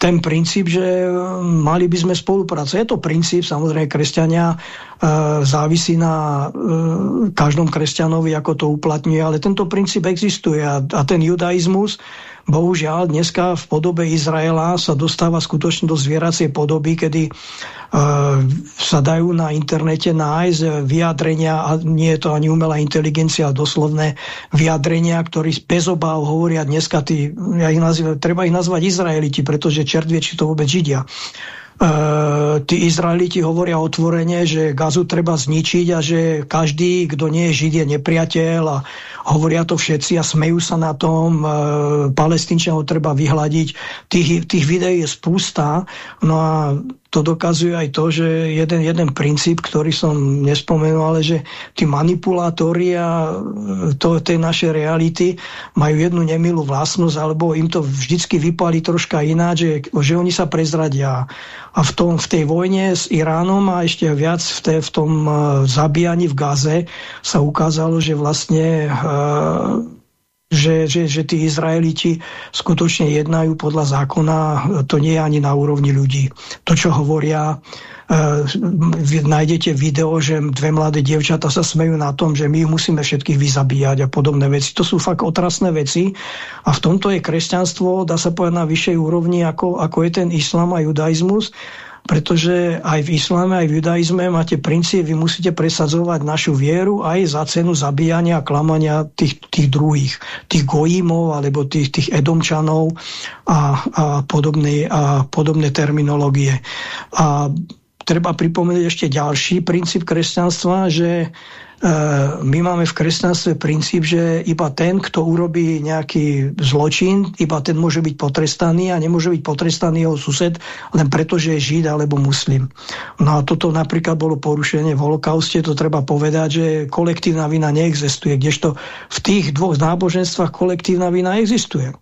ten princíp, že mali by sme spolupracovať. Je to princíp, samozrejme, kresťania ehm, závisí na ehm, každom kresťanovi, ako to uplatňuje, ale tento princíp existuje a ten judaizmus bohužiaľ dneska v podobe Izraela sa dostáva skutočne do zvieracej podoby, kedy uh, sa dajú na internete nájsť vyjadrenia, a nie je to ani umelá inteligencia, ale doslovné vyjadrenia, ktorí bez obáv hovoria dneska, tí, ja ich nazývam, treba ich nazvať Izraeliti, pretože čert vie, či to vôbec Židia. Uh, tí Izraeliti hovoria otvorene, že gazu treba zničiť a že každý, kto nie je Žid, je nepriateľ a hovoria to všetci a smejú sa na tom. Uh, Palestínčanov treba vyhľadiť. Tých, tých videí je spústa. No a to dokazuje aj to, že jeden, jeden princíp, ktorý som nespomenul, ale že tí manipulátori a to, tej našej reality majú jednu nemilú vlastnosť, alebo im to vždycky vypali troška ináč, že, že oni sa prezradia. A v, tom, v tej vojne s Iránom a ešte viac v, tej, v tom uh, zabíjaní v Gaze sa ukázalo, že vlastne uh, že, že, že tí Izraeliti skutočne jednajú podľa zákona, to nie je ani na úrovni ľudí. To, čo hovoria, e, nájdete video, že dve mladé dievčata sa smejú na tom, že my musíme všetkých vyzabíjať a podobné veci. To sú fakt otrasné veci a v tomto je kresťanstvo, dá sa povedať na vyššej úrovni, ako, ako je ten islám a judaizmus pretože aj v islame, aj v judaizme máte princíp, vy musíte presadzovať našu vieru aj za cenu zabíjania a klamania tých, tých druhých, tých gojímov alebo tých, tých edomčanov a, a, podobné, a podobné terminológie. A treba pripomenúť ešte ďalší princíp kresťanstva, že my máme v kresťanstve princíp, že iba ten, kto urobí nejaký zločin, iba ten môže byť potrestaný a nemôže byť potrestaný jeho sused len preto, že je žid alebo muslim. No a toto napríklad bolo porušenie v holokauste, to treba povedať, že kolektívna vina neexistuje, kdežto v tých dvoch náboženstvách kolektívna vina existuje.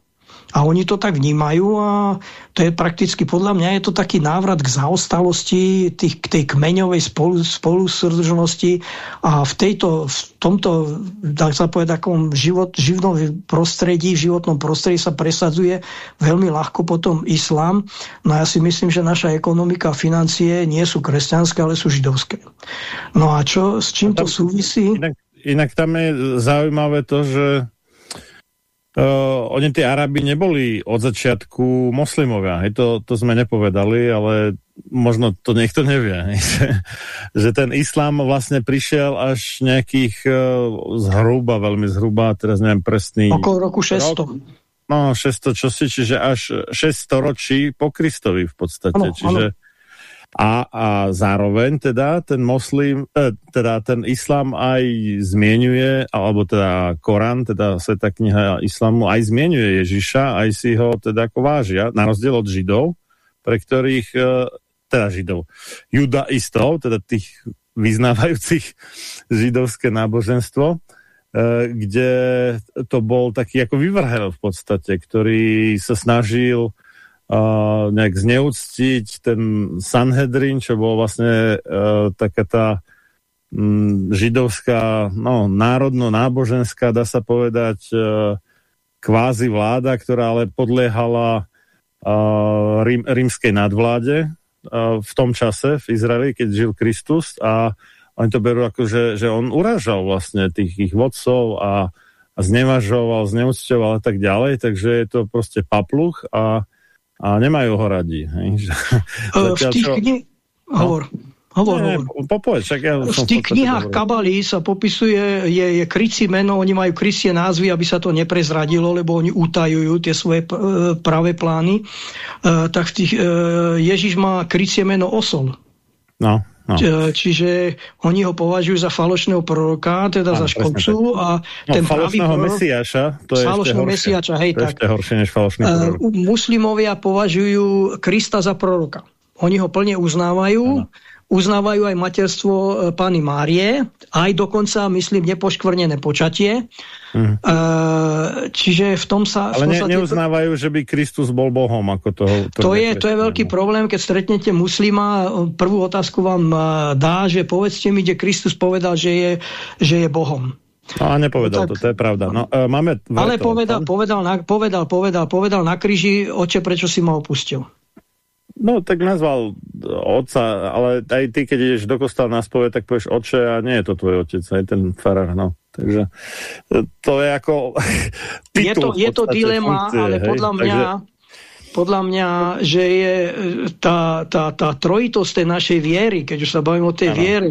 A oni to tak vnímajú a to je prakticky, podľa mňa je to taký návrat k zaostalosti, tých, k tej kmeňovej spolu, spolusrdžnosti a v, tejto, v tomto, tak sa povedať, takom život, živnom prostredí, v životnom prostredí sa presadzuje veľmi ľahko potom islám. No ja si myslím, že naša ekonomika a financie nie sú kresťanské, ale sú židovské. No a čo, s čím to súvisí? Inak, inak tam je zaujímavé to, že Uh, oni tie Arabi neboli od začiatku moslimovia, hej, to, to sme nepovedali, ale možno to niekto nevie, hej, že, že ten islám vlastne prišiel až nejakých uh, zhruba, veľmi zhruba, teraz neviem presný... Okolo roku 600. Rok, no, 600 čosi, čiže až 600 ročí po Kristovi v podstate, ano, čiže... Ano a, a zároveň teda ten moslim, eh, teda ten islám aj zmienuje, alebo teda Korán, teda Sveta kniha islamu, aj zmienuje Ježiša, aj si ho teda ako vážia, na rozdiel od Židov, pre ktorých, eh, teda Židov, judaistov, teda tých vyznávajúcich židovské náboženstvo, eh, kde to bol taký ako vyvrhel v podstate, ktorý sa snažil uh, nejak zneúctiť ten Sanhedrin, čo bol vlastne uh, taká tá m, židovská, no, národno-náboženská, dá sa povedať, e, kvázi vláda, ktorá ale podliehala uh, rím, rímskej nadvláde uh, v tom čase v Izraeli, keď žil Kristus. A oni to berú ako, že, že on urážal vlastne tých ich vodcov a, a znevažoval, zneúcťoval a tak ďalej, takže je to proste papluch a, a nemajú ho radi. Hej? v tých kni... No? Hovor. Hovor, Nie, hovor. Popoveď, však ja v tých knihách Kabali sa popisuje, je, je krycí meno, oni majú krycie názvy, aby sa to neprezradilo, lebo oni utajujú tie svoje e, pravé plány. E, tak v tých, e, Ježiš má krycie meno Osol. No. No. Čiže oni ho považujú za falošného proroka, teda Áno, za škodcu a no, ten pravý prorok... mesiaša, to je ešte horšie. mesiača, hej, to tak. ešte horšie než falošný prorok. Muslimovia považujú Krista za proroka. Oni ho plne uznávajú, Áno uznávajú aj materstvo e, pani Márie, aj dokonca, myslím, nepoškvrnené počatie. Mm. čiže v tom sa... Ale ne, neuznávajú, že by Kristus bol Bohom, ako toho... To, to, je, to je veľký problém, keď stretnete muslima, prvú otázku vám e, dá, že povedzte mi, kde Kristus povedal, že je, že je Bohom. No a nepovedal tak, to, to je pravda. No, uh, máme ale povedal, povedal, povedal, povedal, povedal na kríži, oče, prečo si ma opustil? No, tak nazval otca, ale aj ty, keď ideš do kostola na spove, tak povieš oče a nie je to tvoj otec, aj ten farár, no. Takže e, to je ako je to, je to dilema, funkcie, ale podľa hej? mňa Takže podľa mňa, že je e, tá, tá, tá trojitosť tej našej viery, keď už sa bavím o tej ano. viere,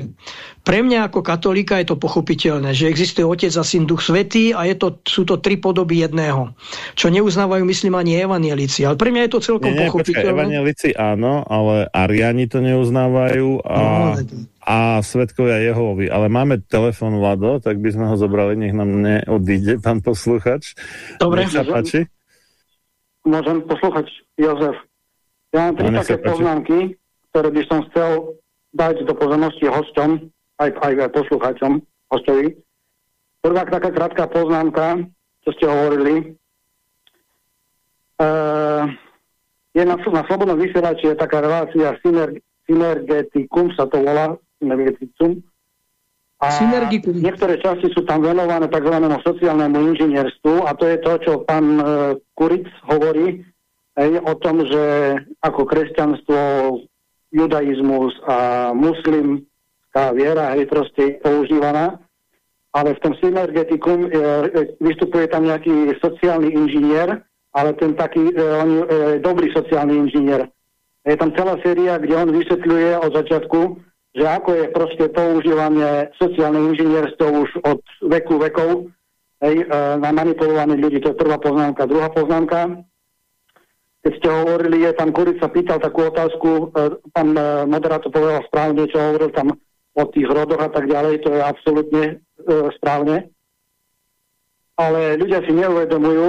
pre mňa ako katolíka je to pochopiteľné, že existuje Otec a Syn Duch Svetý a je to, sú to tri podoby jedného, čo neuznávajú, myslím, ani evanielici. Ale pre mňa je to celkom nie, nie, pochopiteľné. Počkaj, evanielici áno, ale Ariani to neuznávajú a, no, a Svetkovia Jehovi. Ale máme telefon Vlado, tak by sme ho zobrali, nech nám neodíde pán posluchač. Dobre. Nech sa páči môžem poslúchať, Jozef. Ja mám tri no, také poznámky, ktoré by som chcel dať do pozornosti hosťom, aj, aj, aj poslucháčom, hostovi. Prvá taká krátka poznámka, čo ste hovorili. E, je na, na Slobodnom vysielači je taká relácia synerg, Synergeticum, sa to volá, Synergeticum, a niektoré časti sú tam venované tzv. sociálnemu inžinierstvu a to je to, čo pán e, Kuric hovorí hej, o tom, že ako kresťanstvo, judaizmus a muslimská viera hej, proste je používaná, ale v tom synergetikum e, e, vystupuje tam nejaký sociálny inžinier, ale ten taký e, on, e, dobrý sociálny inžinier. Je tam celá séria, kde on vysvetľuje od začiatku, že ako je proste používanie sociálne inžinierstvo už od veku vekov hej, e, na manipulovaných ľudí. To je prvá poznámka. Druhá poznámka, keď ste hovorili, je tam Kuric sa pýtal takú otázku, e, pán e, moderátor povedal správne, čo hovoril tam o tých rodoch a tak ďalej, to je absolútne správne. Ale ľudia si neuvedomujú,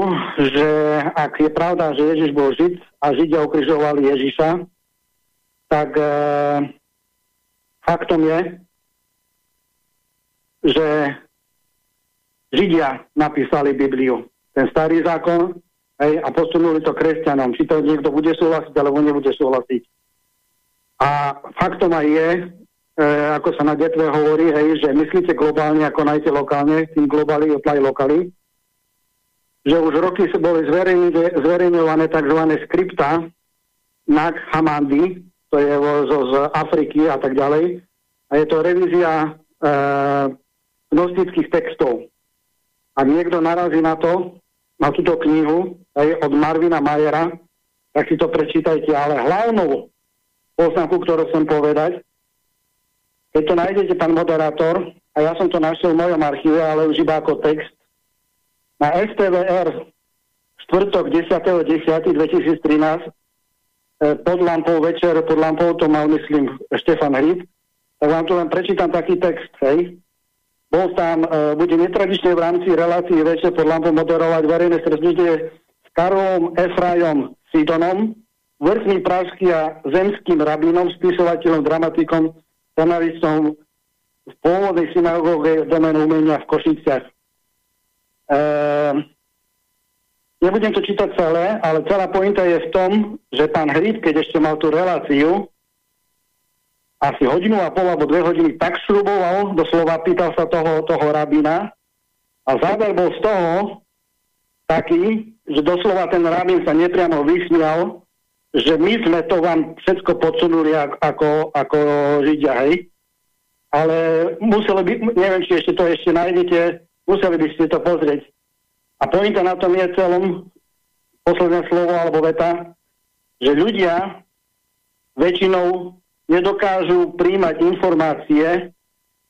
že ak je pravda, že Ježiš bol Žid a Židia ukrižovali Ježiša, tak faktom je, že Židia napísali Bibliu. Ten starý zákon hej, a posunuli to kresťanom. Či to niekto bude súhlasiť, alebo nebude súhlasiť. A faktom aj je, e, ako sa na detve hovorí, hej, že myslíte globálne, ako najte lokálne, tým globály oplaj lokali, že už roky boli zverejňované tzv. skripta Nag Hamandi, to je zo, z Afriky a tak ďalej. A je to revízia e, gnostických textov. Ak niekto narazí na to, na túto knihu aj od Marvina Majera, tak si to prečítajte. Ale hlavnou poznámku, ktorú chcem povedať, keď to nájdete, pán moderátor, a ja som to našiel v mojom archíve, ale už iba ako text, na STVR štvrtok 10.10.2013 E, pod lampou večer, pod lampou to mal, myslím, Štefan Hryb, tak vám tu len prečítam taký text, hej. Bol tam, uh, bude netradične v rámci relácií večer pod lampou moderovať verejné stretnutie s Karolom Efrajom Sidonom, vrchný pražský a zemským rabinom, spisovateľom, dramatikom, scenaristom v pôvodnej synagóge domenu umenia v Košiciach. Uh, Nebudem to čítať celé, ale celá pointa je v tom, že pán Hryb, keď ešte mal tú reláciu, asi hodinu a pol alebo dve hodiny tak sluboval, doslova pýtal sa toho, toho rabína a záver bol z toho taký, že doslova ten rabín sa nepriamo vysmial, že my sme to vám všetko podsunuli ako, ako Židia, hej. Ale museli by, neviem, či ešte to ešte nájdete, museli by ste to pozrieť. A pointa na tom je celom, posledné slovo alebo veta, že ľudia väčšinou nedokážu príjmať informácie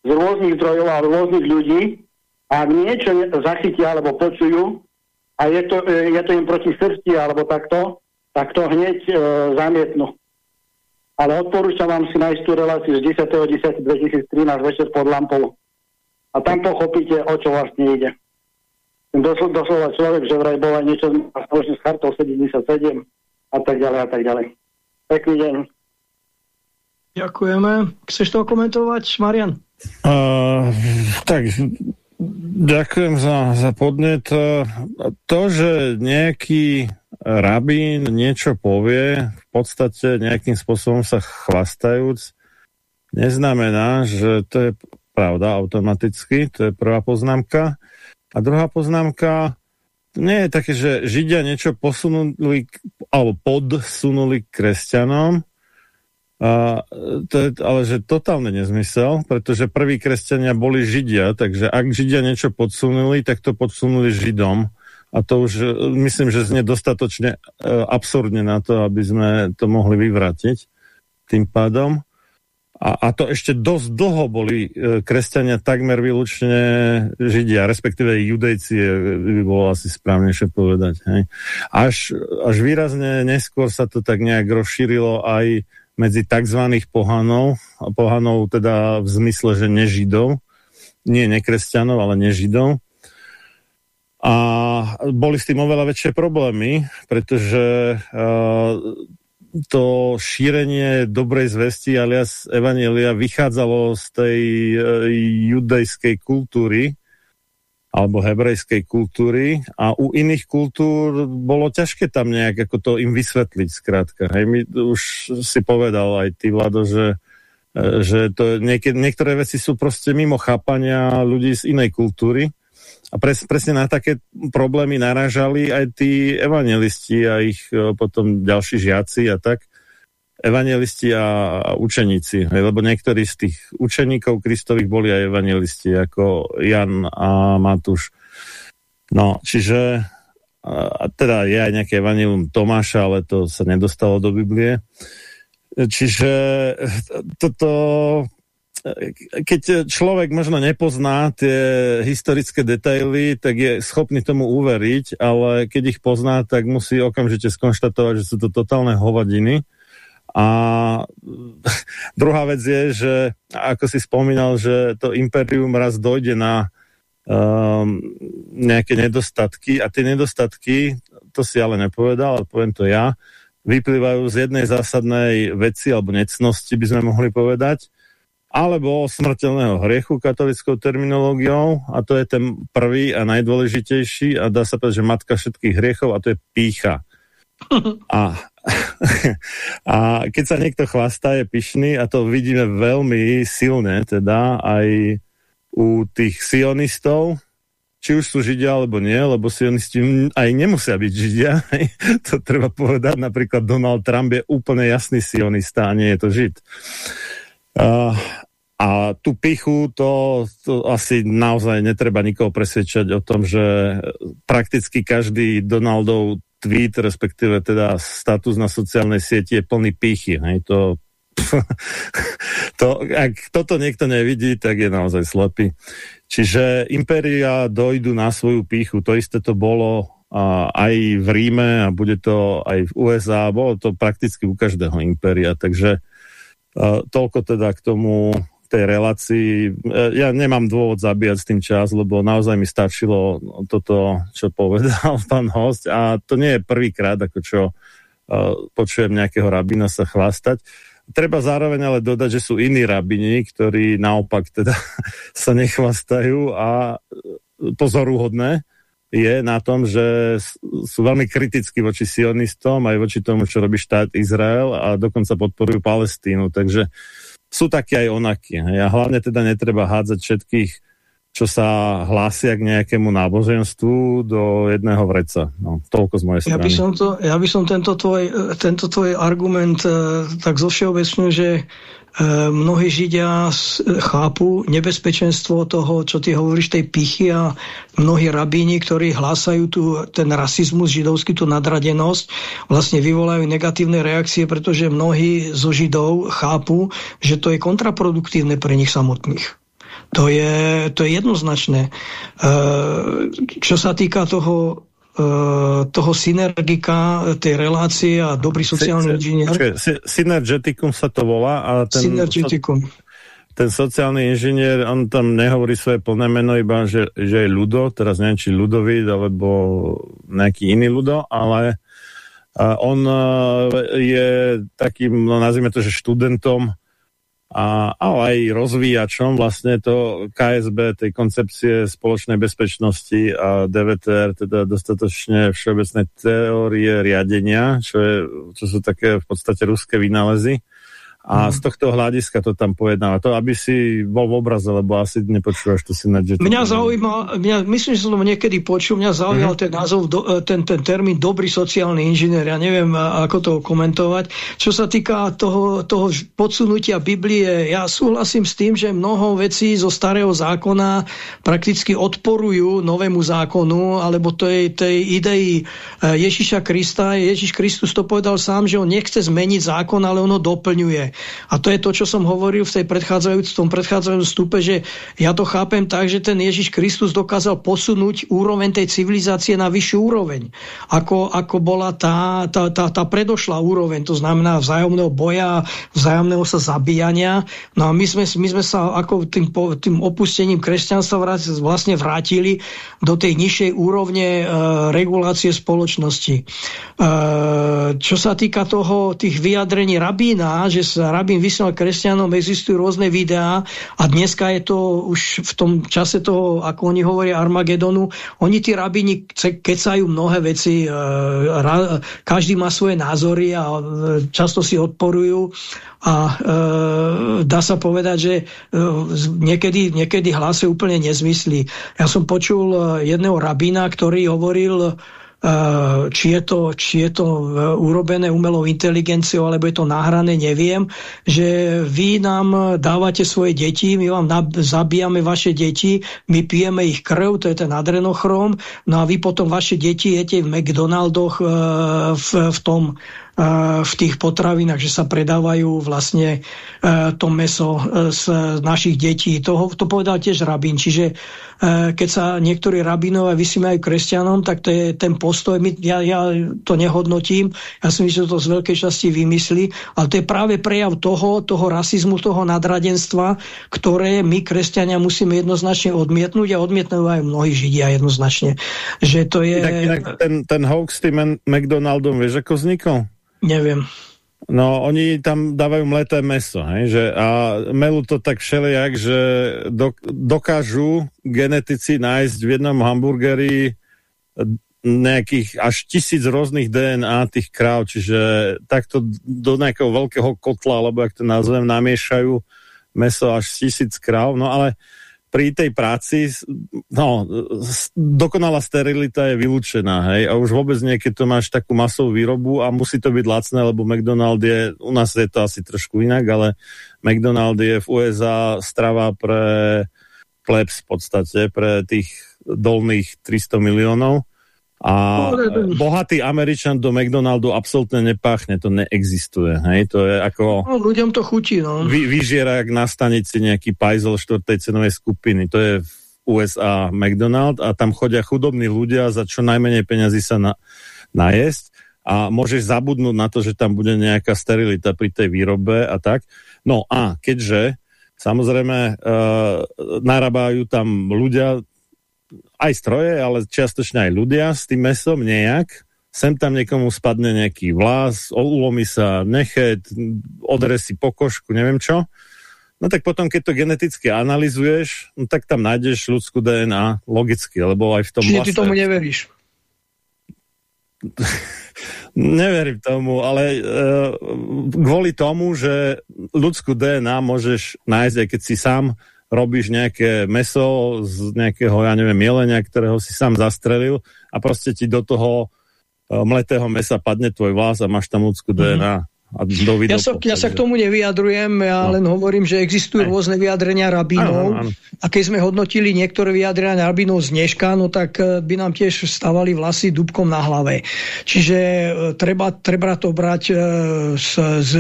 z rôznych zdrojov a rôznych ľudí a niečo zachytia alebo počujú a je to, e, je to im proti srsti alebo takto, tak to hneď e, zamietnú. Ale odporúčam vám si nájsť tú reláciu z 10.10.2013 večer pod lampou. A tam pochopíte, o čo vlastne ide. Doslo, doslova človek, že vraj bol aj niečo spoločne s chartou 77 a tak ďalej a tak ďalej. Pekný deň. Ďakujeme. Chceš to komentovať, Marian? Uh, tak, ďakujem za, za podnet. To, že nejaký rabín niečo povie, v podstate nejakým spôsobom sa chvastajúc, neznamená, že to je pravda automaticky, to je prvá poznámka. A druhá poznámka, nie je také, že Židia niečo posunuli, alebo podsunuli kresťanom, a to je ale že totálne nezmysel, pretože prví kresťania boli Židia, takže ak Židia niečo podsunuli, tak to podsunuli Židom. A to už myslím, že znie dostatočne e, absurdne na to, aby sme to mohli vyvrátiť tým pádom. A, a to ešte dosť dlho boli e, kresťania takmer výlučne Židia, respektíve judejci by bolo asi správnejšie povedať. Hej. Až, až výrazne neskôr sa to tak nejak rozšírilo aj medzi tzv. pohanov, pohanov teda v zmysle, že nežidov, nie nekresťanov, ale nežidov. A boli s tým oveľa väčšie problémy, pretože uh, to šírenie dobrej zvesti alias Evanielia vychádzalo z tej uh, judejskej kultúry, alebo hebrejskej kultúry a u iných kultúr bolo ťažké tam nejak ako to im vysvetliť skrátka. Hej, mi už si povedal aj ty, Vlado, že, e, že to niek niektoré veci sú proste mimo chápania ľudí z inej kultúry a pres, presne na také problémy naražali aj tí evangelisti a ich e, potom ďalší žiaci a tak evangelisti a, učeníci, lebo niektorí z tých učeníkov Kristových boli aj evangelisti, ako Jan a Matúš. No, čiže a teda je aj nejaké evangelium Tomáša, ale to sa nedostalo do Biblie. Čiže toto, keď človek možno nepozná tie historické detaily, tak je schopný tomu uveriť, ale keď ich pozná, tak musí okamžite skonštatovať, že sú to totálne hovadiny. A druhá vec je, že ako si spomínal, že to imperium raz dojde na um, nejaké nedostatky a tie nedostatky, to si ale nepovedal, ale poviem to ja, vyplývajú z jednej zásadnej veci alebo necnosti, by sme mohli povedať, alebo smrteľného hriechu katolickou terminológiou a to je ten prvý a najdôležitejší a dá sa povedať, že matka všetkých hriechov a to je pícha. A a keď sa niekto chvastá, je pyšný a to vidíme veľmi silne, teda aj u tých sionistov, či už sú Židia alebo nie, lebo sionisti aj nemusia byť Židia. to treba povedať. Napríklad Donald Trump je úplne jasný sionista a nie je to Žid. Uh, a tú pichu, to, to asi naozaj netreba nikoho presvedčať o tom, že prakticky každý Donaldov tweet, respektíve teda status na sociálnej sieti je plný pichy. Hej, to, to, ak toto niekto nevidí, tak je naozaj slepý. Čiže impéria dojdu na svoju píchu. To isté to bolo a, aj v Ríme a bude to aj v USA. Bolo to prakticky u každého impéria. Takže toľko teda k tomu tej relácii. E, ja nemám dôvod zabíjať s tým čas, lebo naozaj mi stačilo toto, čo povedal pán host a to nie je prvýkrát, ako čo uh, počujem nejakého rabina sa chlastať. Treba zároveň ale dodať, že sú iní rabini, ktorí naopak teda sa nechvastajú a pozoruhodné je na tom, že sú veľmi kritickí voči sionistom aj voči tomu, čo robí štát Izrael a dokonca podporujú Palestínu. Takže sú takí aj onakí. A hlavne teda netreba hádzať všetkých, čo sa hlásia k nejakému náboženstvu do jedného vreca. No, toľko z mojej strany. Ja by som, to, ja by som tento, tvoj, tento tvoj argument e, tak zo všeobecnú, že mnohí Židia chápu nebezpečenstvo toho, čo ty hovoríš, tej pichy a mnohí rabíni, ktorí hlásajú tu ten rasizmus židovský, tú nadradenosť, vlastne vyvolajú negatívne reakcie, pretože mnohí zo Židov chápu, že to je kontraproduktívne pre nich samotných. To je, to je jednoznačné. E, čo sa týka toho e, toho synergika, tej relácie a dobrý sociálny inžinier. Synergetikum sa to volá. A ten, Synergetikum. Ten sociálny inžinier, on tam nehovorí svoje plné meno, iba že, že je Ludo, teraz neviem, či Ludovít, alebo nejaký iný Ludo, ale on e, je takým, no nazvime to, že študentom a, ale aj rozvíjačom vlastne to KSB, tej koncepcie spoločnej bezpečnosti a DVTR, teda dostatočne všeobecné teórie riadenia, čo, je, čo sú také v podstate ruské vynálezy a z tohto hľadiska to tam pojednáva. To, aby si bol v obraze, lebo asi nepočúvaš to si na Mňa zaujíma, mňa, myslím, že som to niekedy počul, mňa zaujímal mm. ten názov, do, e, ten, ten termín dobrý sociálny inžinier. Ja neviem, ako to komentovať. Čo sa týka toho, toho podsunutia Biblie, ja súhlasím s tým, že mnoho vecí zo starého zákona prakticky odporujú novému zákonu, alebo tej, tej idei e, Ježiša Krista. Ježiš Kristus to povedal sám, že on nechce zmeniť zákon, ale on ho doplňuje. A to je to, čo som hovoril v tej predchádzajúcom, predchádzajúcom stupe, že ja to chápem tak, že ten Ježiš Kristus dokázal posunúť úroveň tej civilizácie na vyššiu úroveň, ako, ako bola tá, tá, tá, tá predošlá úroveň, to znamená vzájomného boja, vzájomného sa zabíjania. No a my sme, my sme sa ako tým, tým opustením kresťanstva vlastne vrátili do tej nižšej úrovne e, regulácie spoločnosti. E, čo sa týka toho, tých vyjadrení rabína, že sa rabín vysielal kresťanom, existujú rôzne videá a dneska je to už v tom čase toho, ako oni hovoria Armagedonu, oni tí rabíni kecajú mnohé veci, e, každý má svoje názory a e, často si odporujú a e, dá sa povedať, že niekedy, niekedy hlásia úplne nezmysly. Ja som počul jedného rabína, ktorý hovoril či je to, či je to e, urobené umelou inteligenciou, alebo je to nahrané, neviem, že vy nám dávate svoje deti, my vám zabíjame vaše deti, my pijeme ich krv, to je ten adrenochrom, no a vy potom vaše deti jete v McDonaldoch e, v, v tom v tých potravinách, že sa predávajú vlastne to meso z našich detí. To, to povedal tiež rabín. Čiže keď sa niektorí rabínové vysýmajú kresťanom, tak to je ten postoj. My, ja, ja to nehodnotím. Ja si myslím, že to z veľkej časti vymyslí. Ale to je práve prejav toho, toho rasizmu, toho nadradenstva, ktoré my, kresťania, musíme jednoznačne odmietnúť a odmietnúť aj mnohí Židia jednoznačne. Že to je... Tak, tak ten, ten hoax s tým McDonaldom, vieš, ako vznikol? Neviem. No, oni tam dávajú mleté meso, hej, že, a melú to tak všelijak, že do, dokážu genetici nájsť v jednom hamburgeri nejakých až tisíc rôznych DNA tých kráv, čiže takto do nejakého veľkého kotla, alebo jak to nazvem, namiešajú meso až tisíc kráv, no ale pri tej práci, no, dokonalá sterilita je vylúčená, hej, a už vôbec nie, keď to máš takú masovú výrobu a musí to byť lacné, lebo McDonald je, u nás je to asi trošku inak, ale McDonald je v USA strava pre plebs v podstate, pre tých dolných 300 miliónov a bohatý Američan do McDonaldu absolútne nepáchne, to neexistuje. Hej? To je ako... No, ľuďom to chutí, no. Vy, vyžiera jak na stanici nejaký pajzel štvrtej cenovej skupiny. To je v USA McDonald a tam chodia chudobní ľudia za čo najmenej peňazí sa na, najesť a môžeš zabudnúť na to, že tam bude nejaká sterilita pri tej výrobe a tak. No a keďže samozrejme uh, narábajú tam ľudia aj stroje, ale čiastočne aj ľudia s tým mesom nejak. Sem tam niekomu spadne nejaký vlas, ulomí sa nechet, odre si pokožku, neviem čo. No tak potom, keď to geneticky analizuješ, no tak tam nájdeš ľudskú DNA logicky, lebo aj v tom Čiže vlase... ty tomu neveríš? Neverím tomu, ale uh, kvôli tomu, že ľudskú DNA môžeš nájsť, aj keď si sám robíš nejaké meso z nejakého, ja neviem, jelenia, ktorého si sám zastrelil a proste ti do toho uh, mletého mesa padne tvoj vlas a máš tam ľudskú DNA. Mm -hmm a ja, sa, ja sa k tomu nevyjadrujem, ja no. len hovorím, že existujú Aj. rôzne vyjadrenia rabínov áno, áno. a keď sme hodnotili niektoré vyjadrenia rabínov z dneška, no tak e, by nám tiež stavali vlasy dubkom na hlave. Čiže e, treba, treba to brať uh, s, s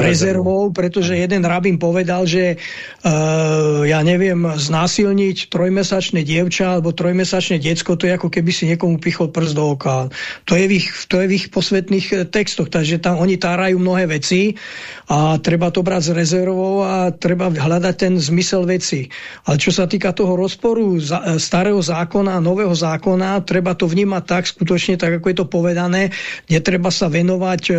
rezervou, pretože jeden rabín povedal, že uh, ja neviem, znásilniť trojmesačné dievča alebo trojmesačné diecko, to je ako keby si niekomu pichol prst do oka. To je v ich, to je v ich posvetných textoch, takže tam oni tárajú mnohé mnohé veci a treba to brať s rezervou a treba hľadať ten zmysel veci. Ale čo sa týka toho rozporu starého zákona a nového zákona, treba to vnímať tak, skutočne tak, ako je to povedané, netreba sa venovať e,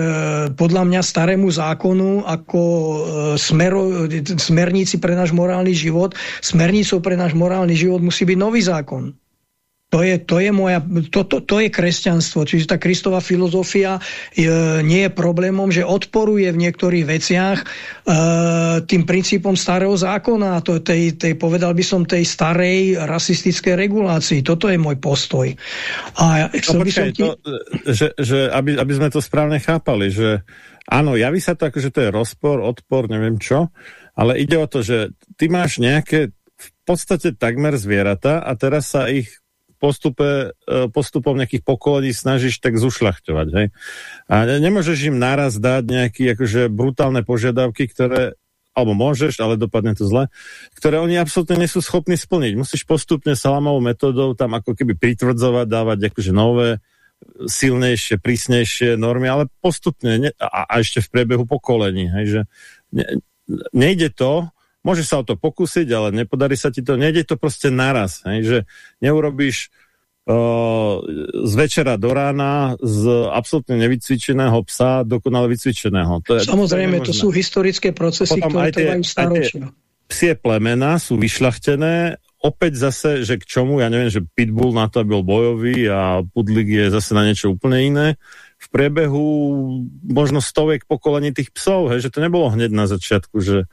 podľa mňa starému zákonu ako e, smero, smerníci pre náš morálny život. Smernicou pre náš morálny život musí byť nový zákon. To je, to je, moja, to, to, to je kresťanstvo. Čiže tá Kristová filozofia je, nie je problémom, že odporuje v niektorých veciach e, tým princípom starého zákona, to tej, tej, povedal by som, tej starej rasistickej regulácii. Toto je môj postoj. A no, by som ti... to, že, že aby, aby sme to správne chápali, že áno, javí sa to ako, že to je rozpor, odpor, neviem čo, ale ide o to, že ty máš nejaké v podstate takmer zvieratá a teraz sa ich postupe, e, postupom nejakých pokolení snažíš tak zušľachťovať. Hej? A nemôžeš im naraz dať nejaké akože brutálne požiadavky, ktoré alebo môžeš, ale dopadne to zle, ktoré oni absolútne nie sú schopní splniť. Musíš postupne salamovou metodou tam ako keby pritvrdzovať, dávať akože nové, silnejšie, prísnejšie normy, ale postupne ne, a, a ešte v priebehu pokolení. Hej, že ne, nejde to, Môžeš sa o to pokúsiť, ale nepodarí sa ti to. Nejde to proste naraz, hej, že neurobíš uh, z večera do rána z absolútne nevycvičeného psa dokonale vycvičeného. To je, Samozrejme, to, to sú historické procesy, Potom ktoré trvajú staročia. Psie plemena sú vyšľachtené, opäť zase, že k čomu, ja neviem, že Pitbull na to byl bojový a Pudlik je zase na niečo úplne iné v priebehu možno stoviek pokolení tých psov, hej, že to nebolo hneď na začiatku, že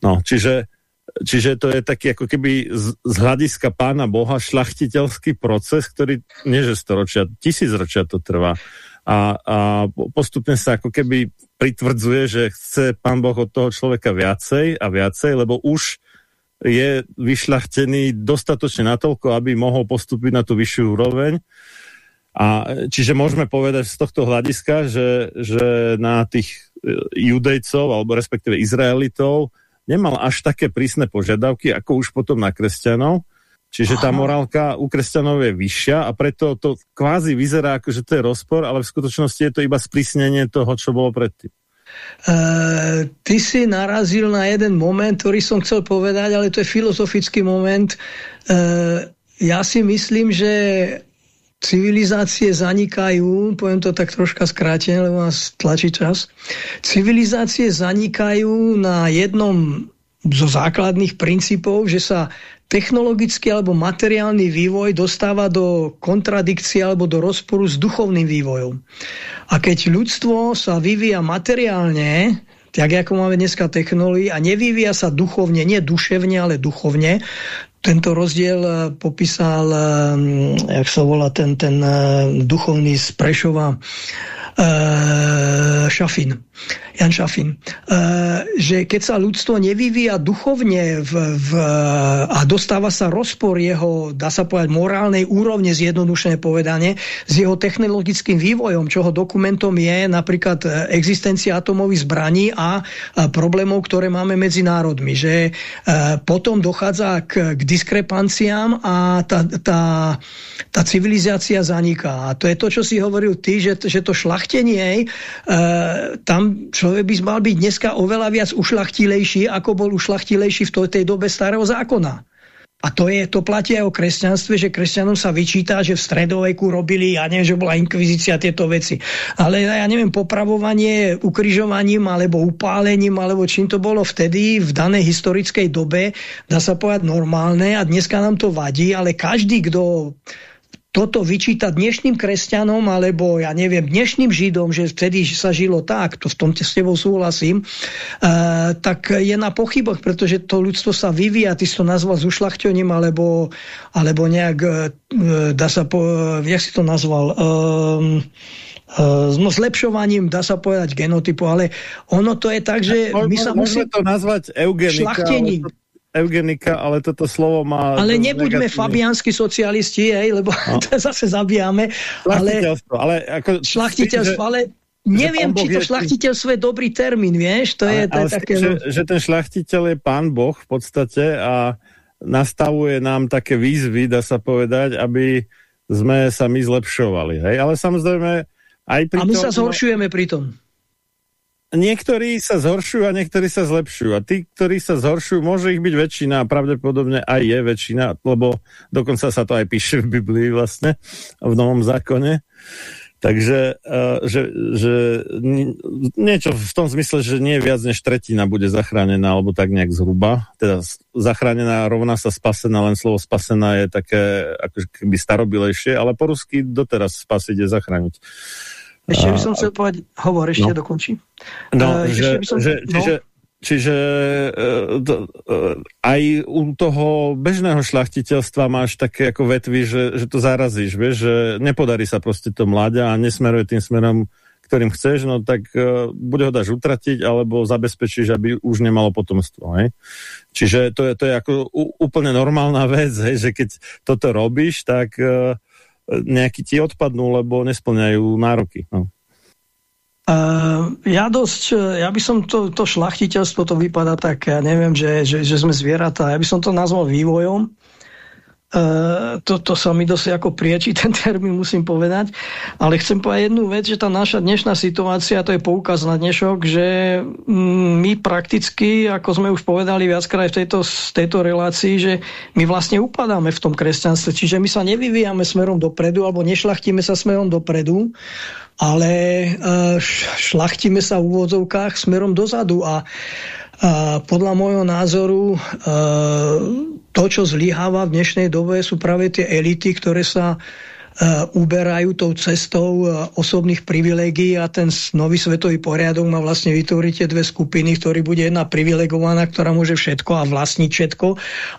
no, čiže, čiže to je taký ako keby z, z hľadiska pána Boha šlachtiteľský proces, ktorý nie že storočia, tisícročia to trvá. A, a postupne sa ako keby pritvrdzuje, že chce pán Boh od toho človeka viacej a viacej, lebo už je vyšľachtený dostatočne natoľko, aby mohol postúpiť na tú vyššiu úroveň a čiže môžeme povedať z tohto hľadiska, že, že na tých e, judejcov, alebo respektíve Izraelitov, nemal až také prísne požiadavky, ako už potom na kresťanov. Čiže tá morálka u kresťanov je vyššia a preto to kvázi vyzerá ako, že to je rozpor, ale v skutočnosti je to iba sprísnenie toho, čo bolo predtým. Uh, ty si narazil na jeden moment, ktorý som chcel povedať, ale to je filozofický moment. Uh, ja si myslím, že civilizácie zanikajú, poviem to tak troška skrátene, lebo nás tlačí čas, civilizácie zanikajú na jednom zo základných princípov, že sa technologický alebo materiálny vývoj dostáva do kontradikcie alebo do rozporu s duchovným vývojom. A keď ľudstvo sa vyvíja materiálne, tak ako máme dneska technológie a nevyvíja sa duchovne, nie duševne, ale duchovne, tento rozdiel eh, popísal, eh, jak sa volá ten, ten eh, duchovný z Prešova, Šafin. Jan Šafin, že keď sa ľudstvo nevyvíja duchovne v, v, a dostáva sa rozpor jeho, dá sa povedať, morálnej úrovne, zjednodušené povedanie, s jeho technologickým vývojom, čoho dokumentom je napríklad e, existencia atomových zbraní a, problémov, ktoré máme medzi národmi. Že potom dochádza k, k diskrepanciám a tá, tá, tá civilizácia zaniká. A to je to, čo si hovoril ty, že, že to šlachtenie, uh, tam človek by mal byť dneska oveľa viac ušlachtilejší, ako bol ušlachtilejší v tej dobe starého zákona. A to, je, to platí aj o kresťanstve, že kresťanom sa vyčíta, že v stredoveku robili, ja neviem, že bola inkvizícia tieto veci. Ale ja neviem, popravovanie ukrižovaním alebo upálením, alebo čím to bolo vtedy v danej historickej dobe, dá sa povedať normálne a dneska nám to vadí, ale každý, kto toto vyčítať dnešným kresťanom alebo ja neviem, dnešným židom, že vtedy sa žilo tak, to v tom s tebou súhlasím, uh, tak je na pochyboch, pretože to ľudstvo sa vyvíja, ty si to nazval zušľachťoním alebo, alebo nejak, uh, dá sa po, jak si to nazval, um, no zlepšovaním, dá sa povedať, genotypu, ale ono to je tak, že my sa musíme... to nazvať eugenika, šlachtením. Ale eugenika, ale toto slovo má... Ale nebuďme negatívne. fabianskí socialisti, hej, lebo no. to zase zabijame. Šlachtiteľstvo, ale... Ako, šlachtiteľstvo, ale Neviem, či to šlachtiteľstvo je dobrý termín, vieš? To je, to je také... Že, že ten šlachtiteľ je pán Boh v podstate a nastavuje nám také výzvy, dá sa povedať, aby sme sa my zlepšovali. Hej? Ale samozrejme aj pri A my tom, sa zhoršujeme pri tom niektorí sa zhoršujú a niektorí sa zlepšujú. A tí, ktorí sa zhoršujú, môže ich byť väčšina a pravdepodobne aj je väčšina, lebo dokonca sa to aj píše v Biblii vlastne, v Novom zákone. Takže uh, že, že niečo v tom zmysle, že nie viac než tretina bude zachránená, alebo tak nejak zhruba. Teda zachránená rovná sa spasená, len slovo spasená je také ako keby starobilejšie, ale po rusky doteraz spasiť je zachrániť. Ešte by som chcel povedať, hovor, ešte no. dokončí. No, uh, že, som, že, no. čiže, čiže uh, to, uh, aj u toho bežného šlachtiteľstva máš také ako vetvy, že, že to zarazíš, vieš, že nepodarí sa proste to mláďa a nesmeruje tým smerom, ktorým chceš, no tak uh, buď ho dáš utratiť, alebo zabezpečíš, aby už nemalo potomstvo. Hej? Čiže to je, to je ako úplne normálna vec, hej, že keď toto robíš, tak uh, nejakí ti odpadnú, lebo nesplňajú nároky. No. Uh, ja dosť, ja by som to, to šlachtiteľstvo, to vypadá tak, ja neviem, že, že, že sme zvieratá, ja by som to nazval vývojom, Uh, to, to sa mi dosť ako prieči, ten termín musím povedať. Ale chcem povedať jednu vec, že tá naša dnešná situácia, to je poukaz na dnešok, že mm, my prakticky, ako sme už povedali viackrát v tejto, tejto relácii, že my vlastne upadáme v tom kresťanstve. Čiže my sa nevyvíjame smerom dopredu, alebo nešlachtíme sa smerom dopredu, ale uh, šlachtíme sa v úvodzovkách smerom dozadu. A podľa môjho názoru to, čo zlyháva v dnešnej dobe, sú práve tie elity, ktoré sa uberajú tou cestou osobných privilegií a ten nový svetový poriadok má vlastne vytvoriť tie dve skupiny, ktorý bude jedna privilegovaná, ktorá môže všetko a vlastniť všetko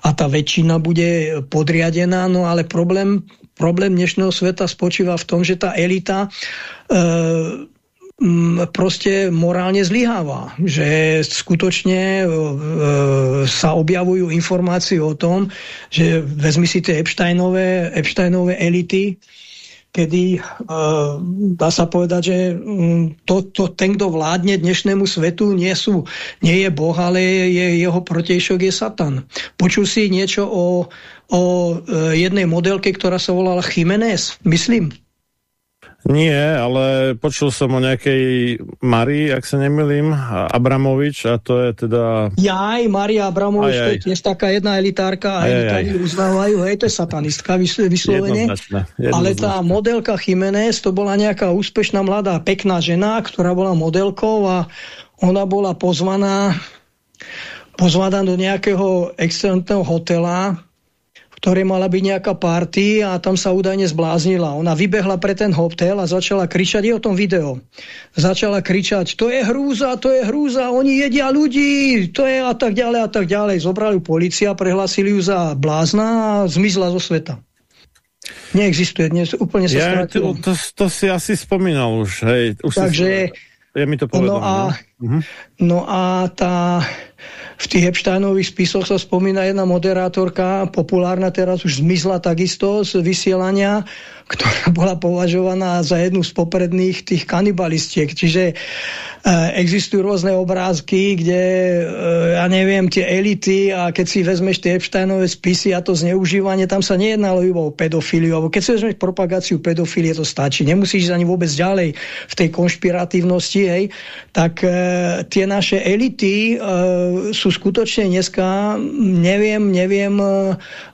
a tá väčšina bude podriadená, no ale problém, problém dnešného sveta spočíva v tom, že tá elita e, proste morálne zlyháva. Že skutočne e, e, sa objavujú informácie o tom, že vezmi si tie Epsteinové, Epsteinové elity, kedy e, dá sa povedať, že mm, to, to, ten, kto vládne dnešnému svetu, nie, sú, nie je Boh, ale je, jeho protejšok je Satan. Počul si niečo o, o jednej modelke, ktorá sa volala Jiménez, myslím. Nie, ale počul som o nejakej Marii, ak sa nemilím, Abramovič a to je teda... Jaj, Maria Abramovič, aj, aj. to je tiež taká jedna elitárka a elitári uznávajú, hej, to je satanistka vyslovene. Ale tá modelka Jiménez, to bola nejaká úspešná mladá, pekná žena, ktorá bola modelkou a ona bola pozvaná pozvaná do nejakého excelentného hotela, ktorej mala byť nejaká party a tam sa údajne zbláznila. Ona vybehla pre ten hotel a začala kričať, je o tom video, začala kričať, to je hrúza, to je hrúza, oni jedia ľudí, to je a tak ďalej a tak ďalej. Zobrali policia, prehlasili ju za blázna a zmizla zo sveta. Neexistuje dnes, úplne sa ja, to, to, to si asi spomínal už, hej. Už Takže, je mi to povedal, no a, no. no a tá v tých Epsteinových spisoch sa spomína jedna moderátorka, populárna teraz už zmizla takisto z vysielania, ktorá bola považovaná za jednu z popredných tých kanibalistiek. Čiže Eh, existujú rôzne obrázky, kde, eh, ja neviem, tie elity a keď si vezmeš tie Epsteinové spisy a to zneužívanie, tam sa nejednalo iba o pedofíliu, alebo keď si vezmeš propagáciu pedofílie, to stačí. Nemusíš ani vôbec ďalej v tej konšpiratívnosti, hej, tak e, tie naše elity e, sú skutočne dneska, neviem, neviem,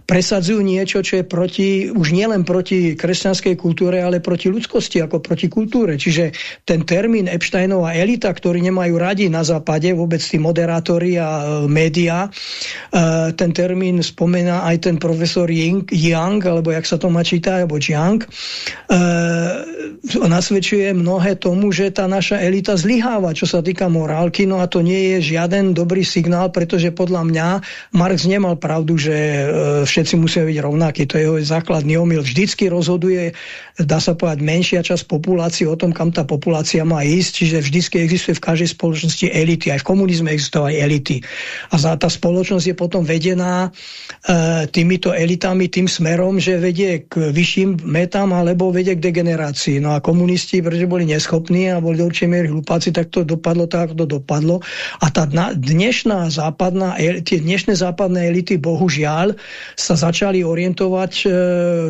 presadzujú niečo, čo je proti, už nielen proti kresťanskej kultúre, ale proti ľudskosti, ako proti kultúre. Čiže ten termín Epsteinová elita, ktorý nemajú radi na západe, vôbec tí moderátori a e, média, e, ten termín spomená aj ten profesor Ying, Yang, alebo jak sa to má čítať, alebo Jiang, e, nasvedčuje mnohé tomu, že tá naša elita zlyháva, čo sa týka morálky, no a to nie je žiaden dobrý signál, pretože podľa mňa Marx nemal pravdu, že všetko všetci musia byť rovnakí. To je jeho základný omyl. Vždycky rozhoduje, dá sa povedať, menšia časť populácie o tom, kam tá populácia má ísť. Čiže vždycky existuje v každej spoločnosti elity. Aj v komunizme existujú aj elity. A tá spoločnosť je potom vedená e, týmito elitami tým smerom, že vedie k vyšším metám alebo vedie k degenerácii. No a komunisti, pretože boli neschopní a boli do určitej miery hlupáci, tak to dopadlo tak, ako to dopadlo. A tá dnešná západná, tie dnešné západné elity, bohužiaľ, sa začali orientovať, e,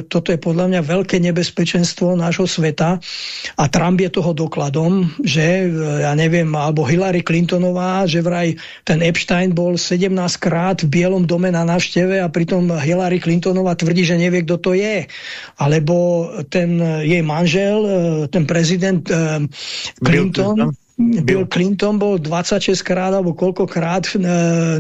toto je podľa mňa veľké nebezpečenstvo nášho sveta a Trump je toho dokladom, že e, ja neviem, alebo Hillary Clintonová, že vraj ten Epstein bol 17 krát v Bielom dome na návšteve a pritom Hillary Clintonová tvrdí, že nevie, kto to je. Alebo ten jej manžel, e, ten prezident Clinton, Bill Clinton bol 26 krát alebo koľkokrát e,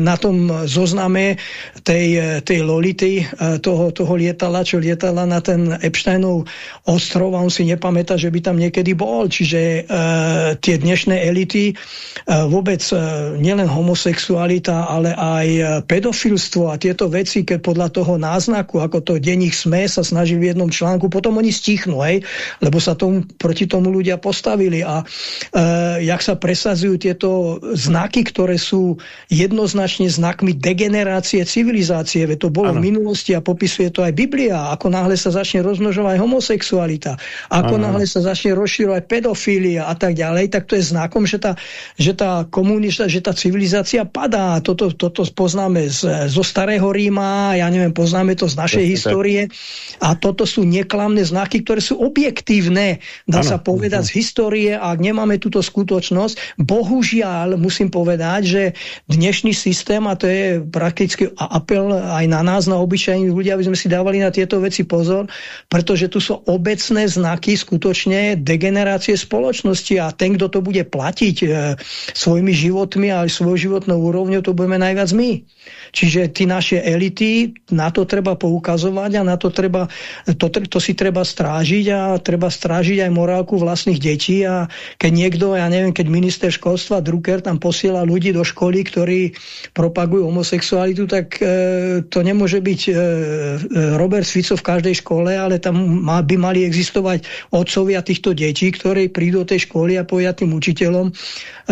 na tom zozname tej, e, tej Lolity, e, toho, toho lietala, čo lietala na ten Epsteinov ostrov a on si nepamätá, že by tam niekedy bol. Čiže e, tie dnešné elity, e, vôbec e, nielen homosexualita, ale aj pedofilstvo a tieto veci, keď podľa toho náznaku, ako to denník SME sa snaží v jednom článku, potom oni stichnú, hej, lebo sa tomu, proti tomu ľudia postavili a e, jak sa presadzujú tieto znaky, ktoré sú jednoznačne znakmi degenerácie civilizácie. Veď to bolo ano. v minulosti a popisuje to aj Biblia. Ako náhle sa začne rozmnožovať homosexualita, ako ano. náhle sa začne rozširovať pedofília a tak ďalej, tak to je znakom, že tá, že tá komunista, že tá civilizácia padá. Toto, toto poznáme z, zo starého Ríma, ja neviem, poznáme to z našej to, histórie. A toto sú neklamné znaky, ktoré sú objektívne, dá ano. sa povedať, z histórie a ak nemáme túto skutočnosť, spoločnosť. Bohužiaľ, musím povedať, že dnešný systém, a to je prakticky apel aj na nás, na obyčajných ľudí, aby sme si dávali na tieto veci pozor, pretože tu sú obecné znaky skutočne degenerácie spoločnosti a ten, kto to bude platiť e, svojimi životmi a svojou životnou úrovňou, to budeme najviac my. Čiže tí naše elity, na to treba poukazovať a na to treba, to, to si treba strážiť a treba strážiť aj morálku vlastných detí a keď niekto, ja neviem, keď minister školstva Drucker tam posiela ľudí do školy, ktorí propagujú homosexualitu, tak e, to nemôže byť e, e Robert Fico v každej škole, ale tam má, by mali existovať otcovia týchto detí, ktorí prídu do tej školy a povedia tým učiteľom, e,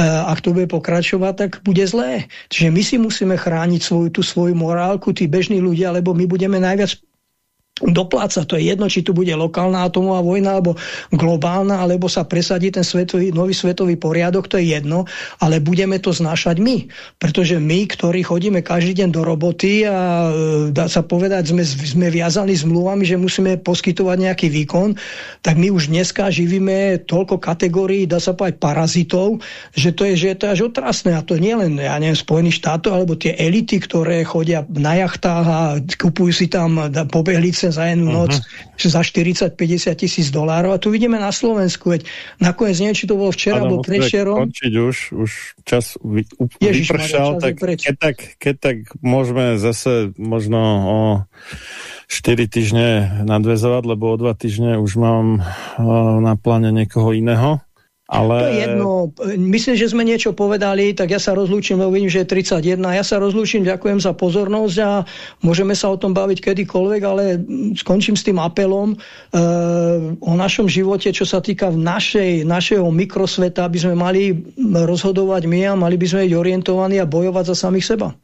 ak to bude pokračovať, tak bude zlé. Čiže my si musíme chrániť svoju tú svoju morálku, tí bežní ľudia, lebo my budeme najviac dopláca. To je jedno, či tu bude lokálna atomová vojna, alebo globálna, alebo sa presadí ten svetový, nový svetový poriadok, to je jedno, ale budeme to znášať my. Pretože my, ktorí chodíme každý deň do roboty a e, dá sa povedať, sme, sme viazaní zmluvami, že musíme poskytovať nejaký výkon, tak my už dneska živíme toľko kategórií, dá sa povedať, parazitov, že to je, že je to až otrasné. A to nie len, ja neviem, Spojených štátov, alebo tie elity, ktoré chodia na jachtách a kupujú si tam pobehlice za jednu uh mhm. -huh. noc za 40-50 tisíc dolárov. A tu vidíme na Slovensku, veď nakoniec neviem, či to bolo včera, alebo prečerom. končiť už, už čas vy, Ježiš, vypršal, tak keď, tak keď tak môžeme zase možno o 4 týždne nadvezovať, lebo o 2 týždne už mám na pláne niekoho iného. Ale... To je jedno. Myslím, že sme niečo povedali, tak ja sa rozlúčim, lebo vidím, že je 31. Ja sa rozlúčim, ďakujem za pozornosť a môžeme sa o tom baviť kedykoľvek, ale skončím s tým apelom e, o našom živote, čo sa týka v našej, našeho mikrosveta, aby sme mali rozhodovať my a mali by sme byť orientovaní a bojovať za samých seba.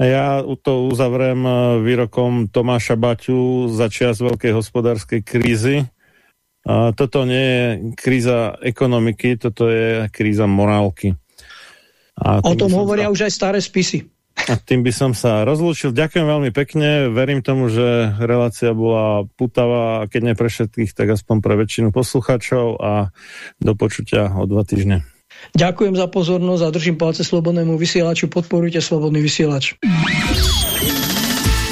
Ja to uzavriem e, výrokom Tomáša Baťu za čas veľkej hospodárskej krízy, a toto nie je kríza ekonomiky, toto je kríza morálky. A o tom hovoria sa... už aj staré spisy. A tým by som sa rozlúčil. Ďakujem veľmi pekne. Verím tomu, že relácia bola putavá a keď nie pre všetkých, tak aspoň pre väčšinu poslucháčov a do počutia o dva týždne. Ďakujem za pozornosť a držím palce slobodnému vysielaču. Podporujte slobodný vysielač.